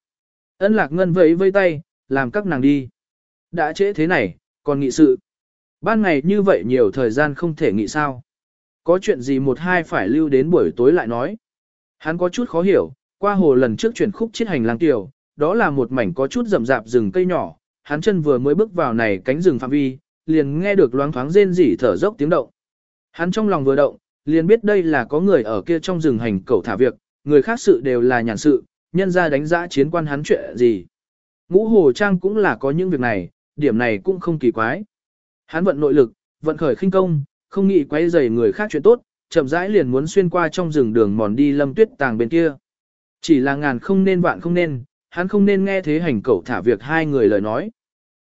Ân lạc ngân vẫy vây tay, làm các nàng đi. Đã trễ thế này, còn nghị sự. Ban ngày như vậy nhiều thời gian không thể nghị sao. Có chuyện gì một hai phải lưu đến buổi tối lại nói. Hắn có chút khó hiểu, qua hồ lần trước chuyển khúc chiết hành lang tiểu, đó là một mảnh có chút rậm rạp rừng cây nhỏ, hắn chân vừa mới bước vào này cánh rừng phạm vi, liền nghe được loáng thoáng rên rỉ thở dốc tiếng động. Hắn trong lòng vừa động, liền biết đây là có người ở kia trong rừng hành cẩu thả việc, người khác sự đều là nhàn sự, nhân ra đánh giá chiến quan hắn chuyện gì. Ngũ Hồ Trang cũng là có những việc này, điểm này cũng không kỳ quái. Hắn vận nội lực, vận khởi khinh công, không nghĩ quay rầy người khác chuyện tốt, chậm rãi liền muốn xuyên qua trong rừng đường mòn đi lâm tuyết tàng bên kia. Chỉ là ngàn không nên vạn không nên, hắn không nên nghe thế hành cẩu thả việc hai người lời nói.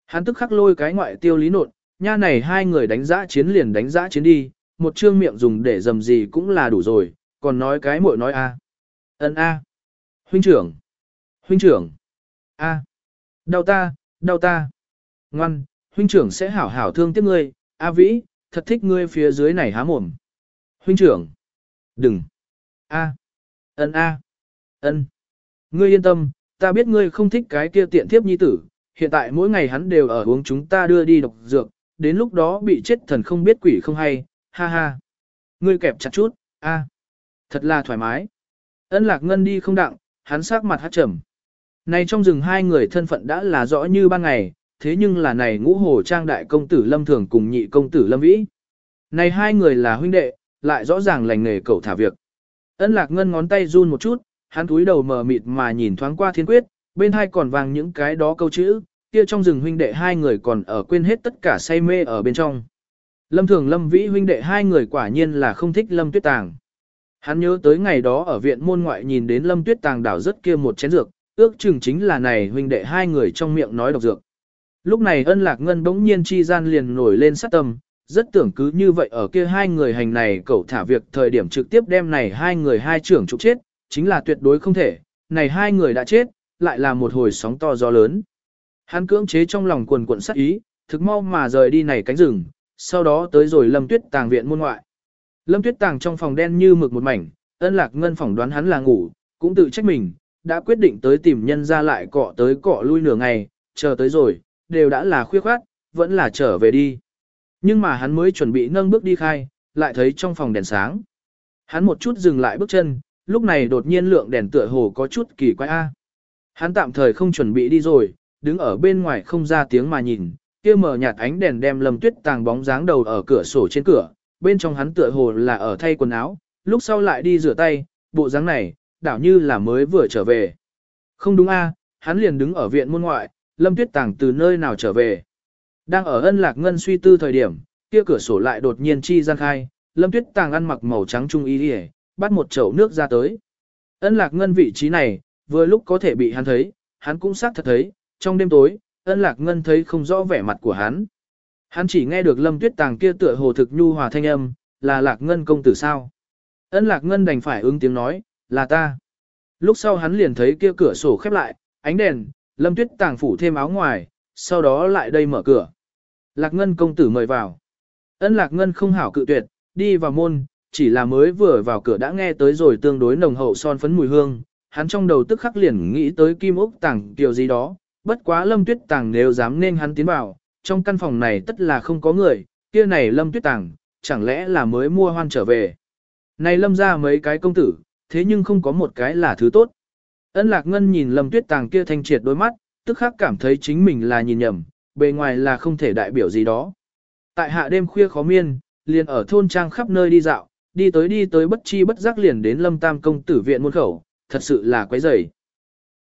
Hắn tức khắc lôi cái ngoại tiêu lý nột, nha này hai người đánh giá chiến liền đánh giá chiến đi, một trương miệng dùng để dầm gì cũng là đủ rồi, còn nói cái muội nói a. Ân a. Huynh trưởng. Huynh trưởng. A. Đau ta, đau ta. Ngoan, huynh trưởng sẽ hảo hảo thương tiếc ngươi, A Vĩ, thật thích ngươi phía dưới này há mồm. Huynh trưởng. Đừng. A. Ân A. Ân. Ngươi yên tâm, ta biết ngươi không thích cái kia tiện thiếp nhi tử, hiện tại mỗi ngày hắn đều ở uống chúng ta đưa đi độc dược, đến lúc đó bị chết thần không biết quỷ không hay, ha ha. Ngươi kẹp chặt chút, a. Thật là thoải mái. Ân lạc ngân đi không đặng, hắn sắc mặt hát trầm. Này trong rừng hai người thân phận đã là rõ như ban ngày, thế nhưng là này ngũ hồ trang đại công tử lâm thường cùng nhị công tử lâm vĩ. Này hai người là huynh đệ, lại rõ ràng lành nghề cậu thả việc. Ân lạc ngân ngón tay run một chút, hắn túi đầu mờ mịt mà nhìn thoáng qua thiên quyết, bên hai còn vàng những cái đó câu chữ, kia trong rừng huynh đệ hai người còn ở quên hết tất cả say mê ở bên trong. Lâm thường lâm vĩ huynh đệ hai người quả nhiên là không thích lâm tuyết tàng. Hắn nhớ tới ngày đó ở viện môn ngoại nhìn đến lâm tuyết tàng đảo rất kia một chén dược, ước chừng chính là này huynh đệ hai người trong miệng nói độc dược. Lúc này ân lạc ngân bỗng nhiên chi gian liền nổi lên sát tâm, rất tưởng cứ như vậy ở kia hai người hành này cậu thả việc thời điểm trực tiếp đem này hai người hai trưởng trục chết, chính là tuyệt đối không thể, này hai người đã chết, lại là một hồi sóng to gió lớn. Hắn cưỡng chế trong lòng quần quận sát ý, thực mau mà rời đi này cánh rừng, sau đó tới rồi lâm tuyết tàng viện môn ngoại. Lâm tuyết tàng trong phòng đen như mực một mảnh, ân lạc ngân phỏng đoán hắn là ngủ, cũng tự trách mình, đã quyết định tới tìm nhân ra lại cọ tới cọ lui nửa ngày, chờ tới rồi, đều đã là khuya khoát, vẫn là trở về đi. Nhưng mà hắn mới chuẩn bị nâng bước đi khai, lại thấy trong phòng đèn sáng. Hắn một chút dừng lại bước chân, lúc này đột nhiên lượng đèn tựa hồ có chút kỳ quái a. Hắn tạm thời không chuẩn bị đi rồi, đứng ở bên ngoài không ra tiếng mà nhìn, kia mở nhạt ánh đèn đem Lâm Tuyết tàng bóng dáng đầu ở cửa sổ trên cửa, bên trong hắn tựa hồ là ở thay quần áo, lúc sau lại đi rửa tay, bộ dáng này, đảo như là mới vừa trở về. Không đúng a, hắn liền đứng ở viện môn ngoại, Lâm Tuyết Tàng từ nơi nào trở về. Đang ở ân lạc ngân suy tư thời điểm, kia cửa sổ lại đột nhiên chi gian khai, Lâm Tuyết Tàng ăn mặc màu trắng trung y đi bắt một chậu nước ra tới. Ân lạc ngân vị trí này, vừa lúc có thể bị hắn thấy, hắn cũng xác thật thấy, trong đêm tối, ân lạc ngân thấy không rõ vẻ mặt của hắn. Hắn chỉ nghe được Lâm Tuyết Tàng kia tựa hồ thực nhu hòa thanh âm, là lạc ngân công tử sao. Ân lạc ngân đành phải ứng tiếng nói, là ta. Lúc sau hắn liền thấy kia cửa sổ khép lại, ánh đèn, Lâm Tuyết Tàng phủ thêm áo ngoài, sau đó lại đây mở cửa. Lạc Ngân công tử mời vào. Ân Lạc Ngân không hảo cự tuyệt, đi vào môn, chỉ là mới vừa vào cửa đã nghe tới rồi tương đối nồng hậu son phấn mùi hương, hắn trong đầu tức khắc liền nghĩ tới kim ốc tàng kiểu gì đó, bất quá Lâm Tuyết Tàng nếu dám nên hắn tiến vào, trong căn phòng này tất là không có người, kia này Lâm Tuyết Tàng, chẳng lẽ là mới mua hoan trở về. Này Lâm ra mấy cái công tử, thế nhưng không có một cái là thứ tốt. Ân Lạc Ngân nhìn Lâm Tuyết Tàng kia thanh triệt đôi mắt, tức khắc cảm thấy chính mình là nhìn nhầm, bề ngoài là không thể đại biểu gì đó. Tại hạ đêm khuya khó miên, liền ở thôn trang khắp nơi đi dạo, đi tới đi tới bất chi bất giác liền đến Lâm Tam công tử viện môn khẩu, thật sự là quấy rầy.